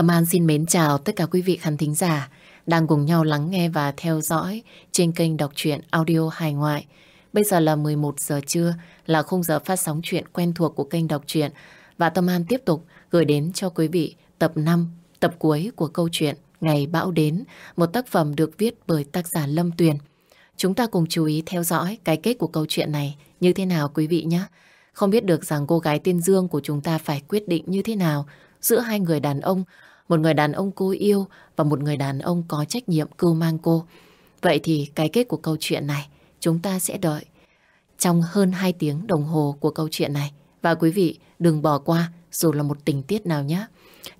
Tâm An xin mến chào tất cả quý vị khán thính giả đang cùng nhau lắng nghe và theo dõi trên kênh đọc truyện audio hài ngoại. Bây giờ là 11 giờ trưa, là khung giờ phát sóng truyện quen thuộc của kênh đọc truyện. Và Tâm An tiếp tục gửi đến cho quý vị tập 5, tập cuối của câu chuyện Ngày Bão Đến, một tác phẩm được viết bởi tác giả Lâm Tuyền. Chúng ta cùng chú ý theo dõi cái kết của câu chuyện này như thế nào quý vị nhé. Không biết được rằng cô gái tên Dương của chúng ta phải quyết định như thế nào giữa hai người đàn ông, một người đàn ông cô yêu và một người đàn ông có trách nhiệm cưu mang cô. Vậy thì cái kết của câu chuyện này, chúng ta sẽ đợi trong hơn 2 tiếng đồng hồ của câu chuyện này. Và quý vị đừng bỏ qua, dù là một tình tiết nào nhé.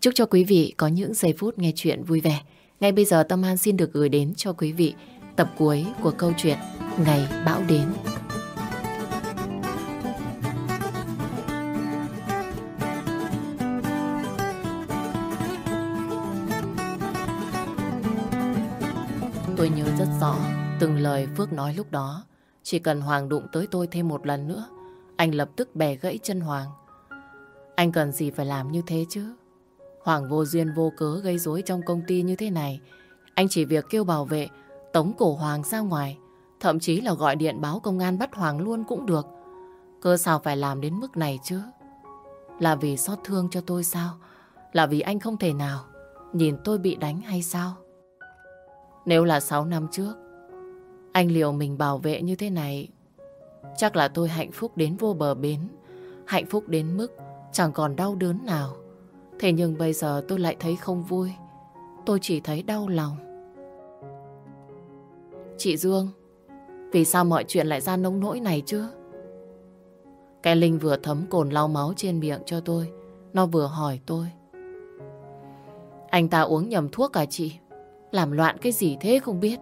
Chúc cho quý vị có những giây phút nghe chuyện vui vẻ. Ngay bây giờ, Tâm An xin được gửi đến cho quý vị tập cuối của câu chuyện Ngày Bão Đến. Rất rõ từng lời Phước nói lúc đó. Chỉ cần Hoàng đụng tới tôi thêm một lần nữa, anh lập tức bẻ gãy chân Hoàng. Anh cần gì phải làm như thế chứ? Hoàng vô duyên vô cớ gây rối trong công ty như thế này. Anh chỉ việc kêu bảo vệ, tống cổ Hoàng ra ngoài. Thậm chí là gọi điện báo công an bắt Hoàng luôn cũng được. Cơ sao phải làm đến mức này chứ? Là vì xót thương cho tôi sao? Là vì anh không thể nào nhìn tôi bị đánh hay sao? Nếu là 6 năm trước, anh liều mình bảo vệ như thế này, chắc là tôi hạnh phúc đến vô bờ bến. Hạnh phúc đến mức chẳng còn đau đớn nào. Thế nhưng bây giờ tôi lại thấy không vui. Tôi chỉ thấy đau lòng. Chị Dương, vì sao mọi chuyện lại ra nông nỗi này chứ? Cái Linh vừa thấm cồn lau máu trên miệng cho tôi. Nó vừa hỏi tôi. Anh ta uống nhầm thuốc cả chị. Làm loạn cái gì thế không biết.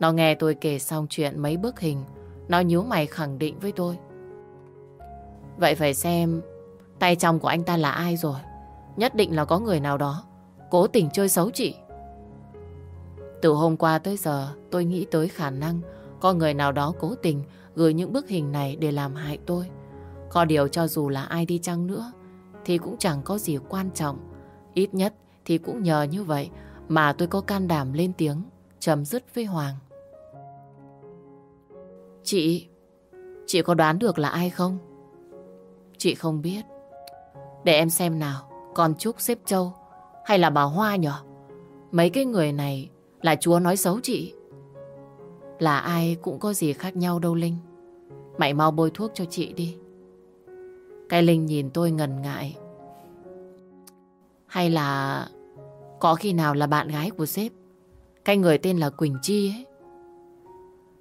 Nó nghe tôi kể xong chuyện mấy bức hình. Nó nhíu mày khẳng định với tôi. Vậy phải xem, tay trong của anh ta là ai rồi. Nhất định là có người nào đó cố tình chơi xấu chị. Từ hôm qua tới giờ, tôi nghĩ tới khả năng có người nào đó cố tình gửi những bức hình này để làm hại tôi. Có điều cho dù là ai đi chăng nữa, thì cũng chẳng có gì quan trọng. Ít nhất thì cũng nhờ như vậy mà tôi có can đảm lên tiếng chấm dứt với Hoàng. Chị, chị có đoán được là ai không? Chị không biết. Để em xem nào, con Trúc xếp châu hay là bà Hoa nhở? Mấy cái người này là chúa nói xấu chị. Là ai cũng có gì khác nhau đâu Linh. Mày mau bôi thuốc cho chị đi. Cái Linh nhìn tôi ngần ngại. Hay là có khi nào là bạn gái của sếp? Cái người tên là Quỳnh Chi ấy.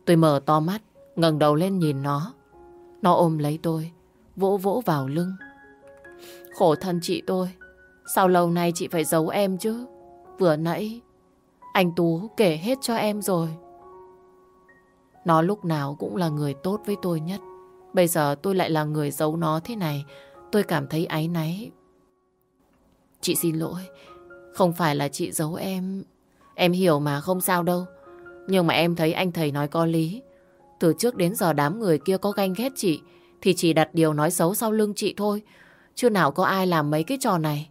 Tôi mở to mắt, ngẩng đầu lên nhìn nó. Nó ôm lấy tôi, vỗ vỗ vào lưng. Khổ thân chị tôi, sao lâu nay chị phải giấu em chứ? Vừa nãy, anh Tú kể hết cho em rồi. Nó lúc nào cũng là người tốt với tôi nhất. Bây giờ tôi lại là người giấu nó thế này. Tôi cảm thấy áy náy. Chị xin lỗi. Không phải là chị giấu em. Em hiểu mà không sao đâu. Nhưng mà em thấy anh thầy nói có lý. Từ trước đến giờ đám người kia có ganh ghét chị thì chỉ đặt điều nói xấu sau lưng chị thôi. Chưa nào có ai làm mấy cái trò này.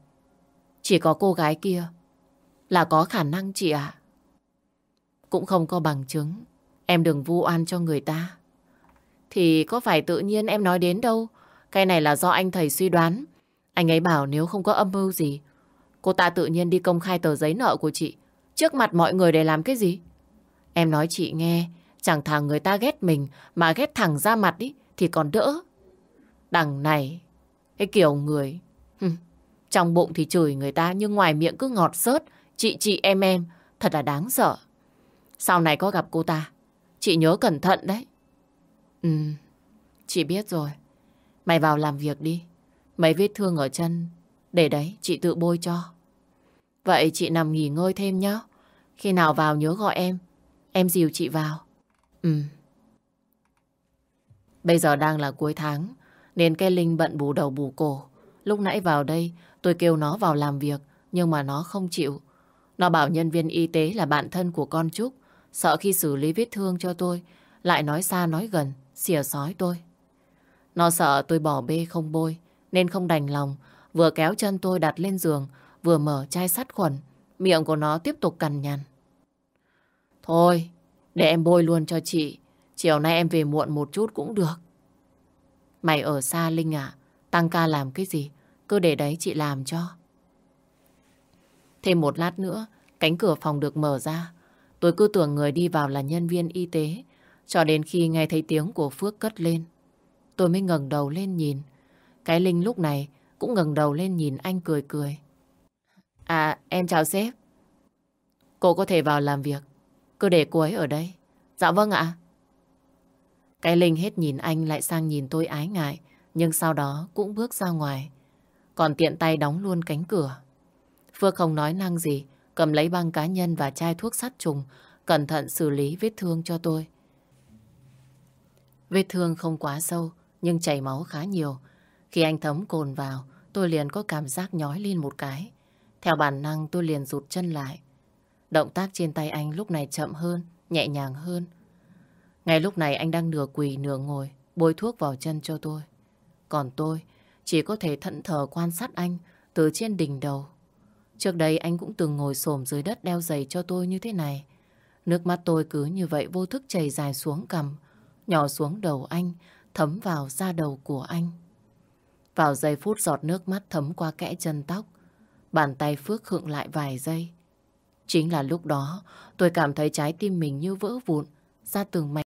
Chỉ có cô gái kia là có khả năng chị ạ. Cũng không có bằng chứng. Em đừng vu oan cho người ta. Thì có phải tự nhiên em nói đến đâu. Cái này là do anh thầy suy đoán. Anh ấy bảo nếu không có âm mưu gì, cô ta tự nhiên đi công khai tờ giấy nợ của chị. Trước mặt mọi người để làm cái gì? Em nói chị nghe, chẳng thà người ta ghét mình mà ghét thẳng ra mặt ý, thì còn đỡ. Đằng này, cái kiểu người, trong bụng thì chửi người ta nhưng ngoài miệng cứ ngọt sớt, chị chị em em, thật là đáng sợ. Sau này có gặp cô ta, chị nhớ cẩn thận đấy. Ừ, chị biết rồi. Mày vào làm việc đi. Mấy vết thương ở chân, để đấy chị tự bôi cho. Vậy chị nằm nghỉ ngơi thêm nhé. Khi nào vào nhớ gọi em. Em dìu chị vào. Ừ. Bây giờ đang là cuối tháng, nên cái Linh bận bù đầu bù cổ. Lúc nãy vào đây, tôi kêu nó vào làm việc, nhưng mà nó không chịu. Nó bảo nhân viên y tế là bạn thân của con Trúc, sợ khi xử lý vết thương cho tôi, lại nói xa nói gần, xỉa sói tôi. Nó sợ tôi bỏ bê không bôi, nên không đành lòng, vừa kéo chân tôi đặt lên giường, vừa mở chai sát khuẩn, miệng của nó tiếp tục cằn nhằn. Thôi, để em bôi luôn cho chị. Chiều nay em về muộn một chút cũng được. Mày ở xa Linh à? Tăng ca làm cái gì? Cứ để đấy chị làm cho. Thêm một lát nữa, cánh cửa phòng được mở ra. Tôi cứ tưởng người đi vào là nhân viên y tế. Cho đến khi nghe thấy tiếng của Phước cất lên. Tôi mới ngẩng đầu lên nhìn. Cái Linh lúc này cũng ngẩng đầu lên nhìn anh cười cười. À, em chào sếp. Cô có thể vào làm việc. Cứ để cô ấy ở đây. Dạ vâng ạ. Cái Linh hết nhìn anh lại sang nhìn tôi ái ngại. Nhưng sau đó cũng bước ra ngoài. Còn tiện tay đóng luôn cánh cửa. Phước không nói năng gì. Cầm lấy băng cá nhân và chai thuốc sát trùng. Cẩn thận xử lý vết thương cho tôi. Vết thương không quá sâu. Nhưng chảy máu khá nhiều. Khi anh thấm cồn vào, tôi liền có cảm giác nhói lên một cái. Theo bản năng tôi liền rụt chân lại. Động tác trên tay anh lúc này chậm hơn, nhẹ nhàng hơn. Ngay lúc này anh đang nửa quỳ nửa ngồi, bôi thuốc vào chân cho tôi. Còn tôi chỉ có thể thẫn thờ quan sát anh từ trên đỉnh đầu. Trước đây anh cũng từng ngồi xổm dưới đất đeo giày cho tôi như thế này. Nước mắt tôi cứ như vậy vô thức chảy dài xuống cằm, nhỏ xuống đầu anh, thấm vào da đầu của anh. Vào giây phút giọt nước mắt thấm qua kẽ chân tóc, bàn tay Phước khựng lại vài giây. Chính là lúc đó tôi cảm thấy trái tim mình như vỡ vụn ra từng mảnh.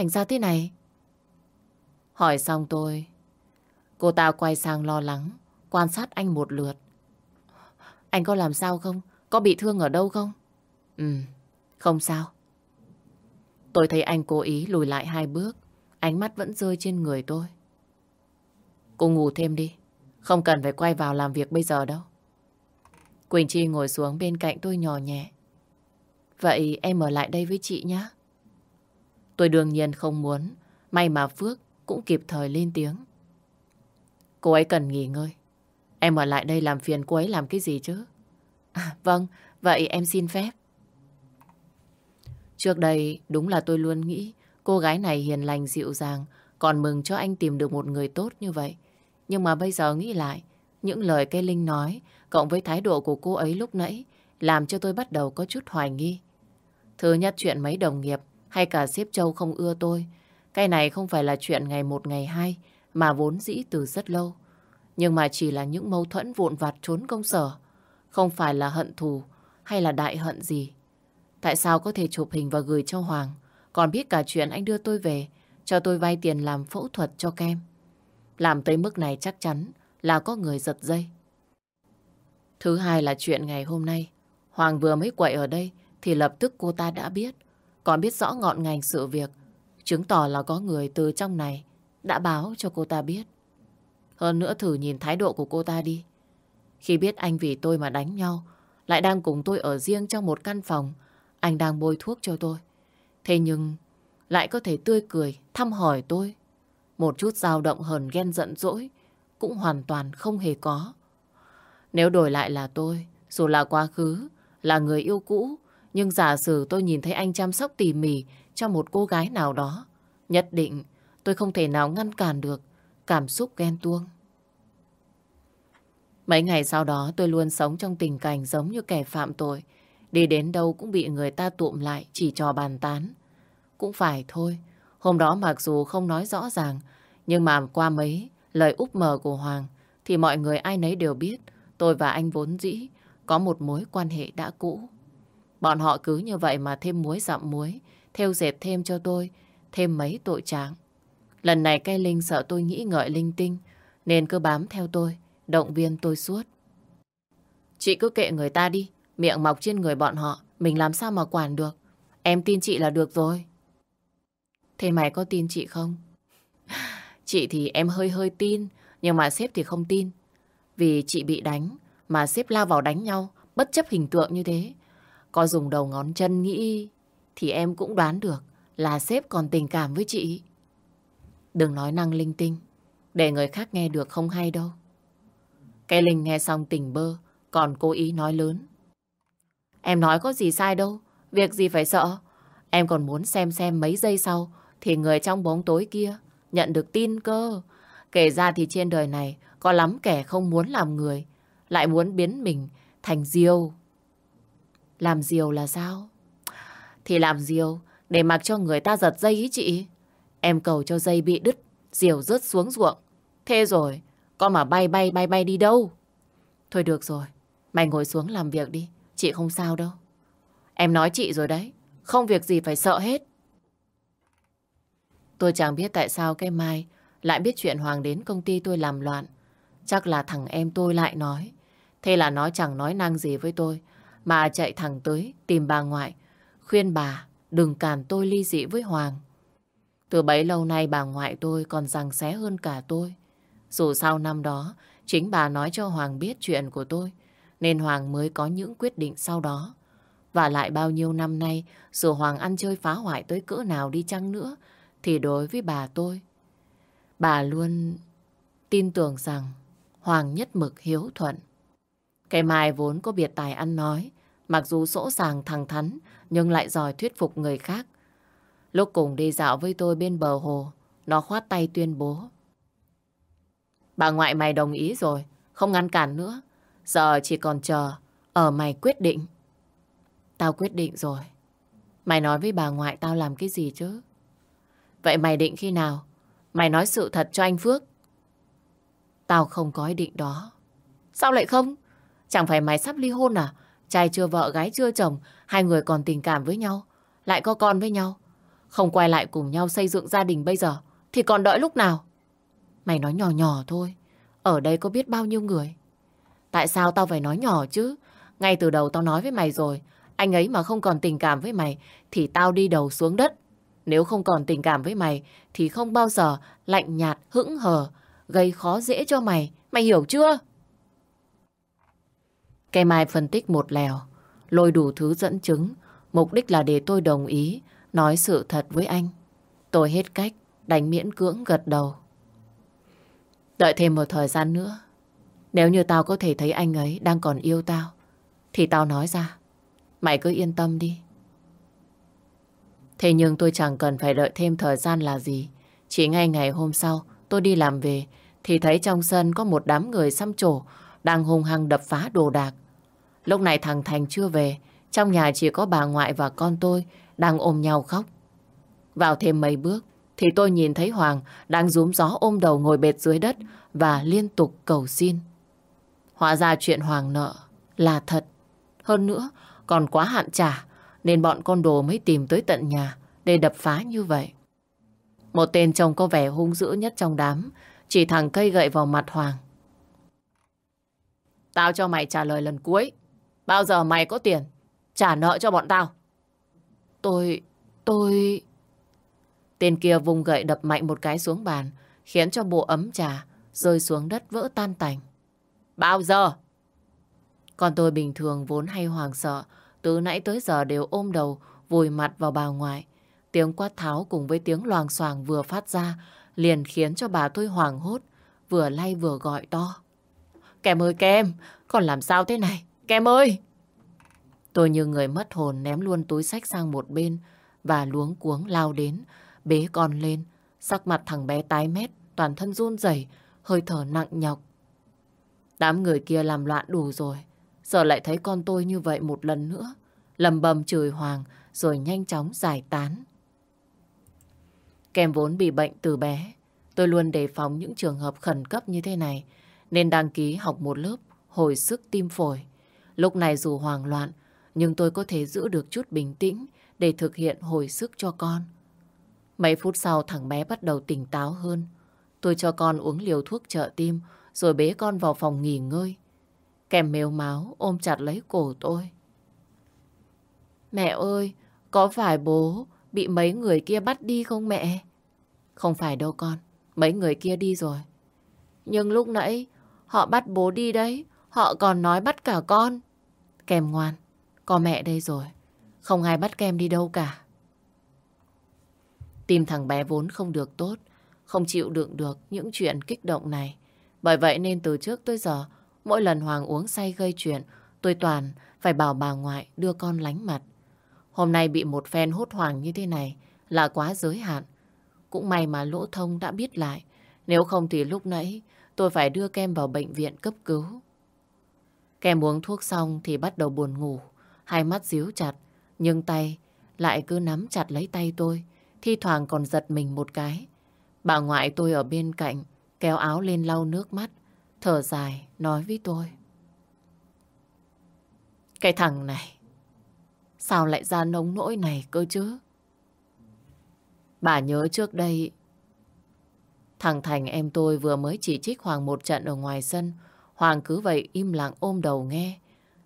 Thành ra thế này? Hỏi xong tôi, cô ta quay sang lo lắng, quan sát anh một lượt. Anh có làm sao không? Có bị thương ở đâu không? Ừ, không sao. Tôi thấy anh cố ý lùi lại hai bước, ánh mắt vẫn rơi trên người tôi. Cô ngủ thêm đi, không cần phải quay vào làm việc bây giờ đâu. Quỳnh Chi ngồi xuống bên cạnh tôi nhỏ nhẹ. Vậy em ở lại đây với chị nhé. Tôi đương nhiên không muốn. May mà Phước cũng kịp thời lên tiếng. Cô ấy cần nghỉ ngơi. Em ở lại đây làm phiền cô ấy làm cái gì chứ? À, vâng, vậy em xin phép. Trước đây đúng là tôi luôn nghĩ cô gái này hiền lành dịu dàng còn mừng cho anh tìm được một người tốt như vậy. Nhưng mà bây giờ nghĩ lại những lời cây Linh nói cộng với thái độ của cô ấy lúc nãy làm cho tôi bắt đầu có chút hoài nghi. Thứ nhất chuyện mấy đồng nghiệp hay cả xếp Châu không ưa tôi. Cái này không phải là chuyện ngày một, ngày hai, mà vốn dĩ từ rất lâu. Nhưng mà chỉ là những mâu thuẫn vụn vặt trốn công sở. Không phải là hận thù hay là đại hận gì. Tại sao có thể chụp hình và gửi cho Hoàng còn biết cả chuyện anh đưa tôi về, cho tôi vay tiền làm phẫu thuật cho kem. Làm tới mức này chắc chắn là có người giật dây. Thứ hai là chuyện ngày hôm nay. Hoàng vừa mới quậy ở đây thì lập tức cô ta đã biết. Còn biết rõ ngọn ngành sự việc. Chứng tỏ là có người từ trong này đã báo cho cô ta biết. Hơn nữa thử nhìn thái độ của cô ta đi. Khi biết anh vì tôi mà đánh nhau, lại đang cùng tôi ở riêng trong một căn phòng, anh đang bôi thuốc cho tôi. Thế nhưng lại có thể tươi cười, thăm hỏi tôi. Một chút dao động hờn ghen giận dỗi cũng hoàn toàn không hề có. Nếu đổi lại là tôi, dù là quá khứ, là người yêu cũ, nhưng giả sử tôi nhìn thấy anh chăm sóc tỉ mỉ cho một cô gái nào đó, nhất định tôi không thể nào ngăn cản được cảm xúc ghen tuông. Mấy ngày sau đó tôi luôn sống trong tình cảnh giống như kẻ phạm tội. Đi đến đâu cũng bị người ta tụm lại chỉ trò bàn tán. Cũng phải thôi, hôm đó mặc dù không nói rõ ràng, nhưng mà qua mấy lời úp mờ của Hoàng thì mọi người ai nấy đều biết tôi và anh vốn dĩ có một mối quan hệ đã cũ. Bọn họ cứ như vậy mà thêm muối dặm muối, theo dẹp thêm cho tôi thêm mấy tội trạng. Lần này cây Linh sợ tôi nghĩ ngợi linh tinh, nên cứ bám theo tôi, động viên tôi suốt. Chị cứ kệ người ta đi, miệng mọc trên người bọn họ, mình làm sao mà quản được. Em tin chị là được rồi. Thế mày có tin chị không? Chị thì em hơi hơi tin, nhưng mà sếp thì không tin. Vì chị bị đánh, mà sếp lao vào đánh nhau, bất chấp hình tượng như thế. Có dùng đầu ngón chân nghĩ, thì em cũng đoán được là sếp còn tình cảm với chị. Đừng nói năng linh tinh, để người khác nghe được không hay đâu. Cái Linh nghe xong tỉnh bơ, còn cố ý nói lớn. Em nói có gì sai đâu, việc gì phải sợ. Em còn muốn xem xem mấy giây sau thì người trong bóng tối kia nhận được tin cơ. Kể ra thì trên đời này có lắm kẻ không muốn làm người, lại muốn biến mình thành diêu. Làm diều là sao? Thì làm diều để mặc cho người ta giật dây ý chị. Em cầu cho dây bị đứt, diều rớt xuống ruộng. Thế rồi, con mà bay bay bay bay đi đâu? Thôi được rồi, mày ngồi xuống làm việc đi, chị không sao đâu. Em nói chị rồi đấy, không việc gì phải sợ hết. Tôi chẳng biết tại sao cái Mai lại biết chuyện Hoàng đến công ty tôi làm loạn. Chắc là thằng em tôi lại nói. Thế là nó chẳng nói năng gì với tôi, mà chạy thẳng tới tìm bà ngoại, khuyên bà đừng cản tôi ly dị với Hoàng. Từ bấy lâu nay bà ngoại tôi còn rằng xé hơn cả tôi. Dù sau năm đó, chính bà nói cho Hoàng biết chuyện của tôi, nên Hoàng mới có những quyết định sau đó. Và lại bao nhiêu năm nay, dù Hoàng ăn chơi phá hoại tới cỡ nào đi chăng nữa, thì đối với bà tôi, bà luôn tin tưởng rằng Hoàng nhất mực hiếu thuận. Cái Mai vốn có biệt tài ăn nói, mặc dù sỗ sàng thẳng thắn, nhưng lại giỏi thuyết phục người khác. Lúc cùng đi dạo với tôi bên bờ hồ, nó khoát tay tuyên bố. Bà ngoại mày đồng ý rồi, không ngăn cản nữa. Giờ chỉ còn chờ, ở mày quyết định. Tao quyết định rồi. Mày nói với bà ngoại tao làm cái gì chứ? Vậy mày định khi nào? Mày nói sự thật cho anh Phước. Tao không có ý định đó. Sao lại không? Chẳng phải mày sắp ly hôn à? Trai chưa vợ, gái chưa chồng, hai người còn tình cảm với nhau, lại có con với nhau. Không quay lại cùng nhau xây dựng gia đình bây giờ, thì còn đợi lúc nào? Mày nói nhỏ nhỏ thôi, ở đây có biết bao nhiêu người. Tại sao tao phải nói nhỏ chứ? Ngay từ đầu tao nói với mày rồi, anh ấy mà không còn tình cảm với mày, thì tao đi đầu xuống đất. Nếu không còn tình cảm với mày, thì không bao giờ lạnh nhạt, hững hờ, gây khó dễ cho mày. Mày hiểu chưa? Cây Mai phân tích một lèo, lôi đủ thứ dẫn chứng, mục đích là để tôi đồng ý, nói sự thật với anh. Tôi hết cách, đánh miễn cưỡng gật đầu. Đợi thêm một thời gian nữa, nếu như tao có thể thấy anh ấy đang còn yêu tao, thì tao nói ra. Mày cứ yên tâm đi. Thế nhưng tôi chẳng cần phải đợi thêm thời gian là gì. Chỉ ngay ngày hôm sau, tôi đi làm về, thì thấy trong sân có một đám người xăm trổ đang hung hăng đập phá đồ đạc. Lúc này thằng Thành chưa về, trong nhà chỉ có bà ngoại và con tôi đang ôm nhau khóc. Vào thêm mấy bước, thì tôi nhìn thấy Hoàng đang rúm gió ôm đầu ngồi bệt dưới đất và liên tục cầu xin. Hóa ra chuyện Hoàng nợ là thật. Hơn nữa, còn quá hạn trả, nên bọn con đồ mới tìm tới tận nhà để đập phá như vậy. Một tên chồng có vẻ hung dữ nhất trong đám, chỉ thẳng cây gậy vào mặt Hoàng. Tao cho mày trả lời lần cuối. Bao giờ mày có tiền, trả nợ cho bọn tao. Tôi... tôi... Tên kia vùng gậy đập mạnh một cái xuống bàn, khiến cho bộ ấm trà rơi xuống đất vỡ tan tành. Bao giờ? Còn tôi bình thường vốn hay hoàng sợ, từ nãy tới giờ đều ôm đầu, vùi mặt vào bà ngoại. Tiếng quát tháo cùng với tiếng loàng xoàng vừa phát ra, liền khiến cho bà tôi hoảng hốt, vừa lay vừa gọi to. Kem ơi kem, còn làm sao thế này? Kem ơi! Tôi như người mất hồn ném luôn túi sách sang một bên và luống cuống lao đến, bế con lên. Sắc mặt thằng bé tái mét, toàn thân run rẩy, hơi thở nặng nhọc. Đám người kia làm loạn đủ rồi, giờ lại thấy con tôi như vậy một lần nữa. lầm bầm chửi Hoàng rồi nhanh chóng giải tán. Kem vốn bị bệnh từ bé, tôi luôn đề phòng những trường hợp khẩn cấp như thế này, nên đăng ký học một lớp hồi sức tim phổi. Lúc này dù hoang loạn, nhưng tôi có thể giữ được chút bình tĩnh để thực hiện hồi sức cho con. Mấy phút sau thằng bé bắt đầu tỉnh táo hơn. Tôi cho con uống liều thuốc trợ tim rồi bế con vào phòng nghỉ ngơi. Kèm mếu máu ôm chặt lấy cổ tôi. Mẹ ơi, có phải bố bị mấy người kia bắt đi không mẹ? Không phải đâu con, mấy người kia đi rồi. Nhưng lúc nãy họ bắt bố đi đấy, họ còn nói bắt cả con. Kèm ngoan, có mẹ đây rồi, không ai bắt kem đi đâu cả. Tim thằng bé vốn không được tốt, không chịu đựng được những chuyện kích động này. Bởi vậy nên từ trước tới giờ, mỗi lần Hoàng uống say gây chuyện, tôi toàn phải bảo bà ngoại đưa con lánh mặt. Hôm nay bị một phen hốt hoảng như thế này là quá giới hạn. Cũng may mà lỗ thông đã biết lại. Nếu không thì lúc nãy tôi phải đưa kem vào bệnh viện cấp cứu. Kem uống thuốc xong thì bắt đầu buồn ngủ. Hai mắt díu chặt, nhưng tay lại cứ nắm chặt lấy tay tôi. Thi thoảng còn giật mình một cái. Bà ngoại tôi ở bên cạnh, kéo áo lên lau nước mắt, thở dài, nói với tôi. Cái thằng này, sao lại ra nông nỗi này cơ chứ? Bà nhớ trước đây, thằng Thành em tôi vừa mới chỉ trích Hoàng một trận ở ngoài sân. Hoàng cứ vậy im lặng ôm đầu nghe,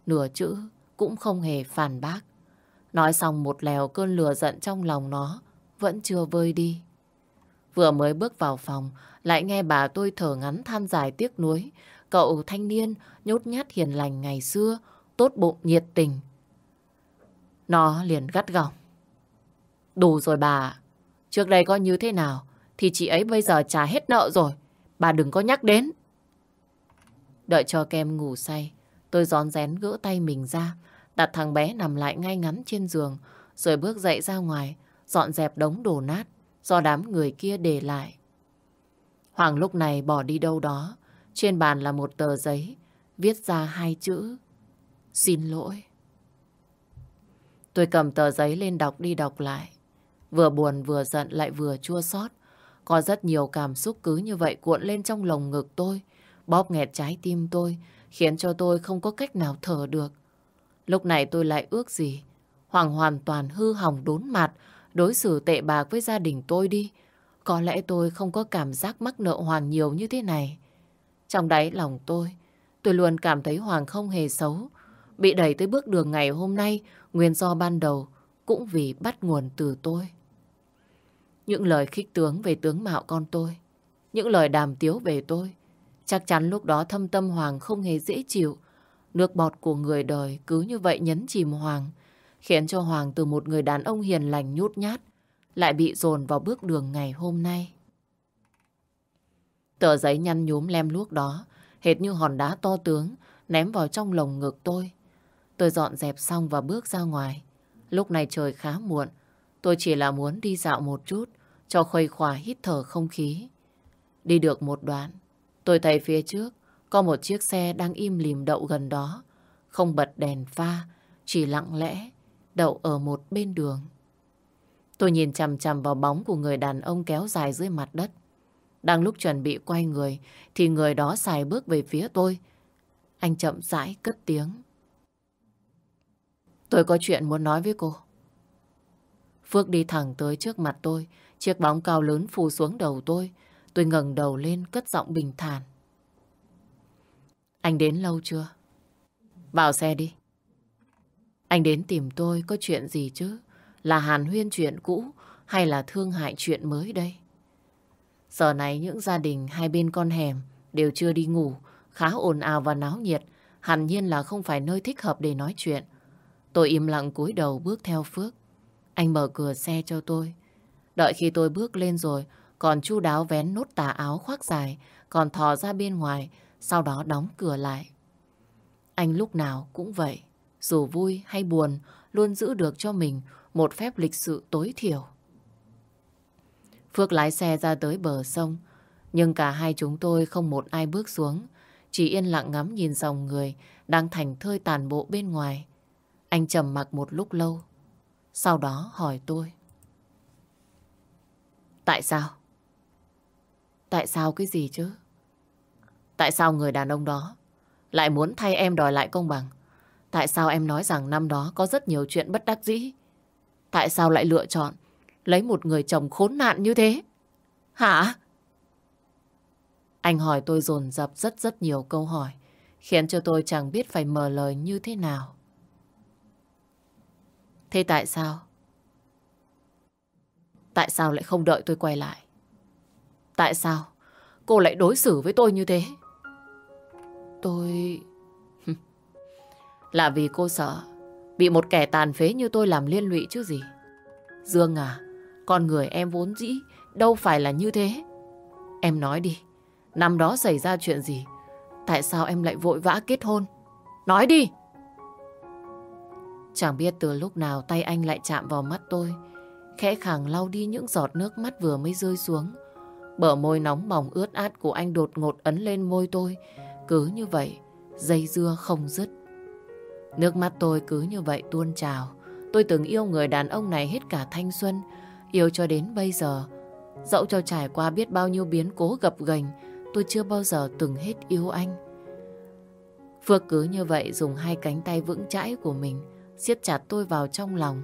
nửa chữ cũng không hề phản bác. Nói xong một lèo cơn lừa giận trong lòng nó vẫn chưa vơi đi. Vừa mới bước vào phòng, lại nghe bà tôi thở ngắn than dài tiếc nuối. Cậu thanh niên nhốt nhát hiền lành ngày xưa, tốt bụng nhiệt tình. Nó liền gắt gỏng. Đủ rồi bà, trước đây có như thế nào thì chị ấy bây giờ trả hết nợ rồi. Bà đừng có nhắc đến. Đợi cho kem ngủ say, tôi gión rén gỡ tay mình ra, đặt thằng bé nằm lại ngay ngắn trên giường, rồi bước dậy ra ngoài, dọn dẹp đống đồ nát do đám người kia để lại. Hoàng lúc này bỏ đi đâu đó, trên bàn là một tờ giấy, viết ra hai chữ, xin lỗi. Tôi cầm tờ giấy lên đọc đi đọc lại, vừa buồn vừa giận lại vừa chua xót. Có rất nhiều cảm xúc cứ như vậy cuộn lên trong lồng ngực tôi, bóp nghẹt trái tim tôi, khiến cho tôi không có cách nào thở được. Lúc này tôi lại ước gì? Hoàng hoàn toàn hư hỏng đốn mặt, đối xử tệ bạc với gia đình tôi đi. Có lẽ tôi không có cảm giác mắc nợ Hoàng nhiều như thế này. Trong đáy lòng tôi, tôi luôn cảm thấy Hoàng không hề xấu. Bị đẩy tới bước đường ngày hôm nay, nguyên do ban đầu cũng vì bắt nguồn từ tôi. Những lời khích tướng về tướng mạo con tôi, những lời đàm tiếu về tôi, chắc chắn lúc đó thâm tâm Hoàng không hề dễ chịu. Nước bọt của người đời cứ như vậy nhấn chìm Hoàng, khiến cho Hoàng từ một người đàn ông hiền lành nhút nhát lại bị dồn vào bước đường ngày hôm nay. Tờ giấy nhăn nhúm lem luốc đó, hệt như hòn đá to tướng, ném vào trong lồng ngực tôi. Tôi dọn dẹp xong và bước ra ngoài. Lúc này trời khá muộn, tôi chỉ là muốn đi dạo một chút, cho khuây khỏa hít thở không khí. Đi được một đoạn, tôi thấy phía trước có một chiếc xe đang im lìm đậu gần đó. không bật đèn pha, chỉ lặng lẽ đậu ở một bên đường. Tôi nhìn chằm chằm vào bóng của người đàn ông kéo dài dưới mặt đất. Đang lúc chuẩn bị quay người, thì người đó xài bước về phía tôi. Anh chậm rãi cất tiếng. Tôi có chuyện muốn nói với cô. Phước đi thẳng tới trước mặt tôi, chiếc bóng cao lớn phù xuống đầu tôi. Tôi ngẩng đầu lên cất giọng bình thản. Anh đến lâu chưa? Vào xe đi. Anh đến tìm tôi có chuyện gì chứ? Là hàn huyên chuyện cũ hay là thương hại chuyện mới đây? Giờ này những gia đình hai bên con hẻm đều chưa đi ngủ, khá ồn ào và náo nhiệt. Hẳn nhiên là không phải nơi thích hợp để nói chuyện. Tôi im lặng cúi đầu bước theo Phước. Anh mở cửa xe cho tôi. Đợi khi tôi bước lên rồi, còn chu đáo vén nốt tà áo khoác dài, còn thò ra bên ngoài, sau đó đóng cửa lại. Anh lúc nào cũng vậy, dù vui hay buồn, luôn giữ được cho mình một phép lịch sự tối thiểu. Phước lái xe ra tới bờ sông, nhưng cả hai chúng tôi không một ai bước xuống, chỉ yên lặng ngắm nhìn dòng người đang thành thơi tàn bộ bên ngoài. Anh trầm mặc một lúc lâu, sau đó hỏi tôi. Tại sao? Tại sao cái gì chứ? Tại sao người đàn ông đó lại muốn thay em đòi lại công bằng? Tại sao em nói rằng năm đó có rất nhiều chuyện bất đắc dĩ? Tại sao lại lựa chọn lấy một người chồng khốn nạn như thế? Hả? Anh hỏi tôi dồn dập rất rất nhiều câu hỏi, khiến cho tôi chẳng biết phải mở lời như thế nào. Thế tại sao? Tại sao lại không đợi tôi quay lại? Tại sao cô lại đối xử với tôi như thế? Tôi... Là vì cô sợ bị một kẻ tàn phế như tôi làm liên lụy chứ gì. Dương à, con người em vốn dĩ đâu phải là như thế. Em nói đi, năm đó xảy ra chuyện gì? Tại sao em lại vội vã kết hôn? Nói đi! Chẳng biết từ lúc nào tay anh lại chạm vào mắt tôi, khẽ khàng lau đi những giọt nước mắt vừa mới rơi xuống. Bờ môi nóng bỏng ướt át của anh đột ngột ấn lên môi tôi, cứ như vậy, dây dưa không dứt. Nước mắt tôi cứ như vậy tuôn trào. Tôi từng yêu người đàn ông này hết cả thanh xuân, yêu cho đến bây giờ. Dẫu cho trải qua biết bao nhiêu biến cố gập ghềnh, tôi chưa bao giờ từng hết yêu anh. Phước cứ như vậy dùng hai cánh tay vững chãi của mình siết chặt tôi vào trong lòng.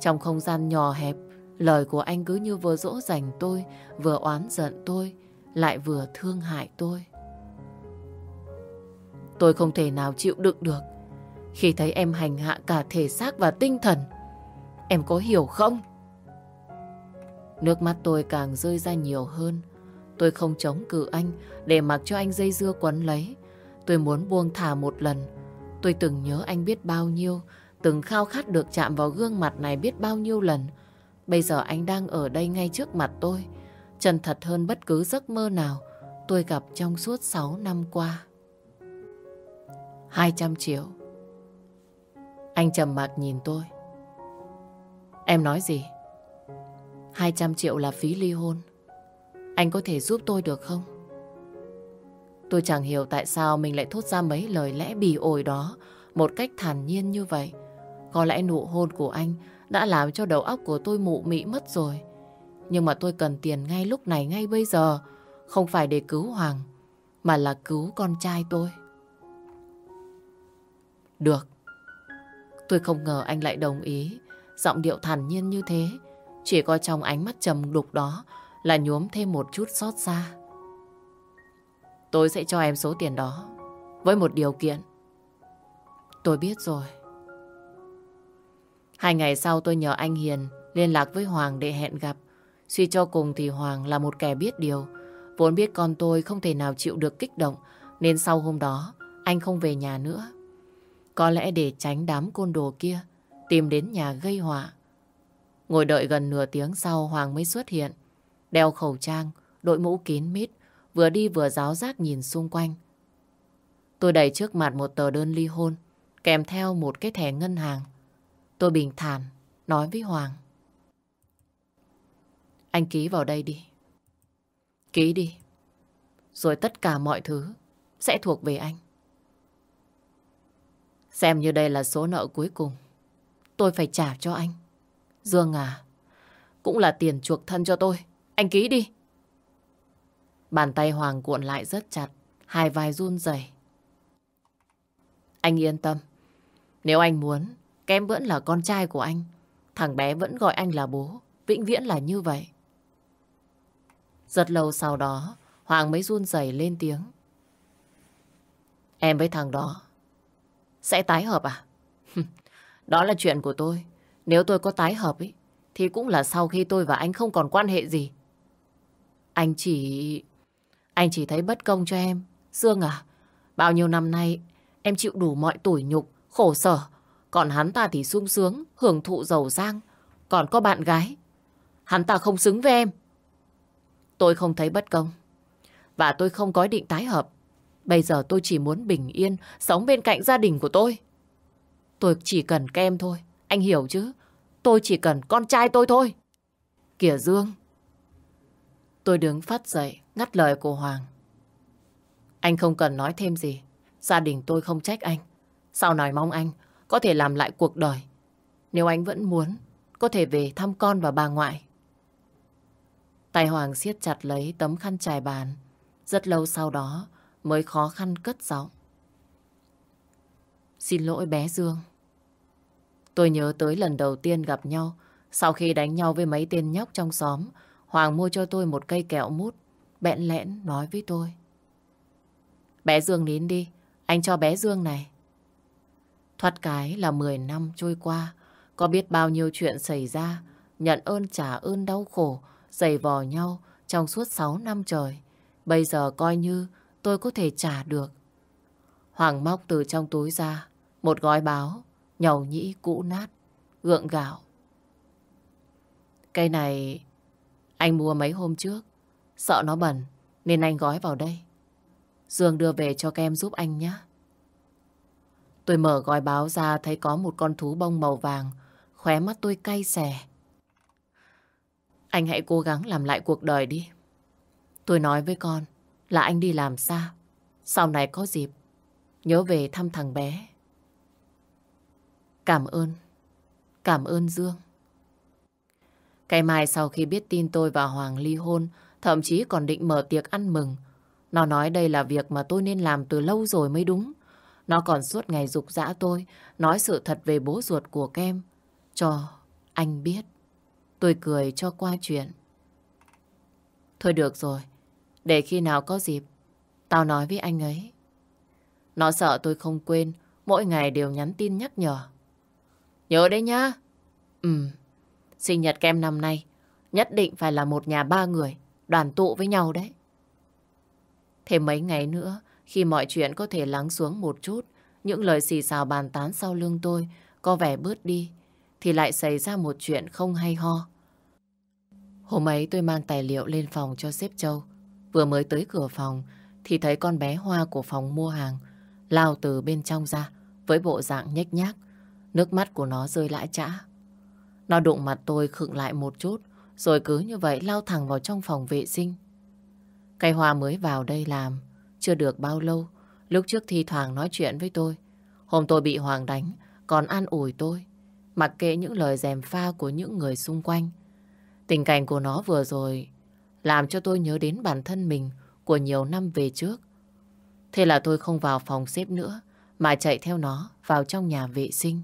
Trong không gian nhỏ hẹp, lời của anh cứ như vừa dỗ dành tôi, vừa oán giận tôi, lại vừa thương hại tôi. Tôi không thể nào chịu đựng được khi thấy em hành hạ cả thể xác và tinh thần. Em có hiểu không? Nước mắt tôi càng rơi ra nhiều hơn. Tôi không chống cự anh để mặc cho anh dây dưa quấn lấy. Tôi muốn buông thả một lần. Tôi từng nhớ anh biết bao nhiêu, từng khao khát được chạm vào gương mặt này biết bao nhiêu lần. Bây giờ anh đang ở đây ngay trước mặt tôi. Chân thật hơn bất cứ giấc mơ nào tôi gặp trong suốt 6 năm qua. 200 triệu. Anh trầm mặc nhìn tôi. Em nói gì? 200 triệu là phí ly hôn. Anh có thể giúp tôi được không? Tôi chẳng hiểu tại sao mình lại thốt ra mấy lời lẽ bỉ ổi đó một cách thản nhiên như vậy. Có lẽ nụ hôn của anh đã làm cho đầu óc của tôi mụ mị mất rồi. Nhưng mà tôi cần tiền ngay lúc này, ngay bây giờ. Không phải để cứu Hoàng, mà là cứu con trai tôi. Được. Tôi không ngờ anh lại đồng ý. Giọng điệu thản nhiên như thế. Chỉ có trong ánh mắt trầm đục đó là nhuốm thêm một chút xót xa. Tôi sẽ cho em số tiền đó. Với một điều kiện. Tôi biết rồi. Hai ngày sau tôi nhờ anh Hiền liên lạc với Hoàng để hẹn gặp. Suy cho cùng thì Hoàng là một kẻ biết điều. Vốn biết con tôi không thể nào chịu được kích động nên sau hôm đó anh không về nhà nữa. Có lẽ để tránh đám côn đồ kia tìm đến nhà gây họa. Ngồi đợi gần nửa tiếng sau Hoàng mới xuất hiện. Đeo khẩu trang, đội mũ kín mít, vừa đi vừa giáo giác nhìn xung quanh. Tôi đẩy trước mặt một tờ đơn ly hôn, kèm theo một cái thẻ ngân hàng. Tôi bình thản, nói với Hoàng. Anh ký vào đây đi. Ký đi. Rồi tất cả mọi thứ sẽ thuộc về anh. Xem như đây là số nợ cuối cùng. Tôi phải trả cho anh. Dương à, cũng là tiền chuộc thân cho tôi. Anh ký đi. Bàn tay Hoàng cuộn lại rất chặt, hai vai run rẩy. Anh yên tâm. Nếu anh muốn, kém vẫn là con trai của anh. Thằng bé vẫn gọi anh là bố. Vĩnh viễn là như vậy. Rất lâu sau đó, Hoàng mới run rẩy lên tiếng. Em với thằng đó sẽ tái hợp à? đó là chuyện của tôi. Nếu tôi có tái hợp ấy, thì cũng là sau khi tôi và anh không còn quan hệ gì. Anh chỉ... Anh chỉ thấy bất công cho em. Dương à, bao nhiêu năm nay em chịu đủ mọi tủi nhục, khổ sở. Còn hắn ta thì sung sướng, hưởng thụ giàu sang. Còn có bạn gái. Hắn ta không xứng với em. Tôi không thấy bất công. Và tôi không có ý định tái hợp. Bây giờ tôi chỉ muốn bình yên, sống bên cạnh gia đình của tôi. Tôi chỉ cần kem thôi. Anh hiểu chứ? Tôi chỉ cần con trai tôi thôi. Kìa Dương. Tôi đứng phát dậy, ngắt lời của Hoàng. Anh không cần nói thêm gì. Gia đình tôi không trách anh. Sau này mong anh có thể làm lại cuộc đời. Nếu anh vẫn muốn, có thể về thăm con và bà ngoại. Tài Hoàng siết chặt lấy tấm khăn trải bàn. Rất lâu sau đó mới khó khăn cất giọng. Xin lỗi bé Dương. Tôi nhớ tới lần đầu tiên gặp nhau, sau khi đánh nhau với mấy tên nhóc trong xóm, Hoàng mua cho tôi một cây kẹo mút, bẽn lẽn nói với tôi. Bé Dương nín đi, anh cho bé Dương này. Thoát cái là 10 năm trôi qua, có biết bao nhiêu chuyện xảy ra, nhận ơn trả ơn đau khổ, giày vò nhau trong suốt 6 năm trời. Bây giờ coi như tôi có thể trả được. Hoàng móc từ trong túi ra một gói báo, nhầu nhĩ cũ nát, gượng gạo. Cây này anh mua mấy hôm trước, sợ nó bẩn nên anh gói vào đây. Dương đưa về cho kem giúp anh nhé. Tôi mở gói báo ra thấy có một con thú bông màu vàng, khóe mắt tôi cay xè. Anh hãy cố gắng làm lại cuộc đời đi. Tôi nói với con là anh đi làm xa. Sau này có dịp, nhớ về thăm thằng bé. Cảm ơn. Cảm ơn Dương. Cái mai sau khi biết tin tôi và Hoàng ly hôn, thậm chí còn định mở tiệc ăn mừng. Nó nói đây là việc mà tôi nên làm từ lâu rồi mới đúng. Nó còn suốt ngày dục dã tôi, nói sự thật về bố ruột của Kem. Cho anh biết. Tôi cười cho qua chuyện. Thôi được rồi, để khi nào có dịp, tao nói với anh ấy. Nó sợ tôi không quên, mỗi ngày đều nhắn tin nhắc nhở. Nhớ đấy nhá. Ừ, sinh nhật kem năm nay, nhất định phải là một nhà ba người, đoàn tụ với nhau đấy. Thêm mấy ngày nữa, khi mọi chuyện có thể lắng xuống một chút, những lời xì xào bàn tán sau lưng tôi có vẻ bớt đi, thì lại xảy ra một chuyện không hay ho. Hôm ấy tôi mang tài liệu lên phòng cho sếp Châu. Vừa mới tới cửa phòng thì thấy con bé Hoa của phòng mua hàng lao từ bên trong ra với bộ dạng nhếch nhác. Nước mắt của nó rơi lại trã. Nó đụng mặt tôi khựng lại một chút rồi cứ như vậy lao thẳng vào trong phòng vệ sinh. Cây Hoa mới vào đây làm chưa được bao lâu. Lúc trước thi thoảng nói chuyện với tôi. Hôm tôi bị Hoàng đánh còn an ủi tôi. Mặc kệ những lời dèm pha của những người xung quanh. Tình cảnh của nó vừa rồi làm cho tôi nhớ đến bản thân mình của nhiều năm về trước. Thế là tôi không vào phòng xếp nữa, mà chạy theo nó vào trong nhà vệ sinh.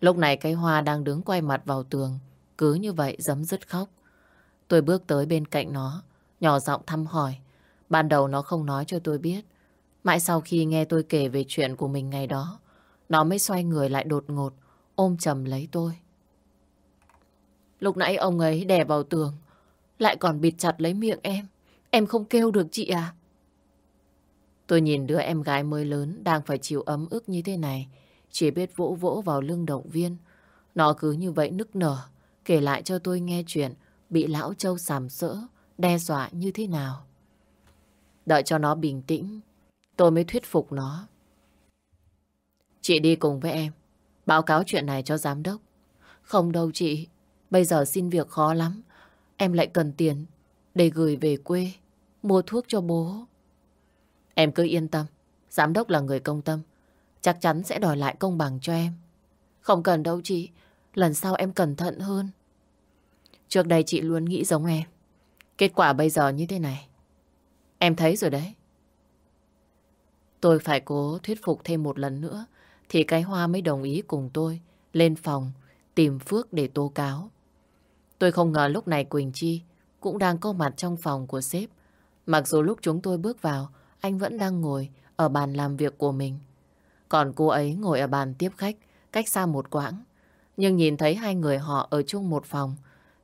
Lúc này cái hoa đang đứng quay mặt vào tường, cứ như vậy dấm dứt khóc. Tôi bước tới bên cạnh nó, nhỏ giọng thăm hỏi. Ban đầu nó không nói cho tôi biết. Mãi sau khi nghe tôi kể về chuyện của mình ngày đó, nó mới xoay người lại đột ngột, ôm chầm lấy tôi. Lúc nãy ông ấy đè vào tường, lại còn bịt chặt lấy miệng em. Em không kêu được chị à? Tôi nhìn đứa em gái mới lớn đang phải chịu ấm ức như thế này. Chỉ biết vỗ vỗ vào lưng động viên. Nó cứ như vậy nức nở, kể lại cho tôi nghe chuyện bị lão châu sàm sỡ, đe dọa như thế nào. Đợi cho nó bình tĩnh, tôi mới thuyết phục nó. Chị đi cùng với em, báo cáo chuyện này cho giám đốc. Không đâu chị, Bây giờ xin việc khó lắm. Em lại cần tiền để gửi về quê, mua thuốc cho bố. Em cứ yên tâm, giám đốc là người công tâm. chắc chắn sẽ đòi lại công bằng cho em. Không cần đâu chị, lần sau em cẩn thận hơn. Trước đây chị luôn nghĩ giống em. Kết quả bây giờ như thế này. Em thấy rồi đấy. Tôi phải cố thuyết phục thêm một lần nữa thì cái hoa mới đồng ý cùng tôi lên phòng tìm Phước để tố cáo. Tôi không ngờ lúc này Quỳnh Chi cũng đang có mặt trong phòng của sếp. Mặc dù lúc chúng tôi bước vào, anh vẫn đang ngồi ở bàn làm việc của mình. Còn cô ấy ngồi ở bàn tiếp khách, cách xa một quãng. Nhưng nhìn thấy hai người họ ở chung một phòng,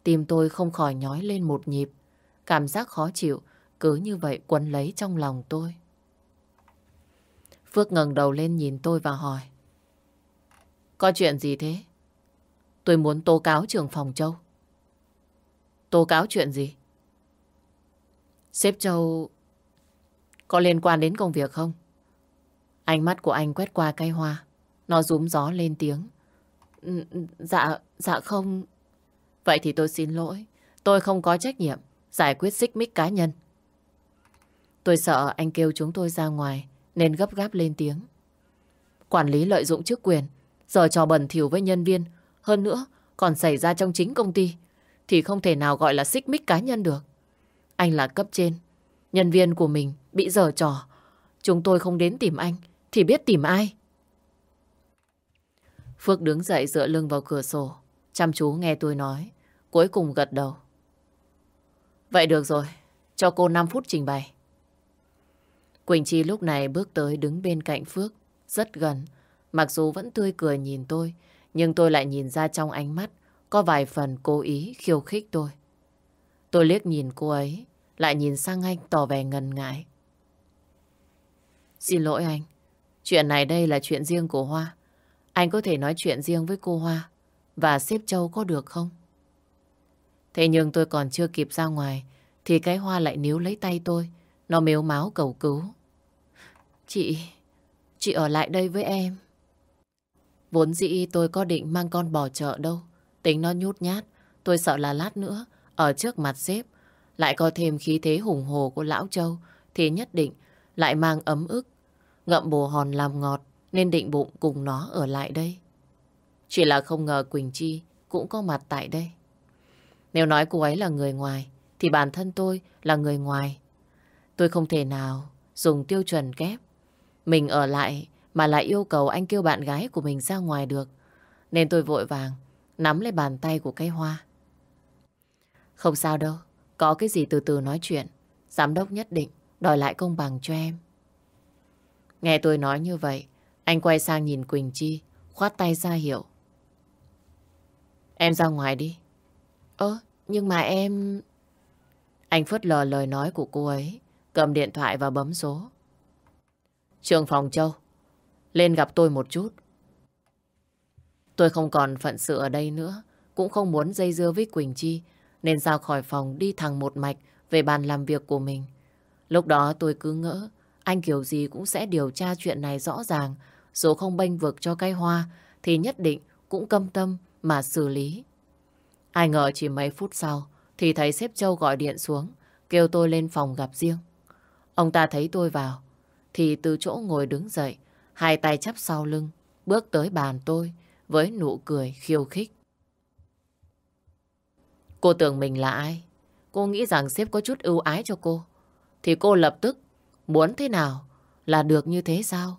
tim tôi không khỏi nhói lên một nhịp. Cảm giác khó chịu, cứ như vậy quấn lấy trong lòng tôi. Phước ngẩng đầu lên nhìn tôi và hỏi. Có chuyện gì thế? Tôi muốn tố cáo trưởng phòng Châu. Tố cáo chuyện gì? Sếp Châu có liên quan đến công việc không? Ánh mắt của anh quét qua cây hoa. Nó rúm gió lên tiếng. Dạ, dạ không. Vậy thì tôi xin lỗi. Tôi không có trách nhiệm giải quyết xích mích cá nhân. Tôi sợ anh kêu chúng tôi ra ngoài nên gấp gáp lên tiếng. Quản lý lợi dụng chức quyền, giờ trò bẩn thỉu với nhân viên, hơn nữa còn xảy ra trong chính công ty, thì không thể nào gọi là xích mích cá nhân được. Anh là cấp trên, nhân viên của mình bị dở trò. Chúng tôi không đến tìm anh, thì biết tìm ai. Phước đứng dậy dựa lưng vào cửa sổ, chăm chú nghe tôi nói, cuối cùng gật đầu. Vậy được rồi, cho cô 5 phút trình bày. Quỳnh Chi lúc này bước tới đứng bên cạnh Phước, rất gần. Mặc dù vẫn tươi cười nhìn tôi, nhưng tôi lại nhìn ra trong ánh mắt có vài phần cố ý khiêu khích tôi. Tôi liếc nhìn cô ấy, lại nhìn sang anh tỏ vẻ ngần ngại. Xin lỗi anh, chuyện này đây là chuyện riêng của Hoa. Anh có thể nói chuyện riêng với cô Hoa và xếp Châu có được không? Thế nhưng tôi còn chưa kịp ra ngoài thì cái Hoa lại níu lấy tay tôi. Nó mếu máu cầu cứu. Chị, chị ở lại đây với em. Vốn dĩ tôi có định mang con bò chợ đâu. Tính nó nhút nhát, tôi sợ là lát nữa, ở trước mặt sếp, lại có thêm khí thế hùng hồ của Lão Châu, thì nhất định lại mang ấm ức. Ngậm bồ hòn làm ngọt, nên định bụng cùng nó ở lại đây. Chỉ là không ngờ Quỳnh Chi cũng có mặt tại đây. Nếu nói cô ấy là người ngoài, thì bản thân tôi là người ngoài. Tôi không thể nào dùng tiêu chuẩn kép. Mình ở lại mà lại yêu cầu anh kêu bạn gái của mình ra ngoài được. Nên tôi vội vàng nắm lấy bàn tay của cây hoa. Không sao đâu, có cái gì từ từ nói chuyện. Giám đốc nhất định đòi lại công bằng cho em. Nghe tôi nói như vậy, anh quay sang nhìn Quỳnh Chi, khoát tay ra hiệu. Em ra ngoài đi. Ơ, nhưng mà em... Anh phớt lờ lời nói của cô ấy, cầm điện thoại và bấm số. Trường phòng Châu, lên gặp tôi một chút. Tôi không còn phận sự ở đây nữa, cũng không muốn dây dưa với Quỳnh Chi, nên ra khỏi phòng đi thẳng một mạch về bàn làm việc của mình. Lúc đó tôi cứ ngỡ, anh kiểu gì cũng sẽ điều tra chuyện này rõ ràng, dù không bênh vực cho cây hoa, thì nhất định cũng câm tâm mà xử lý. Ai ngờ chỉ mấy phút sau, thì thấy sếp Châu gọi điện xuống, kêu tôi lên phòng gặp riêng. Ông ta thấy tôi vào, thì từ chỗ ngồi đứng dậy, hai tay chắp sau lưng, bước tới bàn tôi với nụ cười khiêu khích. Cô tưởng mình là ai? Cô nghĩ rằng sếp có chút ưu ái cho cô. Thì cô lập tức muốn thế nào là được như thế sao?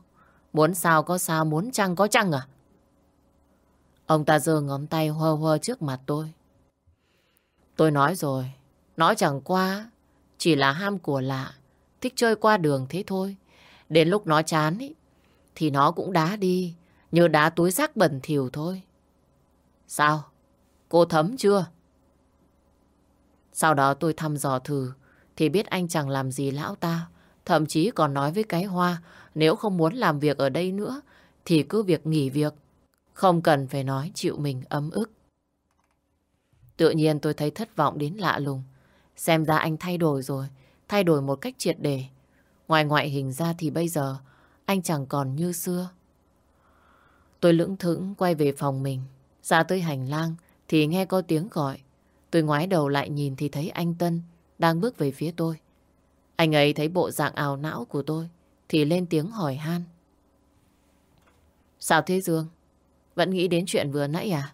Muốn sao có sao, muốn chăng có chăng à? Ông ta giơ ngón tay hơ hơ trước mặt tôi. Tôi nói rồi, nói chẳng qua, chỉ là ham của lạ, thích chơi qua đường thế thôi. Đến lúc nó chán ý, thì nó cũng đá đi, như đá túi rác bẩn thỉu thôi. Sao? Cô thấm chưa? Sau đó tôi thăm dò thử, thì biết anh chẳng làm gì lão ta. Thậm chí còn nói với cái hoa, nếu không muốn làm việc ở đây nữa, thì cứ việc nghỉ việc. Không cần phải nói chịu mình ấm ức. Tự nhiên tôi thấy thất vọng đến lạ lùng. Xem ra anh thay đổi rồi, thay đổi một cách triệt để. Ngoài ngoại hình ra thì bây giờ, anh chẳng còn như xưa. Tôi lững thững quay về phòng mình. Ra tới hành lang thì nghe có tiếng gọi. Tôi ngoái đầu lại nhìn thì thấy anh Tân đang bước về phía tôi. Anh ấy thấy bộ dạng ảo não của tôi thì lên tiếng hỏi han. Sao thế Dương? Vẫn nghĩ đến chuyện vừa nãy à?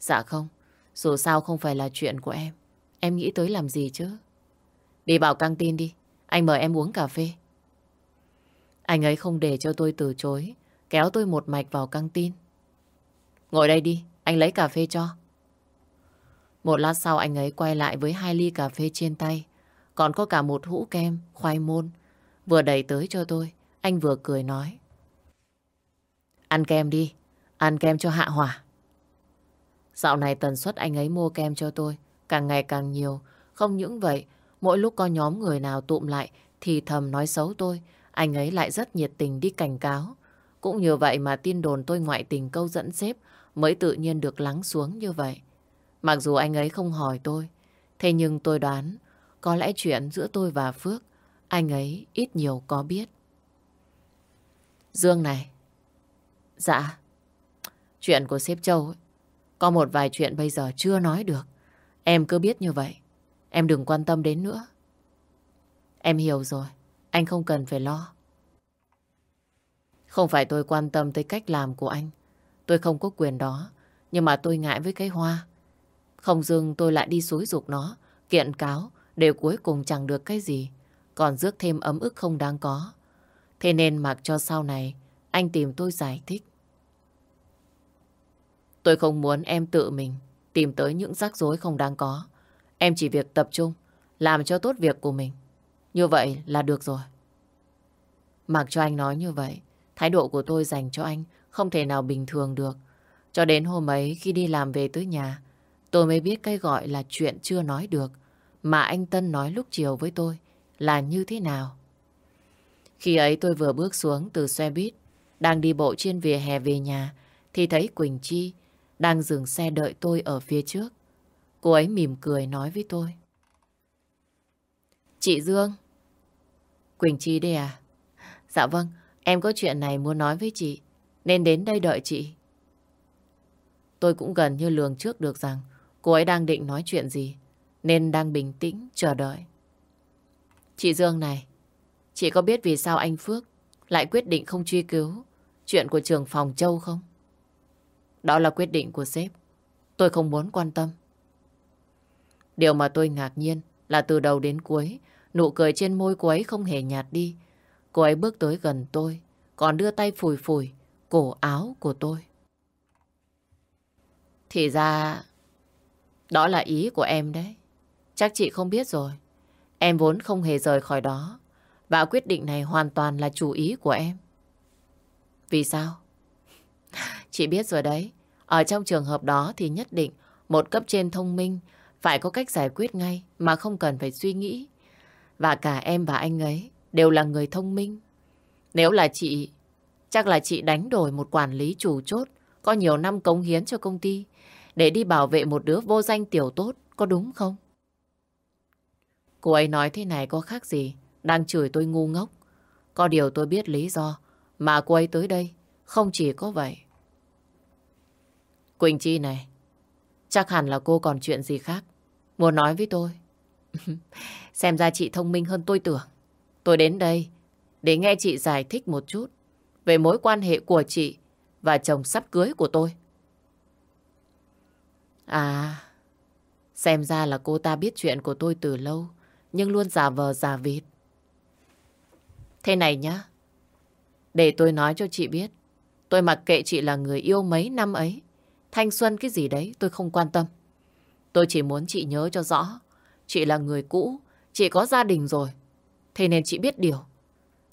Dạ không. Dù sao không phải là chuyện của em. Em nghĩ tới làm gì chứ? Đi vào căng tin đi. Anh mời em uống cà phê. Anh ấy không để cho tôi từ chối. Kéo tôi một mạch vào căng tin. Ngồi đây đi. Anh lấy cà phê cho. Một lát sau anh ấy quay lại với hai ly cà phê trên tay. Còn có cả một hũ kem, khoai môn. Vừa đẩy tới cho tôi. Anh vừa cười nói. Ăn kem đi. Ăn kem cho hạ hỏa. Dạo này tần suất anh ấy mua kem cho tôi càng ngày càng nhiều. Không những vậy, mỗi lúc có nhóm người nào tụm lại thì thầm nói xấu tôi, anh ấy lại rất nhiệt tình đi cảnh cáo. Cũng như vậy mà tin đồn tôi ngoại tình câu dẫn xếp mới tự nhiên được lắng xuống như vậy. Mặc dù anh ấy không hỏi tôi, thế nhưng tôi đoán có lẽ chuyện giữa tôi và Phước anh ấy ít nhiều có biết. Dương này. Dạ. Chuyện của sếp Châu ấy, có một vài chuyện bây giờ chưa nói được. Em cứ biết như vậy. Em đừng quan tâm đến nữa. Em hiểu rồi. Anh không cần phải lo. Không phải tôi quan tâm tới cách làm của anh. Tôi không có quyền đó. Nhưng mà tôi ngại với cái hoa. Không dừng tôi lại đi xúi dục nó. Kiện cáo. Để cuối cùng chẳng được cái gì. Còn rước thêm ấm ức không đáng có. Thế nên mặc cho sau này, anh tìm tôi giải thích. Tôi không muốn em tự mình tìm tới những rắc rối không đáng có. Em chỉ việc tập trung, làm cho tốt việc của mình. Như vậy là được rồi. Mặc cho anh nói như vậy, thái độ của tôi dành cho anh không thể nào bình thường được. Cho đến hôm ấy khi đi làm về tới nhà, tôi mới biết cái gọi là chuyện chưa nói được mà anh Tân nói lúc chiều với tôi là như thế nào. Khi ấy tôi vừa bước xuống từ xe buýt, đang đi bộ trên vỉa hè về nhà, thì thấy Quỳnh Chi đang dừng xe đợi tôi ở phía trước. Cô ấy mỉm cười nói với tôi. Chị Dương. Quỳnh Chi đây à? Dạ vâng, em có chuyện này muốn nói với chị, nên đến đây đợi chị. Tôi cũng gần như lường trước được rằng cô ấy đang định nói chuyện gì, nên đang bình tĩnh chờ đợi. Chị Dương này, chị có biết vì sao anh Phước lại quyết định không truy cứu chuyện của trường phòng Châu không? Đó là quyết định của sếp. Tôi không muốn quan tâm. Điều mà tôi ngạc nhiên là từ đầu đến cuối, nụ cười trên môi cô ấy không hề nhạt đi. Cô ấy bước tới gần tôi, còn đưa tay phủi phủi cổ áo của tôi. Thì ra, đó là ý của em đấy. Chắc chị không biết rồi. Em vốn không hề rời khỏi đó. Và quyết định này hoàn toàn là chủ ý của em. Vì sao? Chị biết rồi đấy. Ở trong trường hợp đó thì nhất định một cấp trên thông minh phải có cách giải quyết ngay mà không cần phải suy nghĩ. Và cả em và anh ấy đều là người thông minh. Nếu là chị, chắc là chị đánh đổi một quản lý chủ chốt có nhiều năm cống hiến cho công ty để đi bảo vệ một đứa vô danh tiểu tốt, có đúng không? Cô ấy nói thế này có khác gì, đang chửi tôi ngu ngốc. Có điều tôi biết lý do mà cô ấy tới đây, không chỉ có vậy. Quỳnh Chi này, chắc hẳn là cô còn chuyện gì khác. Muốn nói với tôi. Xem ra chị thông minh hơn tôi tưởng. Tôi đến đây để nghe chị giải thích một chút về mối quan hệ của chị và chồng sắp cưới của tôi. À, xem ra là cô ta biết chuyện của tôi từ lâu, nhưng luôn giả vờ giả vịt. Thế này nhá, để tôi nói cho chị biết, tôi mặc kệ chị là người yêu mấy năm ấy, thanh xuân cái gì đấy tôi không quan tâm. Tôi chỉ muốn chị nhớ cho rõ, chị là người cũ, chị có gia đình rồi. Thế nên chị biết điều,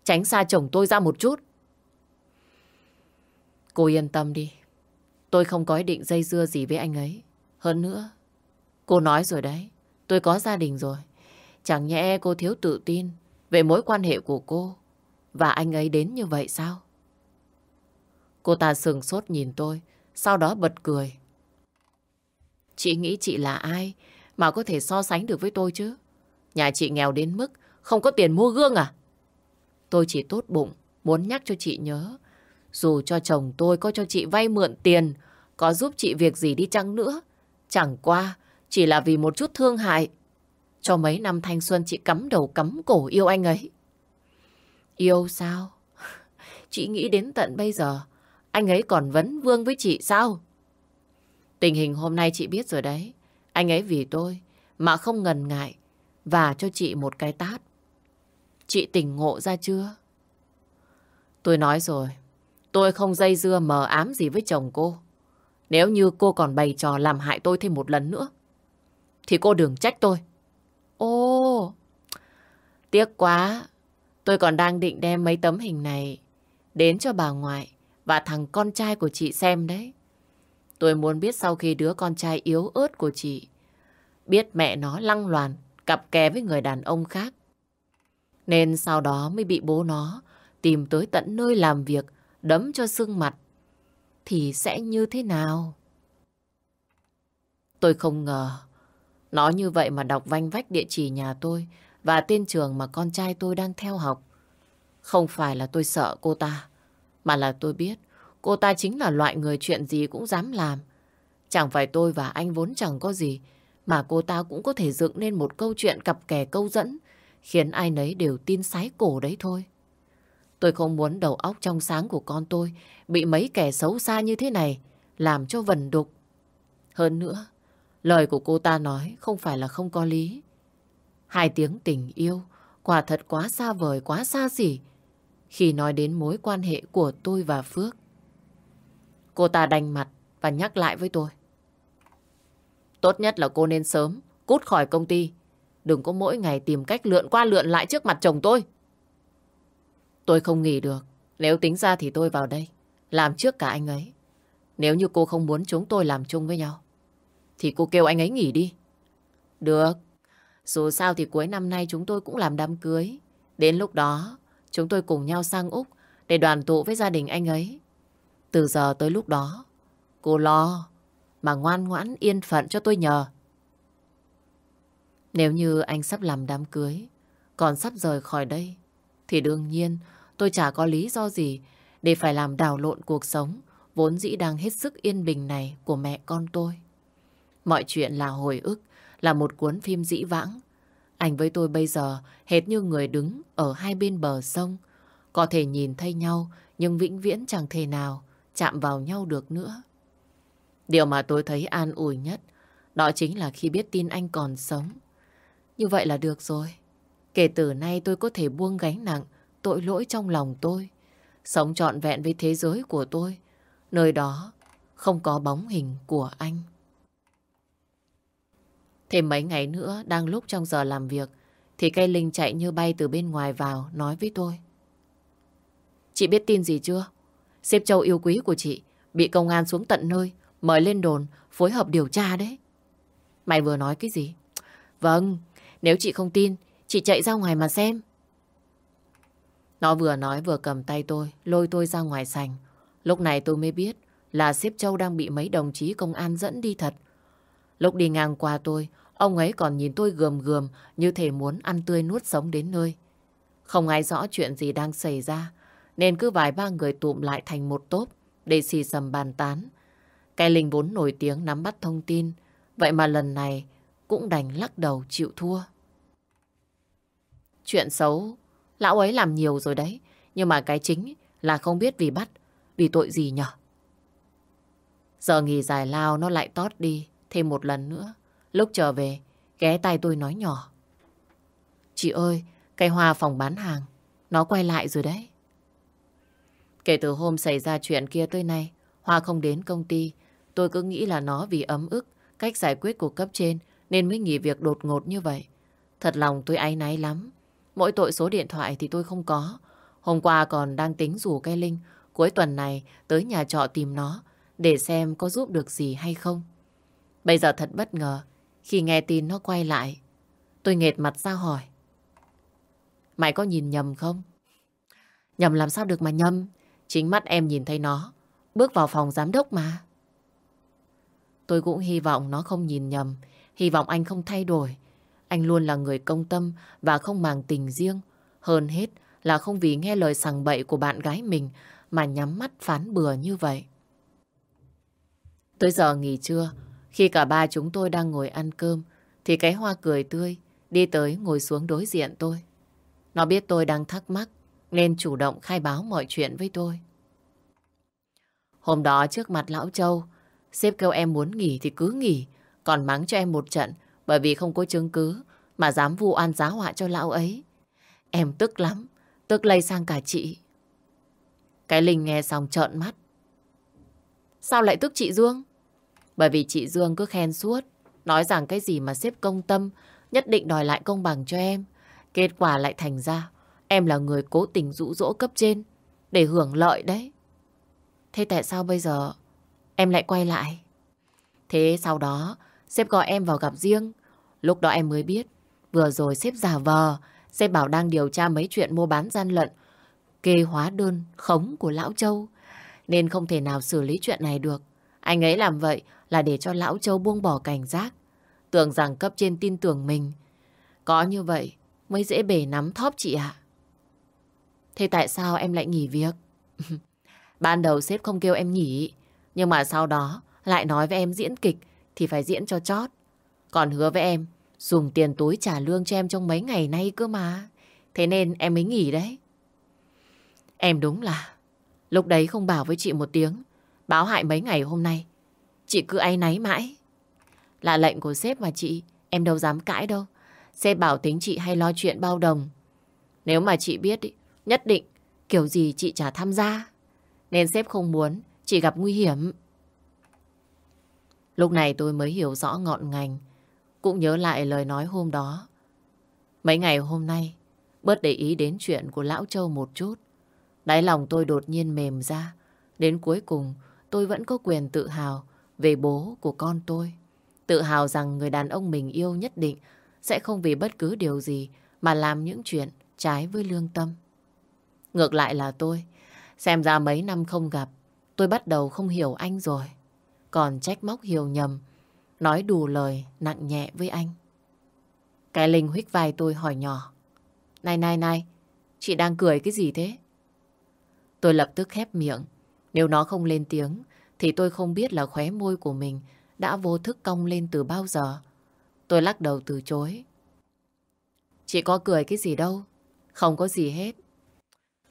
tránh xa chồng tôi ra một chút. Cô yên tâm đi, tôi không có ý định dây dưa gì với anh ấy. Hơn nữa, cô nói rồi đấy, tôi có gia đình rồi. Chẳng nhẽ cô thiếu tự tin về mối quan hệ của cô và anh ấy đến như vậy sao? Cô ta sừng sốt nhìn tôi, sau đó bật cười. Chị nghĩ chị là ai mà có thể so sánh được với tôi chứ? Nhà chị nghèo đến mức không có tiền mua gương à? Tôi chỉ tốt bụng, muốn nhắc cho chị nhớ. Dù cho chồng tôi có cho chị vay mượn tiền, có giúp chị việc gì đi chăng nữa, chẳng qua chỉ là vì một chút thương hại. Cho mấy năm thanh xuân chị cắm đầu cắm cổ yêu anh ấy. Yêu sao? Chị nghĩ đến tận bây giờ, anh ấy còn vấn vương với chị sao? Tình hình hôm nay chị biết rồi đấy. Anh ấy vì tôi mà không ngần ngại và cho chị một cái tát. Chị tỉnh ngộ ra chưa? Tôi nói rồi, tôi không dây dưa mờ ám gì với chồng cô. Nếu như cô còn bày trò làm hại tôi thêm một lần nữa, thì cô đừng trách tôi. Ô, tiếc quá. Tôi còn đang định đem mấy tấm hình này đến cho bà ngoại và thằng con trai của chị xem đấy. Tôi muốn biết sau khi đứa con trai yếu ớt của chị biết mẹ nó lăng loàn cặp kè với người đàn ông khác. Nên sau đó mới bị bố nó tìm tới tận nơi làm việc đấm cho sưng mặt. Thì sẽ như thế nào? Tôi không ngờ nó như vậy mà đọc vanh vách địa chỉ nhà tôi và tên trường mà con trai tôi đang theo học. Không phải là tôi sợ cô ta, mà là tôi biết cô ta chính là loại người chuyện gì cũng dám làm. Chẳng phải tôi và anh vốn chẳng có gì, mà cô ta cũng có thể dựng nên một câu chuyện cặp kè câu dẫn, khiến ai nấy đều tin sái cổ đấy thôi. Tôi không muốn đầu óc trong sáng của con tôi bị mấy kẻ xấu xa như thế này làm cho vần đục. Hơn nữa, lời của cô ta nói không phải là không có lý. Hai tiếng tình yêu quả thật quá xa vời, quá xa xỉ khi nói đến mối quan hệ của tôi và Phước. Cô ta đành mặt và nhắc lại với tôi. Tốt nhất là cô nên sớm cút khỏi công ty. Đừng có mỗi ngày tìm cách lượn qua lượn lại trước mặt chồng tôi. Tôi không nghỉ được. Nếu tính ra thì tôi vào đây. Làm trước cả anh ấy. Nếu như cô không muốn chúng tôi làm chung với nhau. Thì cô kêu anh ấy nghỉ đi. Được. Dù sao thì cuối năm nay chúng tôi cũng làm đám cưới. Đến lúc đó, chúng tôi cùng nhau sang Úc để đoàn tụ với gia đình anh ấy. Từ giờ tới lúc đó cô lo mà ngoan ngoãn yên phận cho tôi nhờ. Nếu như anh sắp làm đám cưới, còn sắp rời khỏi đây, thì đương nhiên tôi chả có lý do gì để phải làm đảo lộn cuộc sống vốn dĩ đang hết sức yên bình này của mẹ con tôi. Mọi chuyện là hồi ức, là một cuốn phim dĩ vãng. Anh với tôi bây giờ hệt như người đứng ở hai bên bờ sông, có thể nhìn thấy nhau nhưng vĩnh viễn chẳng thể nào chạm vào nhau được nữa. Điều mà tôi thấy an ủi nhất đó chính là khi biết tin anh còn sống. Như vậy là được rồi. Kể từ nay tôi có thể buông gánh nặng tội lỗi trong lòng tôi. Sống trọn vẹn với thế giới của tôi. Nơi đó không có bóng hình của anh. Thêm mấy ngày nữa, đang lúc trong giờ làm việc, thì cây Linh chạy như bay từ bên ngoài vào, nói với tôi. Chị biết tin gì chưa? Xếp Châu yêu quý của chị bị công an xuống tận nơi, mời lên đồn, phối hợp điều tra đấy. Mày vừa nói cái gì? Vâng, nếu chị không tin, chị chạy ra ngoài mà xem. Nó vừa nói vừa cầm tay tôi, lôi tôi ra ngoài sành. Lúc này tôi mới biết là xếp Châu đang bị mấy đồng chí công an dẫn đi thật. Lúc đi ngang qua tôi, ông ấy còn nhìn tôi gườm gườm như thể muốn ăn tươi nuốt sống đến nơi. Không ai rõ chuyện gì đang xảy ra, nên cứ vài ba người tụm lại thành một tốp để xì xầm bàn tán. Cái Linh vốn nổi tiếng nắm bắt thông tin, vậy mà lần này cũng đành lắc đầu chịu thua. Chuyện xấu, lão ấy làm nhiều rồi đấy, nhưng mà cái chính là không biết vì bắt, vì tội gì nhở. Giờ nghỉ dài lao nó lại tót đi thêm một lần nữa. Lúc trở về, ghé tay tôi nói nhỏ. Chị ơi, cây hoa phòng bán hàng, nó quay lại rồi đấy. Kể từ hôm xảy ra chuyện kia tới nay, Hoa không đến công ty. Tôi cứ nghĩ là nó vì ấm ức, cách giải quyết của cấp trên nên mới nghỉ việc đột ngột như vậy. Thật lòng tôi áy náy lắm. Mỗi tội số điện thoại thì tôi không có. Hôm qua còn đang tính rủ cây Linh cuối tuần này tới nhà trọ tìm nó để xem có giúp được gì hay không. Bây giờ thật bất ngờ khi nghe tin nó quay lại. Tôi nghệt mặt ra hỏi. Mày có nhìn nhầm không? Nhầm làm sao được mà nhầm? Chính mắt em nhìn thấy nó, bước vào phòng giám đốc mà. Tôi cũng hy vọng nó không nhìn nhầm, hy vọng anh không thay đổi. Anh luôn là người công tâm và không màng tình riêng. Hơn hết là không vì nghe lời sằng bậy của bạn gái mình mà nhắm mắt phán bừa như vậy. Tới giờ nghỉ trưa, khi cả ba chúng tôi đang ngồi ăn cơm, thì cái hoa cười tươi đi tới ngồi xuống đối diện tôi. Nó biết tôi đang thắc mắc nên chủ động khai báo mọi chuyện với tôi. Hôm đó trước mặt Lão Châu, sếp kêu em muốn nghỉ thì cứ nghỉ, còn mắng cho em một trận bởi vì không có chứng cứ mà dám vu oan giá họa cho lão ấy. Em tức lắm, tức lây sang cả chị. Cái Linh nghe xong trợn mắt. Sao lại tức chị Dương? Bởi vì chị Dương cứ khen suốt, nói rằng cái gì mà xếp công tâm, nhất định đòi lại công bằng cho em. Kết quả lại thành ra, em là người cố tình dụ dỗ cấp trên, để hưởng lợi đấy. Thế tại sao bây giờ em lại quay lại? Thế sau đó, sếp gọi em vào gặp riêng. Lúc đó em mới biết, vừa rồi sếp giả vờ, sếp bảo đang điều tra mấy chuyện mua bán gian lận, kê hóa đơn khống của Lão Châu, nên không thể nào xử lý chuyện này được. Anh ấy làm vậy là để cho Lão Châu buông bỏ cảnh giác, tưởng rằng cấp trên tin tưởng mình. Có như vậy mới dễ bể nắm thóp chị ạ. Thế tại sao em lại nghỉ việc? Ban đầu sếp không kêu em nghỉ, nhưng mà sau đó lại nói với em diễn kịch thì phải diễn cho chót. Còn hứa với em dùng tiền túi trả lương cho em trong mấy ngày nay cơ mà. Thế nên em mới nghỉ đấy. Em đúng là lúc đấy không bảo với chị một tiếng, báo hại mấy ngày hôm nay. Chị cứ áy náy mãi. Là lệnh của sếp mà chị, em đâu dám cãi đâu. Sếp bảo tính chị hay lo chuyện bao đồng. Nếu mà chị biết, nhất định kiểu gì chị chả tham gia. Nên sếp không muốn chị gặp nguy hiểm. Lúc này tôi mới hiểu rõ ngọn ngành, cũng nhớ lại lời nói hôm đó. Mấy ngày hôm nay, bớt để ý đến chuyện của Lão Châu một chút. Đáy lòng tôi đột nhiên mềm ra. Đến cuối cùng, tôi vẫn có quyền tự hào về bố của con tôi. Tự hào rằng người đàn ông mình yêu nhất định sẽ không vì bất cứ điều gì mà làm những chuyện trái với lương tâm. Ngược lại là tôi, xem ra mấy năm không gặp, tôi bắt đầu không hiểu anh rồi. Còn trách móc hiểu nhầm, nói đủ lời nặng nhẹ với anh. Cái Linh huyết vai tôi hỏi nhỏ. Này này này, chị đang cười cái gì thế? Tôi lập tức khép miệng. Nếu nó không lên tiếng, thì tôi không biết là khóe môi của mình đã vô thức cong lên từ bao giờ. Tôi lắc đầu từ chối. Chị có cười cái gì đâu, không có gì hết.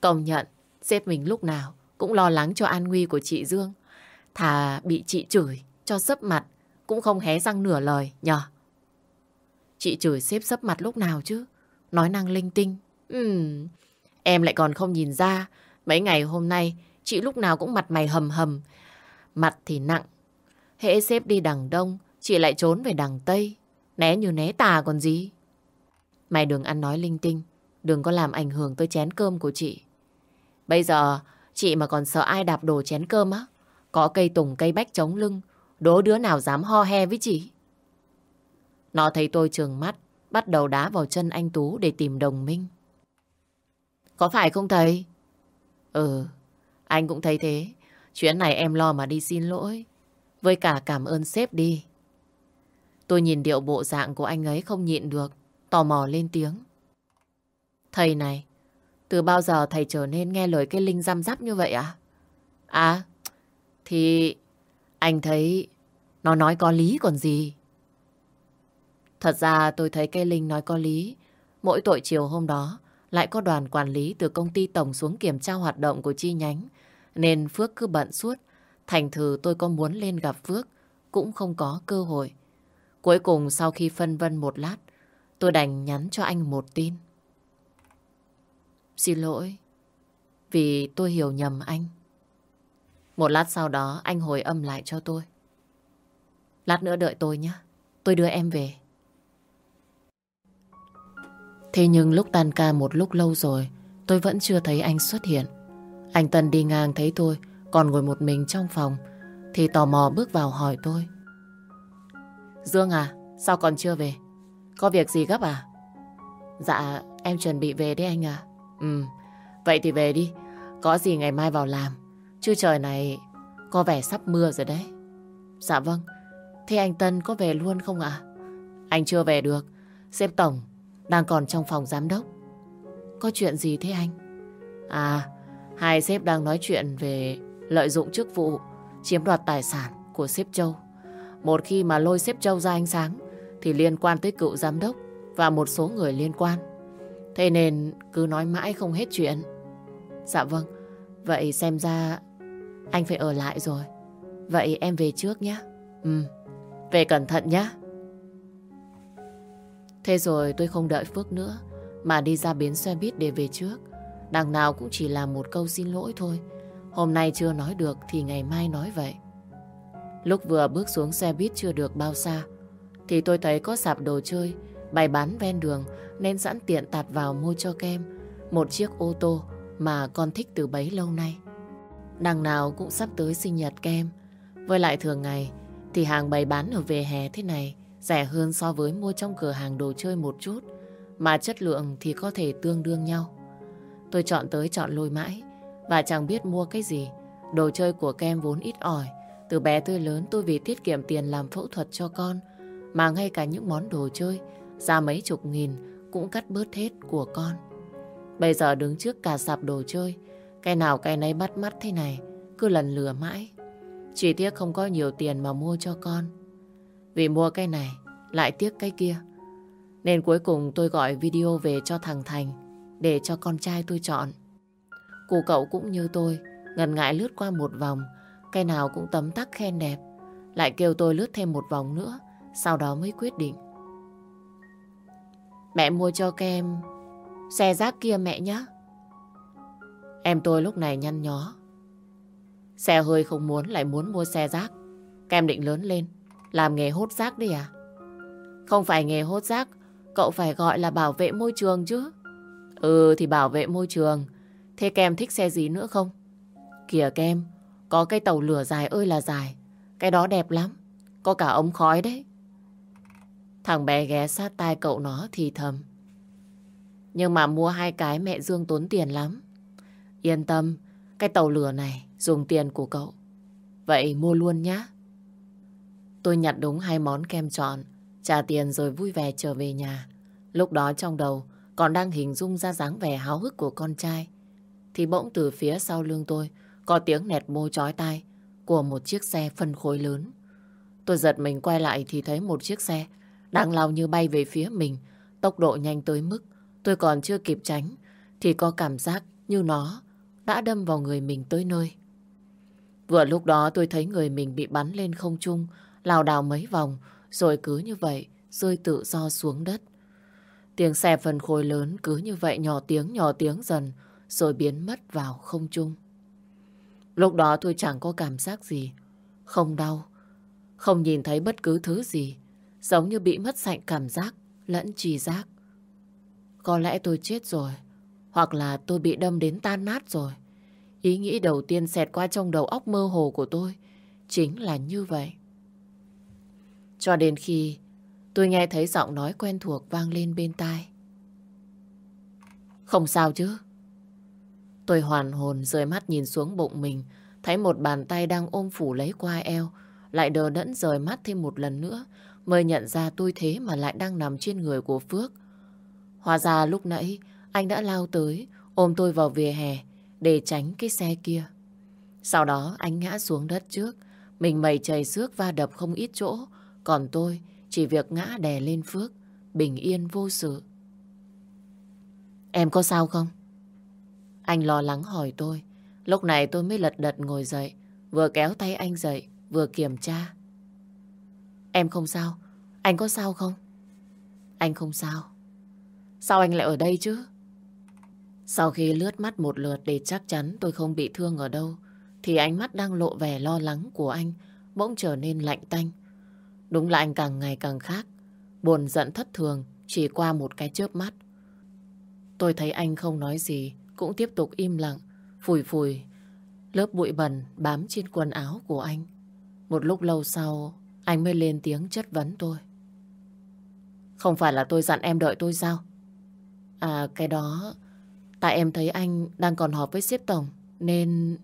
Công nhận, sếp mình lúc nào cũng lo lắng cho an nguy của chị Dương. Thà bị chị chửi cho sấp mặt cũng không hé răng nửa lời nhờ. Chị chửi sếp sấp mặt lúc nào chứ? Nói năng linh tinh. Ừm, em lại còn không nhìn ra. Mấy ngày hôm nay chị lúc nào cũng mặt mày hầm hầm. Mặt thì nặng. Hễ sếp đi đằng đông, chị lại trốn về đằng tây. Né như né tà còn gì. Mày đừng ăn nói linh tinh. Đừng có làm ảnh hưởng tới chén cơm của chị. Bây giờ chị mà còn sợ ai đạp đồ chén cơm á. Có cây tùng cây bách chống lưng. Đố đứa nào dám ho he với chị. Nó thấy tôi trường mắt. Bắt đầu đá vào chân anh Tú để tìm đồng minh. Có phải không thầy? Ừ, anh cũng thấy thế. Chuyến này em lo mà đi xin lỗi. Với cả cảm ơn sếp đi. Tôi nhìn điệu bộ dạng của anh ấy không nhịn được. Tò mò lên tiếng. Thầy này, từ bao giờ thầy trở nên nghe lời cái Linh răm rắp như vậy à? À, thì anh thấy nó nói có lý còn gì. Thật ra tôi thấy cây Linh nói có lý. Mỗi tội chiều hôm đó lại có đoàn quản lý từ công ty tổng xuống kiểm tra hoạt động của chi nhánh. Nên Phước cứ bận suốt. Thành thử tôi có muốn lên gặp Phước cũng không có cơ hội. Cuối cùng sau khi phân vân một lát, tôi đành nhắn cho anh một tin. Xin lỗi, vì tôi hiểu nhầm anh. Một lát sau đó anh hồi âm lại cho tôi. Lát nữa đợi tôi nhé, tôi đưa em về. Thế nhưng lúc tan ca một lúc lâu rồi, tôi vẫn chưa thấy anh xuất hiện. Anh Tân đi ngang thấy tôi, còn ngồi một mình trong phòng, thì tò mò bước vào hỏi tôi. Dương à, sao còn chưa về? Có việc gì gấp à? Dạ, em chuẩn bị về đấy anh à. Ừ, vậy thì về đi. Có gì ngày mai vào làm. Chứ trời này có vẻ sắp mưa rồi đấy. Dạ vâng. Thế anh Tân có về luôn không ạ? Anh chưa về được. Sếp Tổng đang còn trong phòng giám đốc. Có chuyện gì thế anh? À, hai sếp đang nói chuyện về lợi dụng chức vụ, chiếm đoạt tài sản của sếp Châu. Một khi mà lôi sếp Châu ra ánh sáng, thì liên quan tới cựu giám đốc và một số người liên quan. Thế nên cứ nói mãi không hết chuyện. Dạ vâng, vậy xem ra anh phải ở lại rồi. Vậy em về trước nhé. Ừ, về cẩn thận nhé. Thế rồi tôi không đợi Phước nữa, mà đi ra bến xe buýt để về trước. Đằng nào cũng chỉ là một câu xin lỗi thôi. Hôm nay chưa nói được thì ngày mai nói vậy. Lúc vừa bước xuống xe buýt chưa được bao xa, thì tôi thấy có sạp đồ chơi, bày bán ven đường, nên sẵn tiện tạt vào mua cho kem, một chiếc ô tô mà con thích từ bấy lâu nay. Đằng nào cũng sắp tới sinh nhật kem. Với lại thường ngày, thì hàng bày bán ở về hè thế này rẻ hơn so với mua trong cửa hàng đồ chơi một chút. Mà chất lượng thì có thể tương đương nhau. Tôi chọn tới chọn lôi mãi, và chẳng biết mua cái gì. Đồ chơi của kem vốn ít ỏi. Từ bé tôi lớn tôi vì tiết kiệm tiền làm phẫu thuật cho con, mà ngay cả những món đồ chơi ra mấy chục nghìn cũng cắt bớt hết của con. Bây giờ đứng trước cả sạp đồ chơi, cái nào cái nấy bắt mắt thế này, cứ lần lừa mãi. Chỉ tiếc không có nhiều tiền mà mua cho con. Vì mua cái này, lại tiếc cái kia. Nên cuối cùng tôi gọi video về cho thằng Thành, để cho con trai tôi chọn. Cụ cậu cũng như tôi, ngần ngại lướt qua một vòng, cái nào cũng tấm tắc khen đẹp. Lại kêu tôi lướt thêm một vòng nữa, sau đó mới quyết định. Mẹ mua cho kem xe rác kia mẹ nhé. Em tôi lúc này nhăn nhó. Xe hơi không muốn lại muốn mua xe rác. Kem định lớn lên, làm nghề hốt rác đi à? Không phải nghề hốt rác, cậu phải gọi là bảo vệ môi trường chứ. Ừ thì bảo vệ môi trường. Thế Kem thích xe gì nữa không? Kìa Kem, có cái tàu lửa dài ơi là dài. Cái đó đẹp lắm. Có cả ống khói đấy. Thằng bé ghé sát tai cậu nó thì thầm. Nhưng mà mua hai cái mẹ Dương tốn tiền lắm. Yên tâm, cái tàu lửa này dùng tiền của cậu. Vậy mua luôn nhá. Tôi nhặt đúng hai món kem chọn, trả tiền rồi vui vẻ trở về nhà. Lúc đó trong đầu còn đang hình dung ra dáng vẻ háo hức của con trai. Thì bỗng từ phía sau lưng tôi có tiếng nẹt mô chói tai của một chiếc xe phân khối lớn. Tôi giật mình quay lại thì thấy một chiếc xe đang lao như bay về phía mình, tốc độ nhanh tới mức tôi còn chưa kịp tránh thì có cảm giác như nó đã đâm vào người mình tới nơi. Vừa lúc đó tôi thấy người mình bị bắn lên không trung, lào đảo mấy vòng, rồi cứ như vậy rơi tự do xuống đất. Tiếng xe phần khối lớn cứ như vậy nhỏ tiếng nhỏ tiếng dần, rồi biến mất vào không trung. Lúc đó tôi chẳng có cảm giác gì, không đau, không nhìn thấy bất cứ thứ gì, giống như bị mất sạch cảm giác lẫn trì giác. Có lẽ tôi chết rồi, hoặc là tôi bị đâm đến tan nát rồi. Ý nghĩ đầu tiên xẹt qua trong đầu óc mơ hồ của tôi chính là như vậy. Cho đến khi tôi nghe thấy giọng nói quen thuộc vang lên bên tai. Không sao chứ? Tôi hoàn hồn rời mắt nhìn xuống bụng mình, thấy một bàn tay đang ôm phủ lấy qua eo, lại đờ đẫn rời mắt thêm một lần nữa, mới nhận ra tôi thế mà lại đang nằm trên người của Phước. Hóa ra lúc nãy anh đã lao tới ôm tôi vào vỉa hè để tránh cái xe kia. Sau đó anh ngã xuống đất trước, mình mẩy chảy xước va đập không ít chỗ, còn tôi chỉ việc ngã đè lên Phước, bình yên vô sự. Em có sao không? Anh lo lắng hỏi tôi. Lúc này tôi mới lật đật ngồi dậy, vừa kéo tay anh dậy, vừa kiểm tra. Em không sao, anh có sao không? Anh không sao. Sao anh lại ở đây chứ? Sau khi lướt mắt một lượt để chắc chắn tôi không bị thương ở đâu, thì ánh mắt đang lộ vẻ lo lắng của anh bỗng trở nên lạnh tanh. Đúng là anh càng ngày càng khác, buồn giận thất thường chỉ qua một cái chớp mắt. Tôi thấy anh không nói gì, cũng tiếp tục im lặng, phủi phủi lớp bụi bẩn bám trên quần áo của anh. Một lúc lâu sau, anh mới lên tiếng chất vấn tôi. Không phải là tôi dặn em đợi tôi sao? À cái đó, Tại em thấy anh đang còn họp với sếp tổng, Nên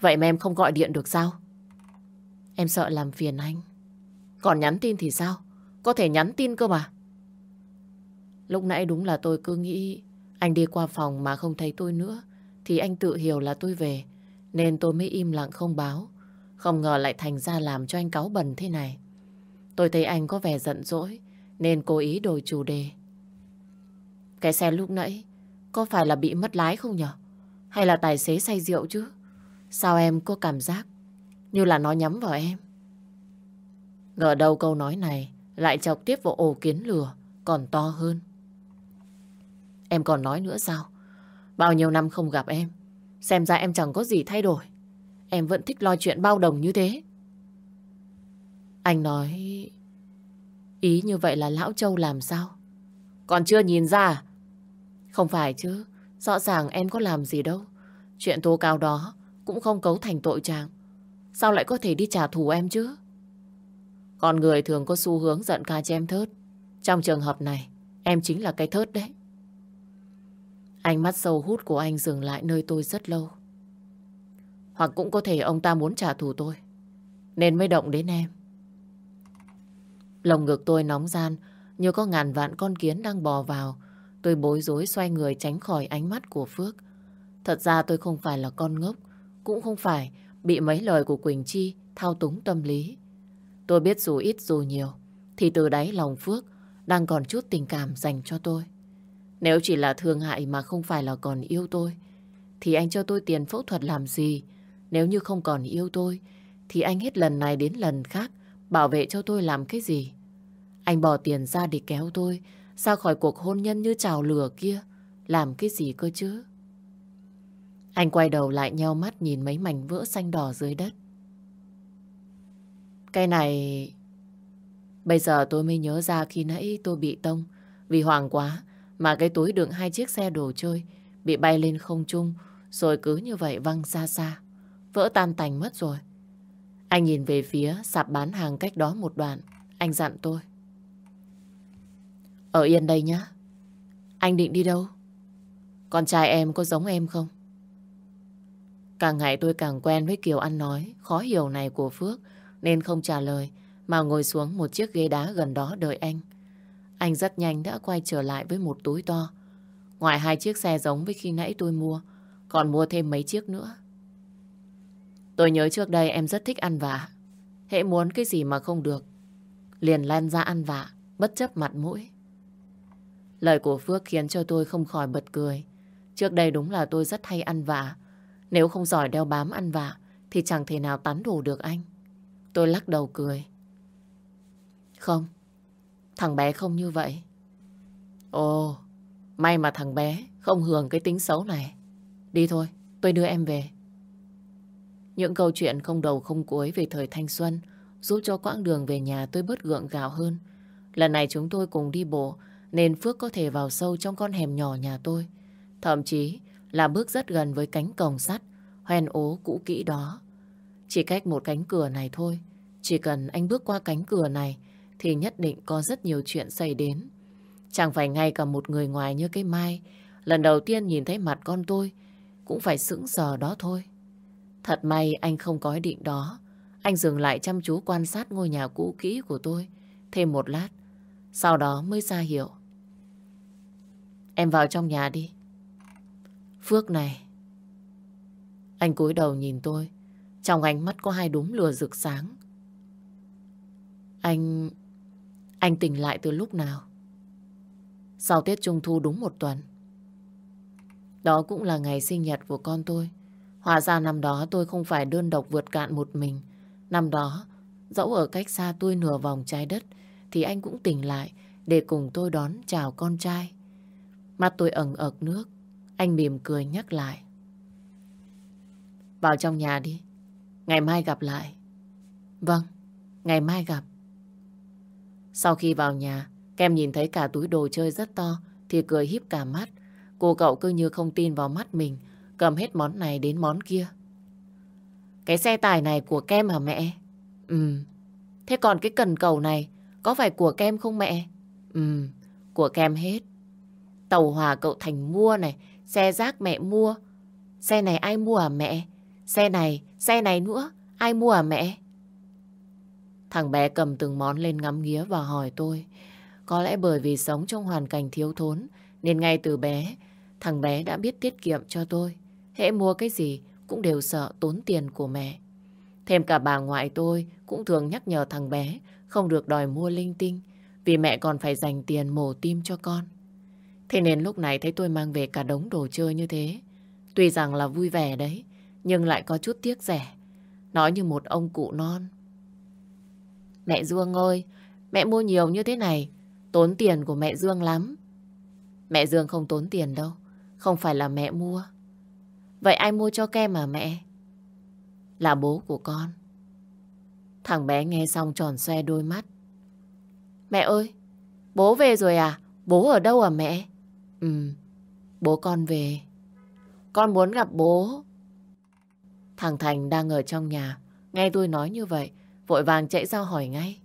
Vậy mà em không gọi điện được sao? Em sợ làm phiền anh. Còn nhắn tin thì sao? Có thể nhắn tin cơ mà. Lúc nãy đúng là tôi cứ nghĩ Anh đi qua phòng mà không thấy tôi nữa, Thì anh tự hiểu là tôi về, Nên tôi mới im lặng không báo. Không ngờ lại thành ra làm cho anh cáu bẩn thế này Tôi thấy anh có vẻ giận dỗi Nên cố ý đổi chủ đề cái xe lúc nãy có phải là bị mất lái không nhở? Hay là tài xế say rượu chứ? Sao em có cảm giác như là nó nhắm vào em? Ngờ đâu câu nói này lại chọc tiếp vào ổ kiến lửa còn to hơn. Em còn nói nữa sao? Bao nhiêu năm không gặp em, xem ra em chẳng có gì thay đổi. Em vẫn thích lo chuyện bao đồng như thế. Anh nói... Ý như vậy là Lão Châu làm sao? Còn chưa nhìn ra? À? Không phải chứ, rõ ràng em có làm gì đâu. Chuyện tố cáo đó cũng không cấu thành tội trạng. Sao lại có thể đi trả thù em chứ? Con người thường có xu hướng giận ca chém thớt. Trong trường hợp này, em chính là cái thớt đấy. Ánh mắt sâu hút của anh dừng lại nơi tôi rất lâu. Hoặc cũng có thể ông ta muốn trả thù tôi. Nên mới động đến em. Lồng ngực tôi nóng gian như có ngàn vạn con kiến đang bò vào. Tôi bối rối xoay người tránh khỏi ánh mắt của Phước. Thật ra tôi không phải là con ngốc, cũng không phải bị mấy lời của Quỳnh Chi thao túng tâm lý. Tôi biết dù ít dù nhiều, thì từ đáy lòng Phước đang còn chút tình cảm dành cho tôi. Nếu chỉ là thương hại mà không phải là còn yêu tôi, thì anh cho tôi tiền phẫu thuật làm gì? Nếu như không còn yêu tôi, thì anh hết lần này đến lần khác bảo vệ cho tôi làm cái gì? Anh bỏ tiền ra để kéo tôi ra khỏi cuộc hôn nhân như trào lửa kia. Làm cái gì cơ chứ? Anh quay đầu lại nheo mắt nhìn mấy mảnh vỡ xanh đỏ dưới đất. Cái này... Bây giờ tôi mới nhớ ra khi nãy tôi bị tông. Vì hoàng quá mà cái túi đựng hai chiếc xe đồ chơi bị bay lên không trung rồi cứ như vậy văng xa xa. Vỡ tan tành mất rồi. Anh nhìn về phía sạp bán hàng cách đó một đoạn. Anh dặn tôi. Ở yên đây nhá. Anh định đi đâu? Con trai em có giống em không? Càng ngày tôi càng quen với kiểu ăn nói khó hiểu này của Phước nên không trả lời mà ngồi xuống một chiếc ghế đá gần đó đợi anh. Anh rất nhanh đã quay trở lại với một túi to. Ngoài hai chiếc xe giống với khi nãy tôi mua, còn mua thêm mấy chiếc nữa. Tôi nhớ trước đây em rất thích ăn vạ. Hễ muốn cái gì mà không được, liền lan ra ăn vạ, bất chấp mặt mũi. Lời của Phước khiến cho tôi không khỏi bật cười. Trước đây đúng là tôi rất hay ăn vạ. Nếu không giỏi đeo bám ăn vạ, thì chẳng thể nào tán đủ được anh. Tôi lắc đầu cười. Không, thằng bé không như vậy. Ồ, may mà thằng bé không hưởng cái tính xấu này. Đi thôi, tôi đưa em về. Những câu chuyện không đầu không cuối về thời thanh xuân giúp cho quãng đường về nhà tôi bớt gượng gạo hơn. Lần này chúng tôi cùng đi bộ, nên Phước có thể vào sâu trong con hẻm nhỏ nhà tôi. Thậm chí là bước rất gần với cánh cổng sắt, hoen ố cũ kỹ đó. Chỉ cách một cánh cửa này thôi. Chỉ cần anh bước qua cánh cửa này thì nhất định có rất nhiều chuyện xảy đến. Chẳng phải ngay cả một người ngoài như cái Mai, lần đầu tiên nhìn thấy mặt con tôi cũng phải sững sờ đó thôi. Thật may anh không có ý định đó. Anh dừng lại chăm chú quan sát ngôi nhà cũ kỹ của tôi thêm một lát. Sau đó mới ra hiệu. Em vào trong nhà đi. Phước này. Anh cúi đầu nhìn tôi. Trong ánh mắt có hai đốm lửa rực sáng. Anh... Anh tỉnh lại từ lúc nào? Sau Tết Trung Thu đúng một tuần. Đó cũng là ngày sinh nhật của con tôi. Hóa ra năm đó tôi không phải đơn độc vượt cạn một mình. Năm đó, dẫu ở cách xa tôi nửa vòng trái đất, thì anh cũng tỉnh lại để cùng tôi đón chào con trai. Mắt tôi ẩn ợt nước, anh mỉm cười nhắc lại. Vào trong nhà đi, ngày mai gặp lại. Vâng, ngày mai gặp. Sau khi vào nhà, Kem nhìn thấy cả túi đồ chơi rất to thì cười híp cả mắt. Cô cậu cứ như không tin vào mắt mình, cầm hết món này đến món kia. Cái xe tải này của Kem hả mẹ? Ừ. Thế còn cái cần cầu này có phải của Kem không mẹ? Ừ, của Kem hết. Tàu hòa cậu Thành mua này, xe rác mẹ mua. Xe này ai mua à mẹ? Xe này, xe này nữa, ai mua à mẹ? Thằng bé cầm từng món lên ngắm nghía và hỏi tôi. Có lẽ bởi vì sống trong hoàn cảnh thiếu thốn, nên ngay từ bé, thằng bé đã biết tiết kiệm cho tôi. Hễ mua cái gì cũng đều sợ tốn tiền của mẹ. Thêm cả bà ngoại tôi cũng thường nhắc nhở thằng bé không được đòi mua linh tinh vì mẹ còn phải dành tiền mổ tim cho con. Thế nên lúc này thấy tôi mang về cả đống đồ chơi như thế. Tuy rằng là vui vẻ đấy, nhưng lại có chút tiếc rẻ. Nói như một ông cụ non. Mẹ Dương ơi, mẹ mua nhiều như thế này, tốn tiền của mẹ Dương lắm. Mẹ Dương không tốn tiền đâu, không phải là mẹ mua. Vậy ai mua cho kem mà mẹ? Là bố của con. Thằng bé nghe xong tròn xoe đôi mắt. Mẹ ơi, bố về rồi à? Bố ở đâu à mẹ? Ừ, bố con về. Con muốn gặp bố. Thằng Thành đang ở trong nhà, nghe tôi nói như vậy, vội vàng chạy ra hỏi ngay.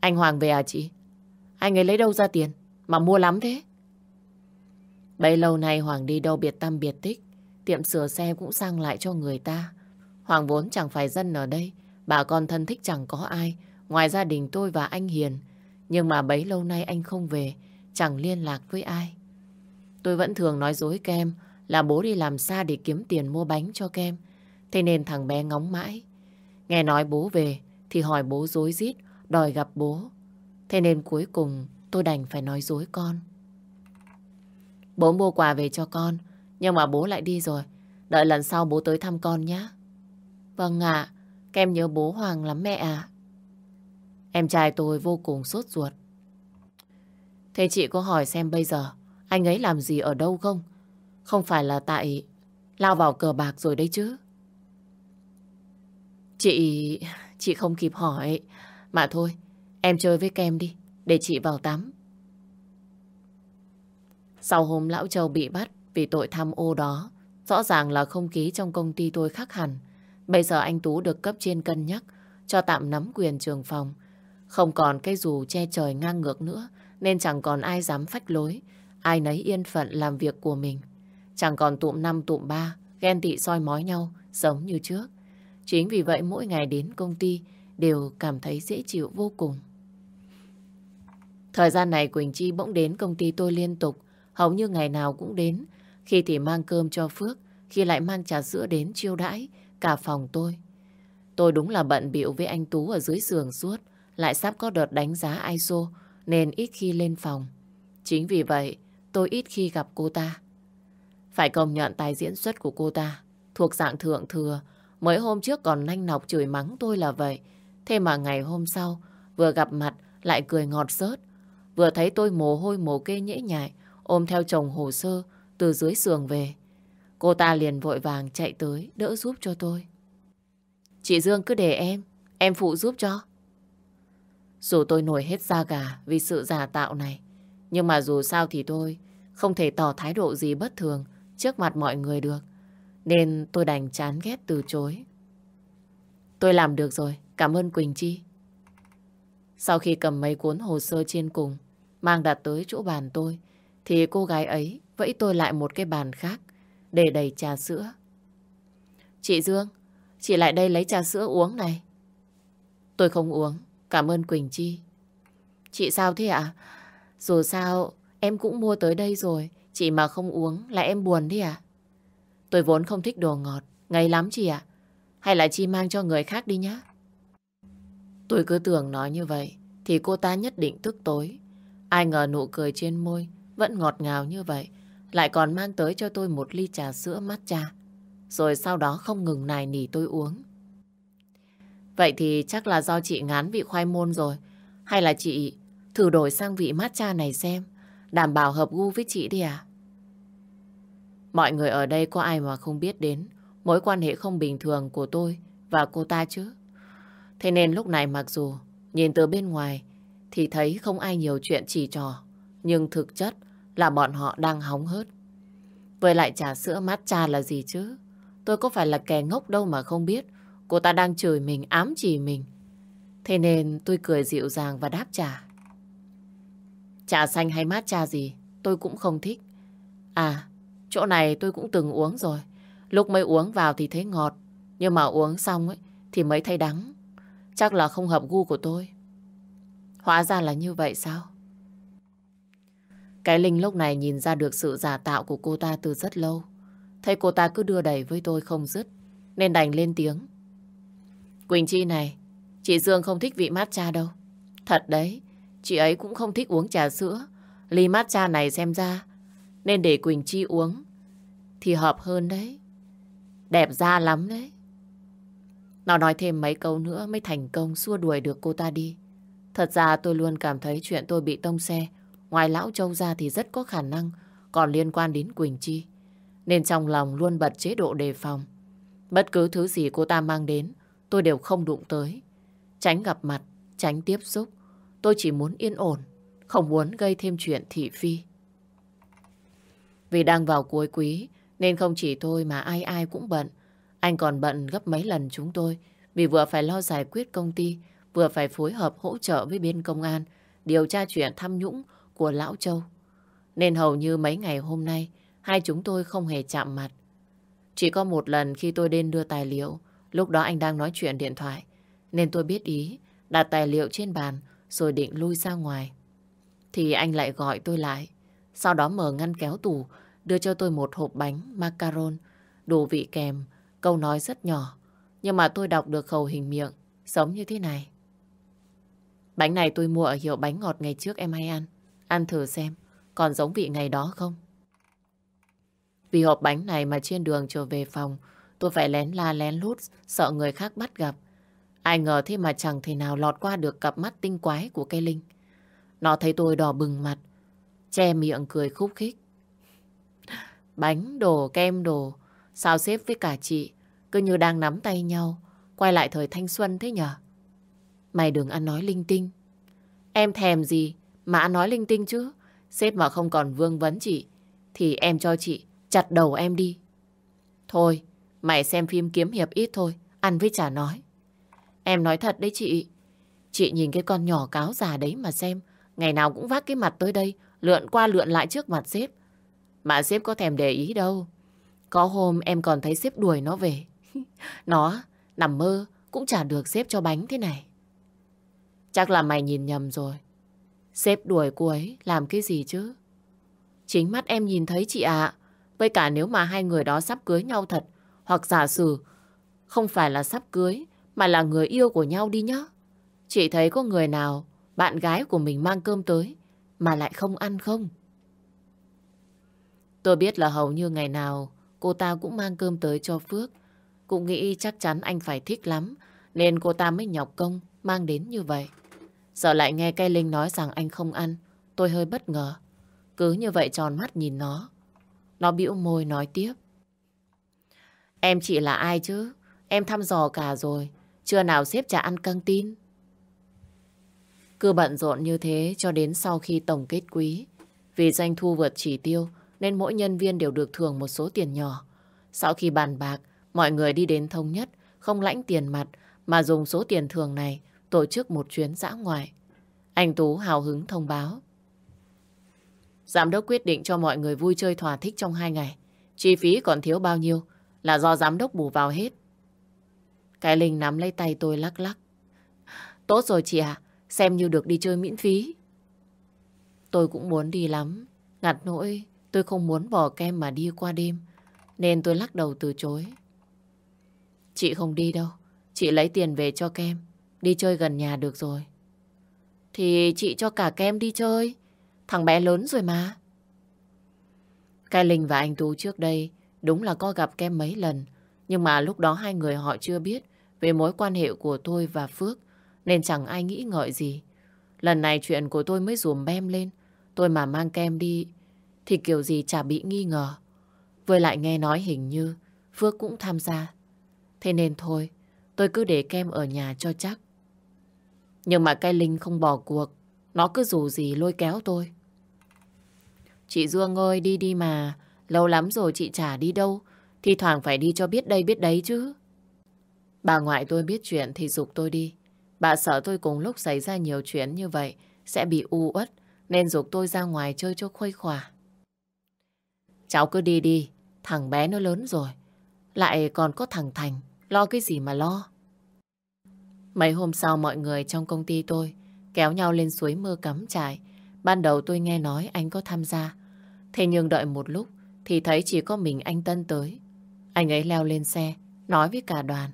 Anh Hoàng về à chị? Anh ấy lấy đâu ra tiền mà mua lắm thế? Bấy lâu nay Hoàng đi đâu biệt tâm biệt tích, tiệm sửa xe cũng sang lại cho người ta. Hoàng vốn chẳng phải dân ở đây, bà con thân thích chẳng có ai, ngoài gia đình tôi và anh Hiền. Nhưng mà bấy lâu nay anh không về, chẳng liên lạc với ai. Tôi vẫn thường nói dối kem là bố đi làm xa để kiếm tiền mua bánh cho kem. Thế nên thằng bé ngóng mãi. Nghe nói bố về thì hỏi bố dối rít đòi gặp bố. Thế nên cuối cùng tôi đành phải nói dối con. Bố mua quà về cho con, nhưng mà bố lại đi rồi. Đợi lần sau bố tới thăm con nhé. Vâng ạ, em nhớ bố Hoàng lắm mẹ à. Em trai tôi vô cùng sốt ruột. Thế chị có hỏi xem bây giờ anh ấy làm gì ở đâu không? Không phải là tại lao vào cờ bạc rồi đấy chứ. Chị... chị không kịp hỏi. Mà thôi, em chơi với kem đi, để chị vào tắm. Sau hôm Lão Châu bị bắt vì tội tham ô đó, rõ ràng là không khí trong công ty tôi khác hẳn. Bây giờ anh Tú được cấp trên cân nhắc cho tạm nắm quyền trường phòng. Không còn cái dù che trời ngang ngược nữa, nên chẳng còn ai dám phách lối, ai nấy yên phận làm việc của mình. Chẳng còn tụm năm tụm ba, ghen tị soi mói nhau, giống như trước. Chính vì vậy mỗi ngày đến công ty đều cảm thấy dễ chịu vô cùng. Thời gian này Quỳnh Chi bỗng đến công ty tôi liên tục, hầu như ngày nào cũng đến. Khi thì mang cơm cho Phước, khi lại mang trà sữa đến chiêu đãi cả phòng tôi. Tôi đúng là bận bịu với anh Tú ở dưới giường suốt, lại sắp có đợt đánh giá ISO nên ít khi lên phòng. Chính vì vậy, tôi ít khi gặp cô ta. Phải công nhận tài diễn xuất của cô ta, thuộc dạng thượng thừa, mấy hôm trước còn nanh nọc chửi mắng tôi là vậy. Thế mà ngày hôm sau, vừa gặp mặt lại cười ngọt sớt, vừa thấy tôi mồ hôi mồ kê nhễ nhại, ôm theo chồng hồ sơ từ dưới giường về. Cô ta liền vội vàng chạy tới đỡ giúp cho tôi. Chị Dương cứ để em, em phụ giúp cho. Dù tôi nổi hết da gà vì sự giả tạo này, nhưng mà dù sao thì tôi không thể tỏ thái độ gì bất thường trước mặt mọi người được. Nên tôi đành chán ghét từ chối. Tôi làm được rồi, cảm ơn Quỳnh Chi. Sau khi cầm mấy cuốn hồ sơ trên cùng, mang đặt tới chỗ bàn tôi, thì cô gái ấy vẫy tôi lại một cái bàn khác để đầy trà sữa. Chị Dương, chị lại đây lấy trà sữa uống này. Tôi không uống, cảm ơn Quỳnh Chi. Chị sao thế ạ? Dù sao, em cũng mua tới đây rồi, chị mà không uống là em buồn đi à? Tôi vốn không thích đồ ngọt, ngấy lắm chị ạ. Hay là chị mang cho người khác đi nhá. Tôi cứ tưởng nói như vậy, thì cô ta nhất định tức tối. Ai ngờ nụ cười trên môi vẫn ngọt ngào như vậy, lại còn mang tới cho tôi một ly trà sữa matcha. Rồi sau đó không ngừng nài nỉ tôi uống. Vậy thì chắc là do chị ngán vị khoai môn rồi. Hay là chị thử đổi sang vị matcha này xem. Đảm bảo hợp gu với chị đi à? Mọi người ở đây có ai mà không biết đến mối quan hệ không bình thường của tôi và cô ta chứ? Thế nên lúc này mặc dù nhìn từ bên ngoài thì thấy không ai nhiều chuyện chỉ trò. Nhưng thực chất là bọn họ đang hóng hớt. Với lại trà sữa mát cha là gì chứ? Tôi có phải là kẻ ngốc đâu mà không biết. Cô ta đang chửi mình, ám chỉ mình. Thế nên tôi cười dịu dàng và đáp trả. Trà xanh hay mát trà gì, tôi cũng không thích. À, chỗ này tôi cũng từng uống rồi. Lúc mới uống vào thì thấy ngọt, nhưng mà uống xong ấy thì mới thấy đắng. Chắc là không hợp gu của tôi. Hóa ra là như vậy sao? Cái Linh lúc này nhìn ra được sự giả tạo của cô ta từ rất lâu. Thấy cô ta cứ đưa đẩy với tôi không dứt, nên đành lên tiếng. Quỳnh Chi này, chị Dương không thích vị matcha đâu. Thật đấy, chị ấy cũng không thích uống trà sữa. Ly matcha này xem ra, nên để Quỳnh Chi uống thì hợp hơn đấy. Đẹp da lắm đấy. Nó nói thêm mấy câu nữa mới thành công xua đuổi được cô ta đi. Thật ra tôi luôn cảm thấy chuyện tôi bị tông xe, ngoài Lão Châu ra thì rất có khả năng còn liên quan đến Quỳnh Chi. Nên trong lòng luôn bật chế độ đề phòng. Bất cứ thứ gì cô ta mang đến, tôi đều không đụng tới. Tránh gặp mặt, tránh tiếp xúc. Tôi chỉ muốn yên ổn, không muốn gây thêm chuyện thị phi. Vì đang vào cuối quý, nên không chỉ tôi mà ai ai cũng bận. Anh còn bận gấp mấy lần chúng tôi, vì vừa phải lo giải quyết công ty, vừa phải phối hợp hỗ trợ với bên công an, điều tra chuyện tham nhũng của Lão Châu. Nên hầu như mấy ngày hôm nay, hai chúng tôi không hề chạm mặt. Chỉ có một lần khi tôi đến đưa tài liệu, lúc đó anh đang nói chuyện điện thoại, nên tôi biết ý, đặt tài liệu trên bàn rồi định lui ra ngoài. Thì anh lại gọi tôi lại, sau đó mở ngăn kéo tủ, đưa cho tôi một hộp bánh macaron, đồ vị kèm, câu nói rất nhỏ, nhưng mà tôi đọc được khẩu hình miệng, giống như thế này. Bánh này tôi mua ở hiệu bánh ngọt ngày trước em hay ăn. Ăn thử xem, còn giống vị ngày đó không? Vì hộp bánh này mà trên đường trở về phòng, tôi phải lén la lén lút, sợ người khác bắt gặp. Ai ngờ thế mà chẳng thể nào lọt qua được cặp mắt tinh quái của cây Linh. Nó thấy tôi đỏ bừng mặt, che miệng cười khúc khích. Bánh đồ, kem đồ, sao xếp với cả chị, cứ như đang nắm tay nhau, quay lại thời thanh xuân thế nhở? Mày đừng ăn nói linh tinh. Em thèm gì mà nói linh tinh chứ? Sếp mà không còn vương vấn chị, thì em cho chị chặt đầu em đi. Thôi, mày xem phim kiếm hiệp ít thôi, ăn với chả nói. Em nói thật đấy chị. Chị nhìn cái con nhỏ cáo già đấy mà xem, ngày nào cũng vác cái mặt tới đây, lượn qua lượn lại trước mặt sếp. Mà sếp có thèm để ý đâu. Có hôm em còn thấy sếp đuổi nó về. nó nằm mơ cũng chả được sếp cho bánh thế này. Chắc là mày nhìn nhầm rồi. Sếp đuổi cô ấy làm cái gì chứ? Chính mắt em nhìn thấy chị ạ. Với cả nếu mà hai người đó sắp cưới nhau thật, hoặc giả sử không phải là sắp cưới, mà là người yêu của nhau đi nhá. Chị thấy có người nào bạn gái của mình mang cơm tới mà lại không ăn không? Tôi biết là hầu như ngày nào cô ta cũng mang cơm tới cho Phước. Cũng nghĩ chắc chắn anh phải thích lắm nên cô ta mới nhọc công mang đến như vậy. Giờ lại nghe cây Linh nói rằng anh không ăn. Tôi hơi bất ngờ. Cứ như vậy tròn mắt nhìn nó. Nó bĩu môi nói tiếp. Em chị là ai chứ? Em thăm dò cả rồi. Chưa nào xếp trả ăn căng tin. Cứ bận rộn như thế cho đến sau khi tổng kết quý. Vì doanh thu vượt chỉ tiêu nên mỗi nhân viên đều được thưởng một số tiền nhỏ. Sau khi bàn bạc, mọi người đi đến thống nhất, không lãnh tiền mặt mà dùng số tiền thường này tổ chức một chuyến dã ngoại. Anh Tú hào hứng thông báo. Giám đốc quyết định cho mọi người vui chơi thỏa thích trong hai ngày. Chi phí còn thiếu bao nhiêu là do giám đốc bù vào hết. Cái Linh nắm lấy tay tôi lắc lắc. Tốt rồi chị ạ, xem như được đi chơi miễn phí. Tôi cũng muốn đi lắm. Ngặt nỗi, tôi không muốn bỏ kem mà đi qua đêm. Nên tôi lắc đầu từ chối. Chị không đi đâu. Chị lấy tiền về cho kem. Đi chơi gần nhà được rồi. Thì chị cho cả kem đi chơi. Thằng bé lớn rồi mà. Cái Linh và anh Tú trước đây đúng là có gặp kem mấy lần. Nhưng mà lúc đó hai người họ chưa biết về mối quan hệ của tôi và Phước. Nên chẳng ai nghĩ ngợi gì. Lần này chuyện của tôi mới dùm bem lên. Tôi mà mang kem đi thì kiểu gì chả bị nghi ngờ. Với lại nghe nói hình như Phước cũng tham gia. Thế nên thôi, tôi cứ để kem ở nhà cho chắc. Nhưng mà cái Linh không bỏ cuộc. Nó cứ dù gì lôi kéo tôi. Chị Dương ơi đi đi mà. Lâu lắm rồi chị chả đi đâu. Thì thoảng phải đi cho biết đây biết đấy chứ. Bà ngoại tôi biết chuyện thì dục tôi đi. Bà sợ tôi cùng lúc xảy ra nhiều chuyện như vậy sẽ bị u uất nên dục tôi ra ngoài chơi cho khuây khỏa. Cháu cứ đi đi, thằng bé nó lớn rồi. Lại còn có thằng Thành, lo cái gì mà lo. Mấy hôm sau mọi người trong công ty tôi kéo nhau lên suối mưa cắm trại. Ban đầu tôi nghe nói anh có tham gia. Thế nhưng đợi một lúc thì thấy chỉ có mình anh Tân tới. Anh ấy leo lên xe, nói với cả đoàn.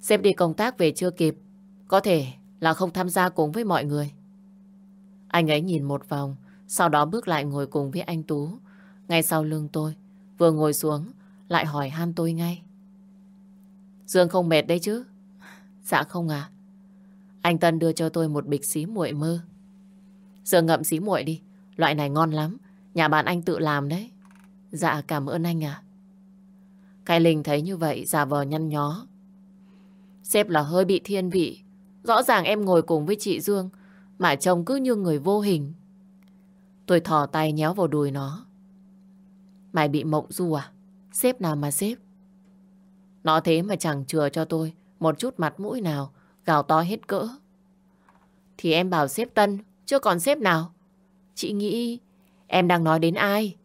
Sếp đi công tác về chưa kịp, có thể là không tham gia cùng với mọi người. Anh ấy nhìn một vòng, sau đó bước lại ngồi cùng với anh Tú. Ngay sau lưng tôi, vừa ngồi xuống lại hỏi han tôi ngay. Dương không mệt đấy chứ? Dạ không à. Anh Tân đưa cho tôi một bịch xí muội mơ. Giờ ngậm xí muội đi, loại này ngon lắm. Nhà bạn anh tự làm đấy. Dạ cảm ơn anh à. Cái Linh thấy như vậy giả vờ nhăn nhó. Sếp là hơi bị thiên vị. Rõ ràng em ngồi cùng với chị Dương mà trông cứ như người vô hình. Tôi thò tay nhéo vào đùi nó. Mày bị mộng du à? Sếp nào mà sếp? Nó thế mà chẳng chừa cho tôi một chút mặt mũi nào, gào to hết cỡ. Thì em bảo xếp Tân, chứ còn xếp nào? Chị nghĩ em đang nói đến ai?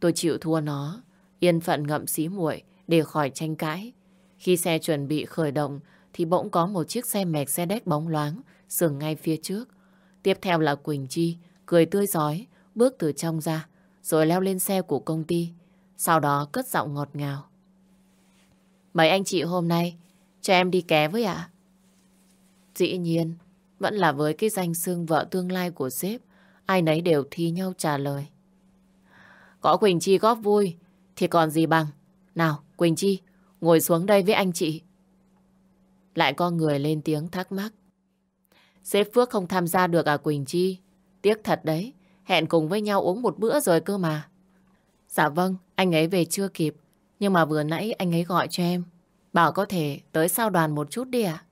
Tôi chịu thua nó, yên phận ngậm xí muội để khỏi tranh cãi. Khi xe chuẩn bị khởi động thì bỗng có một chiếc xe mẹc xe đét bóng loáng dừng ngay phía trước. Tiếp theo là Quỳnh Chi, cười tươi giói, bước từ trong ra, rồi leo lên xe của công ty. Sau đó cất giọng ngọt ngào. Mấy anh chị hôm nay cho em đi ké với ạ? Dĩ nhiên, vẫn là với cái danh xưng vợ tương lai của sếp, ai nấy đều thi nhau trả lời. Có Quỳnh Chi góp vui, thì còn gì bằng. Nào, Quỳnh Chi, ngồi xuống đây với anh chị. Lại có người lên tiếng thắc mắc. Sếp Phước không tham gia được à Quỳnh Chi? Tiếc thật đấy, hẹn cùng với nhau uống một bữa rồi cơ mà. Dạ vâng, anh ấy về chưa kịp, nhưng mà vừa nãy anh ấy gọi cho em. Bảo có thể tới sau đoàn một chút đi ạ.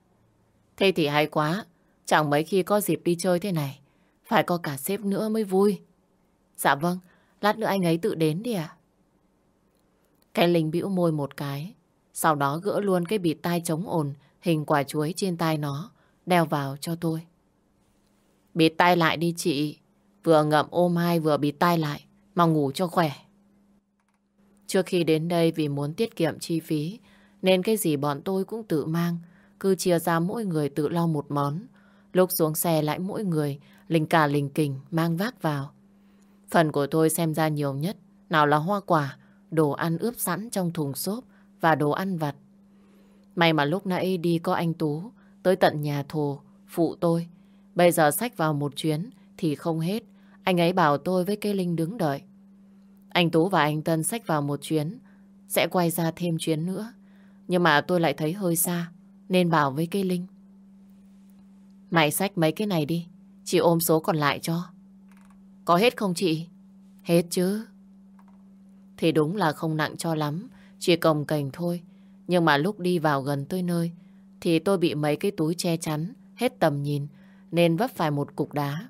Thế thì hay quá, chẳng mấy khi có dịp đi chơi thế này. Phải có cả sếp nữa mới vui. Dạ vâng, lát nữa anh ấy tự đến đi ạ. Cái Linh bĩu môi một cái, sau đó gỡ luôn cái bịt tai chống ồn hình quả chuối trên tai nó, đeo vào cho tôi. Bịt tai lại đi chị, vừa ngậm ôm hai vừa bịt tai lại, mà ngủ cho khỏe. Trước khi đến đây vì muốn tiết kiệm chi phí, nên cái gì bọn tôi cũng tự mang, cứ chia ra mỗi người tự lo một món. Lúc xuống xe lại mỗi người, lình cả lình kình, mang vác vào. Phần của tôi xem ra nhiều nhất, nào là hoa quả, đồ ăn ướp sẵn trong thùng xốp và đồ ăn vặt. May mà lúc nãy đi có anh Tú tới tận nhà thồ, phụ tôi. Bây giờ sách vào một chuyến thì không hết. Anh ấy bảo tôi với cây Linh đứng đợi. Anh Tú và anh Tân sách vào một chuyến, sẽ quay ra thêm chuyến nữa. Nhưng mà tôi lại thấy hơi xa, nên bảo với cây Linh. Mày sách mấy cái này đi, chị ôm số còn lại cho. Có hết không chị? Hết chứ. Thì đúng là không nặng cho lắm, chỉ cồng cành thôi. Nhưng mà lúc đi vào gần tới nơi, thì tôi bị mấy cái túi che chắn, hết tầm nhìn, nên vấp phải một cục đá.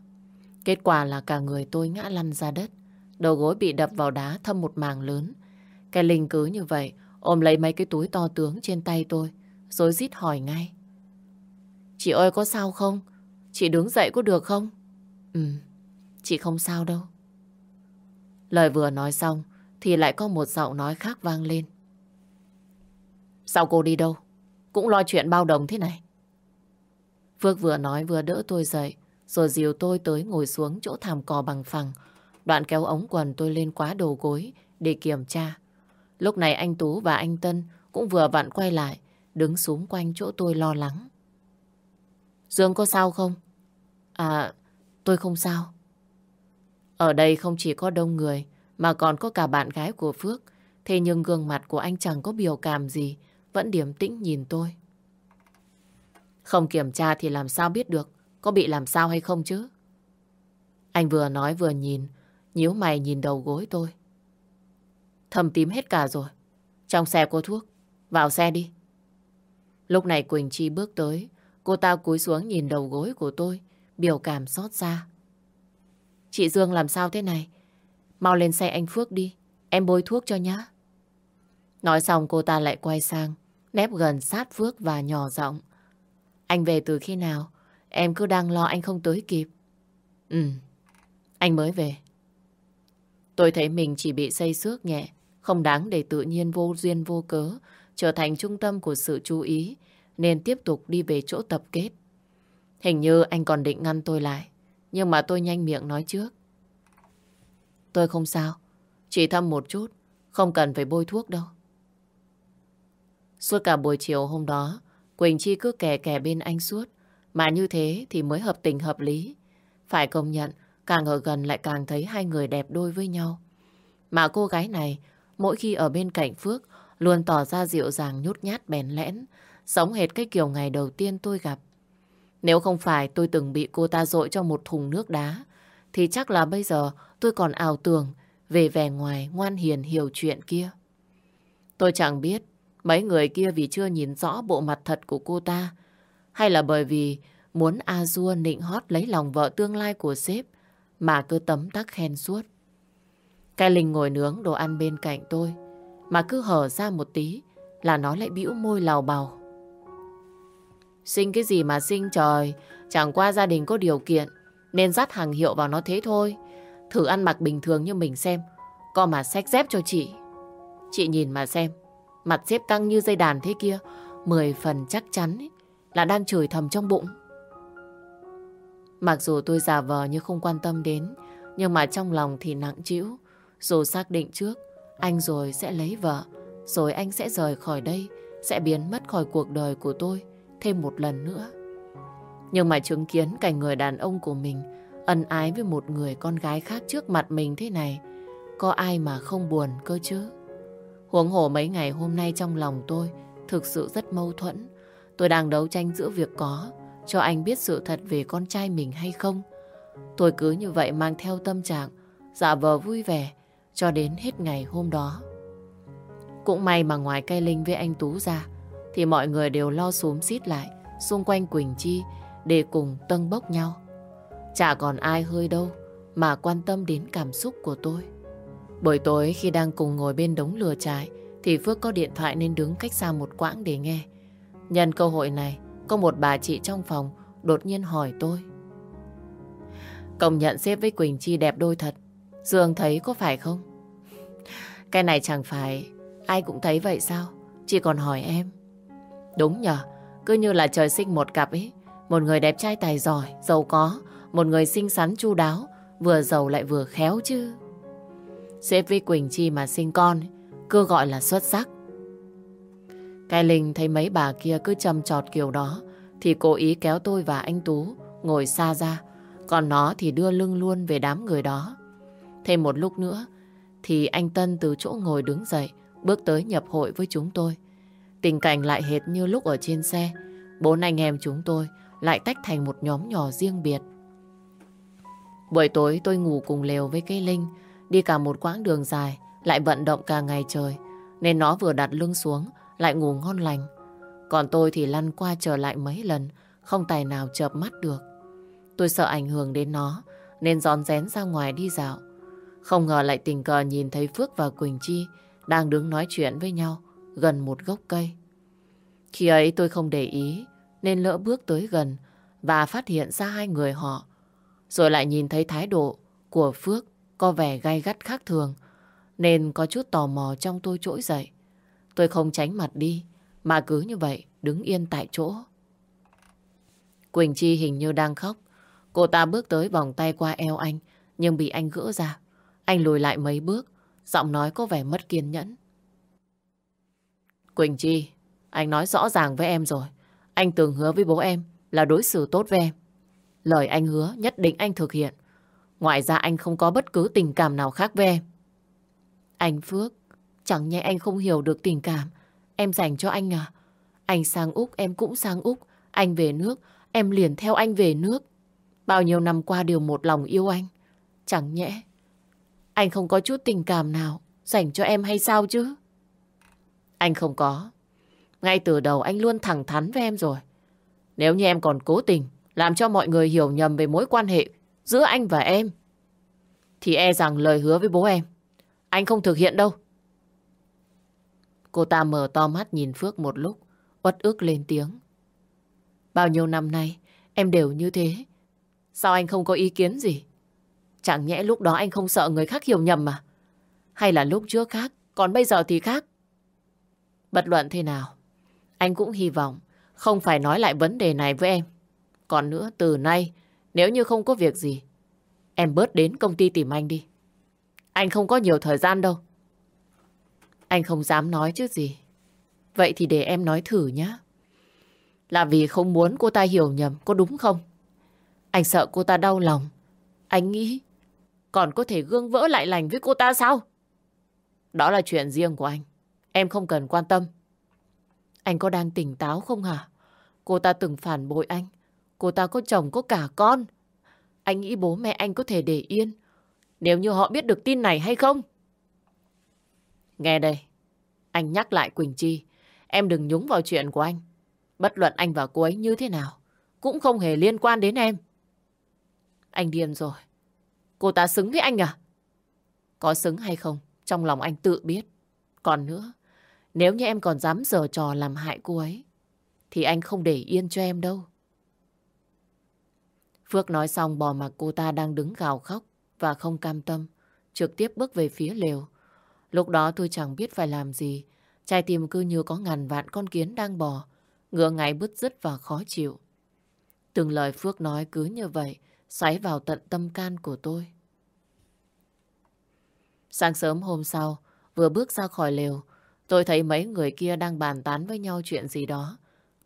Kết quả là cả người tôi ngã lăn ra đất, đầu gối bị đập vào đá thâm một màng lớn. Cái linh cứ như vậy, ôm lấy mấy cái túi to tướng trên tay tôi, rồi rít hỏi ngay. Chị ơi có sao không? Chị đứng dậy có được không? Ừ, chị không sao đâu. Lời vừa nói xong, thì lại có một giọng nói khác vang lên. Sao cô đi đâu? Cũng lo chuyện bao đồng thế này. Phước vừa nói vừa đỡ tôi dậy, rồi dìu tôi tới ngồi xuống chỗ thảm cỏ bằng phẳng. Đoạn kéo ống quần tôi lên quá đầu gối để kiểm tra. Lúc này anh Tú và anh Tân cũng vừa vặn quay lại, đứng xuống quanh chỗ tôi lo lắng. Dương có sao không? À, tôi không sao. Ở đây không chỉ có đông người, mà còn có cả bạn gái của Phước. Thế nhưng gương mặt của anh chẳng có biểu cảm gì, vẫn điềm tĩnh nhìn tôi. Không kiểm tra thì làm sao biết được có bị làm sao hay không chứ? Anh vừa nói vừa nhìn, nhíu mày nhìn đầu gối tôi. Thầm tím hết cả rồi. Trong xe có thuốc, vào xe đi. Lúc này Quỳnh Chi bước tới, cô ta cúi xuống nhìn đầu gối của tôi, biểu cảm xót xa. Chị Dương làm sao thế này? Mau lên xe anh Phước đi, em bôi thuốc cho nhá. Nói xong cô ta lại quay sang, nép gần sát Phước và nhỏ giọng. Anh về từ khi nào? Em cứ đang lo anh không tới kịp. Ừ, anh mới về. Tôi thấy mình chỉ bị xây xước nhẹ, không đáng để tự nhiên vô duyên vô cớ, trở thành trung tâm của sự chú ý, nên tiếp tục đi về chỗ tập kết. Hình như anh còn định ngăn tôi lại, nhưng mà tôi nhanh miệng nói trước. Tôi không sao, chỉ thăm một chút, không cần phải bôi thuốc đâu. Suốt cả buổi chiều hôm đó, Quỳnh Chi cứ kè kè bên anh suốt. Mà như thế thì mới hợp tình hợp lý. Phải công nhận, càng ở gần lại càng thấy hai người đẹp đôi với nhau. Mà cô gái này mỗi khi ở bên cạnh Phước, luôn tỏ ra dịu dàng nhút nhát bèn lẽn, sống hệt cái kiểu ngày đầu tiên tôi gặp. Nếu không phải tôi từng bị cô ta dội cho một thùng nước đá, thì chắc là bây giờ tôi còn ảo tưởng về vẻ ngoài ngoan hiền hiểu chuyện kia. Tôi chẳng biết mấy người kia vì chưa nhìn rõ bộ mặt thật của cô ta, hay là bởi vì muốn A Dua nịnh hót lấy lòng vợ tương lai của sếp mà cứ tấm tắc khen suốt. Cái Linh ngồi nướng đồ ăn bên cạnh tôi mà cứ hở ra một tí là nó lại bĩu môi lào bào. Sinh cái gì mà sinh trời, chẳng qua gia đình có điều kiện nên dắt hàng hiệu vào nó thế thôi. Thử ăn mặc bình thường như mình xem, có mà xách dép cho chị. Chị nhìn mà xem, mặt xếp căng như dây đàn thế kia, mười phần chắc chắn ấy, là đang chửi thầm trong bụng. Mặc dù tôi giả vờ như không quan tâm đến, nhưng mà trong lòng thì nặng trĩu. Dù xác định trước, anh rồi sẽ lấy vợ, rồi anh sẽ rời khỏi đây, sẽ biến mất khỏi cuộc đời của tôi thêm một lần nữa. Nhưng mà chứng kiến cảnh người đàn ông của mình ân ái với một người con gái khác trước mặt mình thế này, có ai mà không buồn cơ chứ? Huống hồ mấy ngày hôm nay trong lòng tôi thực sự rất mâu thuẫn. Tôi đang đấu tranh giữa việc có cho anh biết sự thật về con trai mình hay không. Tôi cứ như vậy mang theo tâm trạng giả vờ vui vẻ cho đến hết ngày hôm đó. Cũng may mà ngoài cây Linh với anh Tú ra thì mọi người đều lo xúm xít lại xung quanh Quỳnh Chi để cùng tân bốc nhau. Chả còn ai hơi đâu mà quan tâm đến cảm xúc của tôi. Buổi tối khi đang cùng ngồi bên đống lửa trại thì Phước có điện thoại nên đứng cách xa một quãng để nghe. Nhân cơ hội này, có một bà chị trong phòng đột nhiên hỏi tôi. Công nhận xếp với Quỳnh Chi đẹp đôi thật. Dương thấy có phải không? Cái này chẳng phải ai cũng thấy vậy sao? Chị còn hỏi em. Đúng nhờ, cứ như là trời sinh một cặp ấy. Một người đẹp trai tài giỏi, giàu có, một người xinh xắn chu đáo, vừa giàu lại vừa khéo chứ. Xếp với Quỳnh Chi mà sinh con, cứ gọi là xuất sắc. Cái Linh thấy mấy bà kia cứ châm trọt kiểu đó, thì cố ý kéo tôi và anh Tú ngồi xa ra, còn nó thì đưa lưng luôn về đám người đó. Thêm một lúc nữa, thì anh Tân từ chỗ ngồi đứng dậy, bước tới nhập hội với chúng tôi. Tình cảnh lại hệt như lúc ở trên xe, bốn anh em chúng tôi lại tách thành một nhóm nhỏ riêng biệt. Buổi tối tôi ngủ cùng lều với cây Linh, đi cả một quãng đường dài, lại vận động cả ngày trời, nên nó vừa đặt lưng xuống, lại ngủ ngon lành. Còn tôi thì lăn qua trở lại mấy lần, không tài nào chợp mắt được. Tôi sợ ảnh hưởng đến nó, nên rón rén ra ngoài đi dạo. Không ngờ lại tình cờ nhìn thấy Phước và Quỳnh Chi đang đứng nói chuyện với nhau gần một gốc cây. Khi ấy tôi không để ý, nên lỡ bước tới gần và phát hiện ra hai người họ. Rồi lại nhìn thấy thái độ của Phước có vẻ gay gắt khác thường, nên có chút tò mò trong tôi trỗi dậy. Tôi không tránh mặt đi, mà cứ như vậy đứng yên tại chỗ. Quỳnh Chi hình như đang khóc. Cô ta bước tới vòng tay qua eo anh, nhưng bị anh gỡ ra. Anh lùi lại mấy bước, giọng nói có vẻ mất kiên nhẫn. Quỳnh Chi, anh nói rõ ràng với em rồi. Anh từng hứa với bố em là đối xử tốt với em. Lời anh hứa nhất định anh thực hiện. Ngoài ra anh không có bất cứ tình cảm nào khác với em. Anh Phước, chẳng nhẽ anh không hiểu được tình cảm em dành cho anh à? Anh sang Úc, em cũng sang Úc. Anh về nước, em liền theo anh về nước. Bao nhiêu năm qua đều một lòng yêu anh. Chẳng nhẽ anh không có chút tình cảm nào dành cho em hay sao chứ? Anh không có. Ngay từ đầu anh luôn thẳng thắn với em rồi. Nếu như em còn cố tình làm cho mọi người hiểu nhầm về mối quan hệ giữa anh và em, thì e rằng lời hứa với bố em, anh không thực hiện đâu. Cô ta mở to mắt nhìn Phước một lúc, uất ức lên tiếng. Bao nhiêu năm nay, em đều như thế. Sao anh không có ý kiến gì? Chẳng nhẽ lúc đó anh không sợ người khác hiểu nhầm mà? Hay là lúc trước khác, còn bây giờ thì khác? Bất luận thế nào, anh cũng hy vọng không phải nói lại vấn đề này với em. Còn nữa, từ nay, nếu như không có việc gì, em bớt đến công ty tìm anh đi. Anh không có nhiều thời gian đâu. Anh không dám nói chứ gì. Vậy thì để em nói thử nhé. Là vì không muốn cô ta hiểu nhầm, có đúng không? Anh sợ cô ta đau lòng. Anh nghĩ còn có thể gương vỡ lại lành với cô ta sao? Đó là chuyện riêng của anh. Em không cần quan tâm. Anh có đang tỉnh táo không hả? Cô ta từng phản bội anh. Cô ta có chồng có cả con. Anh nghĩ bố mẹ anh có thể để yên. Nếu như họ biết được tin này hay không? Nghe đây. Anh nhắc lại Quỳnh Chi. Em đừng nhúng vào chuyện của anh. Bất luận anh và cô ấy như thế nào. Cũng không hề liên quan đến em. Anh điên rồi. Cô ta xứng với anh à? Có xứng hay không? Trong lòng anh tự biết. Còn nữa, nếu như em còn dám giở trò làm hại cô ấy, thì anh không để yên cho em đâu. Phước nói xong bò mặc cô ta đang đứng gào khóc và không cam tâm, trực tiếp bước về phía lều. Lúc đó tôi chẳng biết phải làm gì, trái tim cứ như có ngàn vạn con kiến đang bò, ngựa ngáy bứt rứt và khó chịu. Từng lời Phước nói cứ như vậy, xoáy vào tận tâm can của tôi. Sáng sớm hôm sau, vừa bước ra khỏi lều, tôi thấy mấy người kia đang bàn tán với nhau chuyện gì đó.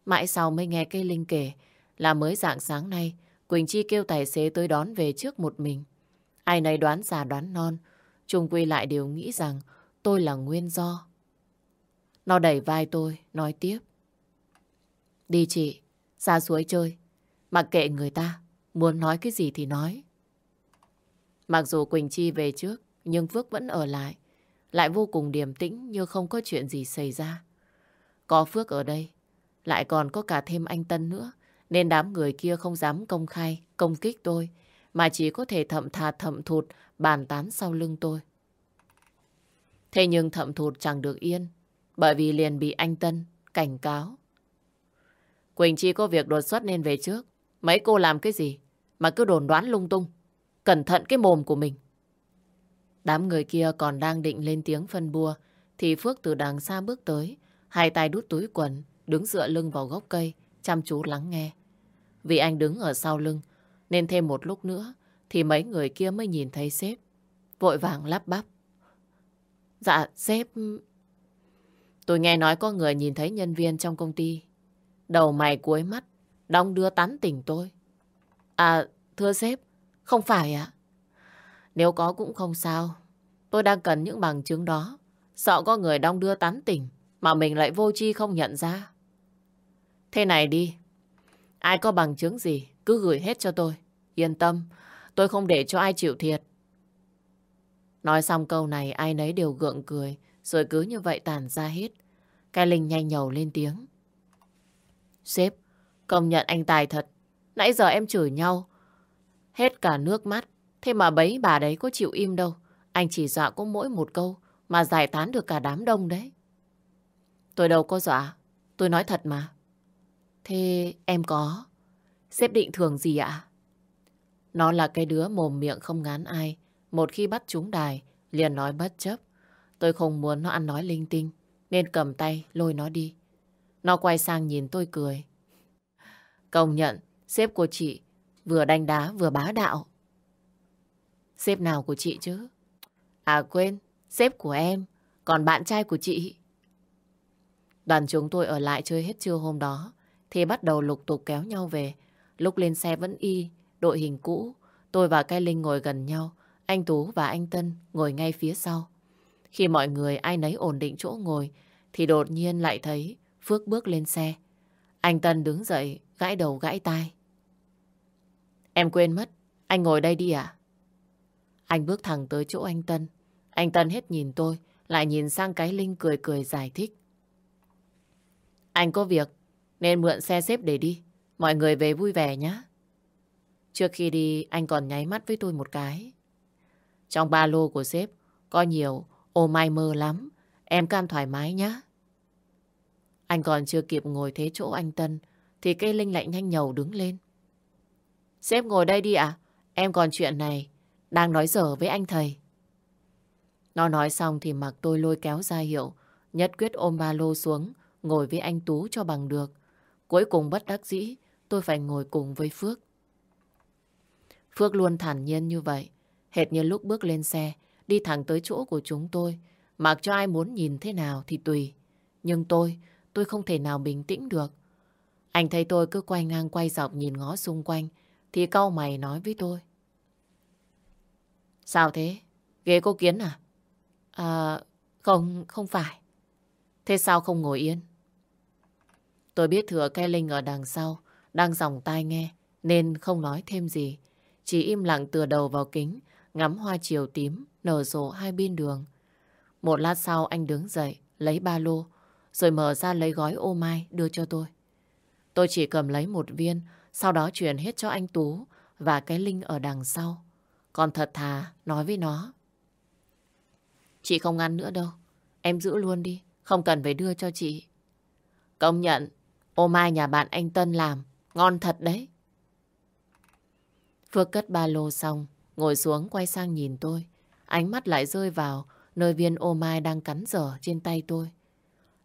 Mãi sau mới nghe cây Linh kể là mới dạng sáng nay, Quỳnh Chi kêu tài xế tới đón về trước một mình. Ai nấy đoán già đoán non, chung quy lại đều nghĩ rằng tôi là nguyên do. Nó đẩy vai tôi, nói tiếp. Đi chị, ra suối chơi. Mặc kệ người ta, muốn nói cái gì thì nói. Mặc dù Quỳnh Chi về trước, nhưng Phước vẫn ở lại. Lại vô cùng điềm tĩnh như không có chuyện gì xảy ra. Có Phước ở đây, lại còn có cả thêm anh Tân nữa. Nên đám người kia không dám công khai, công kích tôi, mà chỉ có thể thậm thà thậm thụt bàn tán sau lưng tôi. Thế nhưng thậm thụt chẳng được yên, bởi vì liền bị anh Tân cảnh cáo. Quỳnh Chi có việc đột xuất nên về trước. Mấy cô làm cái gì mà cứ đồn đoán lung tung. Cẩn thận cái mồm của mình. Đám người kia còn đang định lên tiếng phân bua thì Phước từ đằng xa bước tới, hai tay đút túi quần, đứng dựa lưng vào gốc cây, chăm chú lắng nghe. Vì anh đứng ở sau lưng, nên thêm một lúc nữa thì mấy người kia mới nhìn thấy sếp. Vội vàng lắp bắp. Dạ, sếp... Tôi nghe nói có người nhìn thấy nhân viên trong công ty. Đầu mày cuối mắt, đong đưa tán tỉnh tôi. À, thưa sếp, không phải ạ. Nếu có cũng không sao. Tôi đang cần những bằng chứng đó. Sợ có người đong đưa tán tỉnh mà mình lại vô chi không nhận ra. Thế này đi. Ai có bằng chứng gì cứ gửi hết cho tôi. Yên tâm, tôi không để cho ai chịu thiệt. Nói xong câu này ai nấy đều gượng cười rồi cứ như vậy tàn ra hết. Cái Linh nhanh nhầu lên tiếng. Sếp, công nhận anh tài thật. Nãy giờ em chửi nhau. Hết cả nước mắt. Thế mà bấy bà đấy có chịu im đâu. Anh chỉ dọa có mỗi một câu mà giải tán được cả đám đông đấy. Tôi đâu có dọa. Tôi nói thật mà. Thế em có. sếp định thường gì ạ? Nó là cái đứa mồm miệng không ngán ai. Một khi bắt chúng đài, liền nói bất chấp. Tôi không muốn nó ăn nói linh tinh, nên cầm tay lôi nó đi. Nó quay sang nhìn tôi cười. Công nhận, sếp của chị vừa đánh đá vừa bá đạo. Sếp nào của chị chứ? À quên, sếp của em, còn bạn trai của chị. Đoàn chúng tôi ở lại chơi hết trưa hôm đó, thì bắt đầu lục tục kéo nhau về. Lúc lên xe vẫn y, đội hình cũ. Tôi và Cai Linh ngồi gần nhau, anh Tú và anh Tân ngồi ngay phía sau. Khi mọi người ai nấy ổn định chỗ ngồi, thì đột nhiên lại thấy Phước bước lên xe. Anh Tân đứng dậy, gãi đầu gãi tai. Em quên mất, anh ngồi đây đi à? Anh bước thẳng tới chỗ anh Tân. Anh Tân hết nhìn tôi, lại nhìn sang cái Linh cười cười giải thích. Anh có việc, nên mượn xe xếp để đi. Mọi người về vui vẻ nhé. Trước khi đi, anh còn nháy mắt với tôi một cái. Trong ba lô của sếp có nhiều ô mai mơ lắm. Em can thoải mái nhé. Anh còn chưa kịp ngồi thế chỗ anh Tân thì cây Linh lại nhanh nhầu đứng lên. Sếp ngồi đây đi ạ. Em còn chuyện này đang nói dở với anh thầy. Nó nói xong thì mặc tôi lôi kéo ra hiệu nhất quyết ôm ba lô xuống ngồi với anh Tú cho bằng được. Cuối cùng bất đắc dĩ tôi phải ngồi cùng với Phước. Phước luôn thản nhiên như vậy. Hệt như lúc bước lên xe, đi thẳng tới chỗ của chúng tôi. Mặc cho ai muốn nhìn thế nào thì tùy. Nhưng tôi, tôi không thể nào bình tĩnh được. Anh thấy tôi cứ quay ngang quay dọc nhìn ngó xung quanh, thì cau mày nói với tôi. Sao thế? Ghế cô Kiến à? À, Không, không phải. Thế sao không ngồi yên? Tôi biết thừa cây Linh ở đằng sau, đang dòng tai nghe, nên không nói thêm gì. Chỉ im lặng tựa đầu vào kính, ngắm hoa chiều tím, nở rộ hai bên đường. Một lát sau anh đứng dậy, lấy ba lô, rồi mở ra lấy gói ô mai đưa cho tôi. Tôi chỉ cầm lấy một viên, sau đó chuyển hết cho anh Tú và cái Linh ở đằng sau. Còn thật thà, nói với nó. Chị không ăn nữa đâu, em giữ luôn đi, không cần phải đưa cho chị. Công nhận, ô mai nhà bạn anh Tân làm, ngon thật đấy. Phước cất ba lô xong, ngồi xuống quay sang nhìn tôi. Ánh mắt lại rơi vào nơi viên ô mai đang cắn dở trên tay tôi.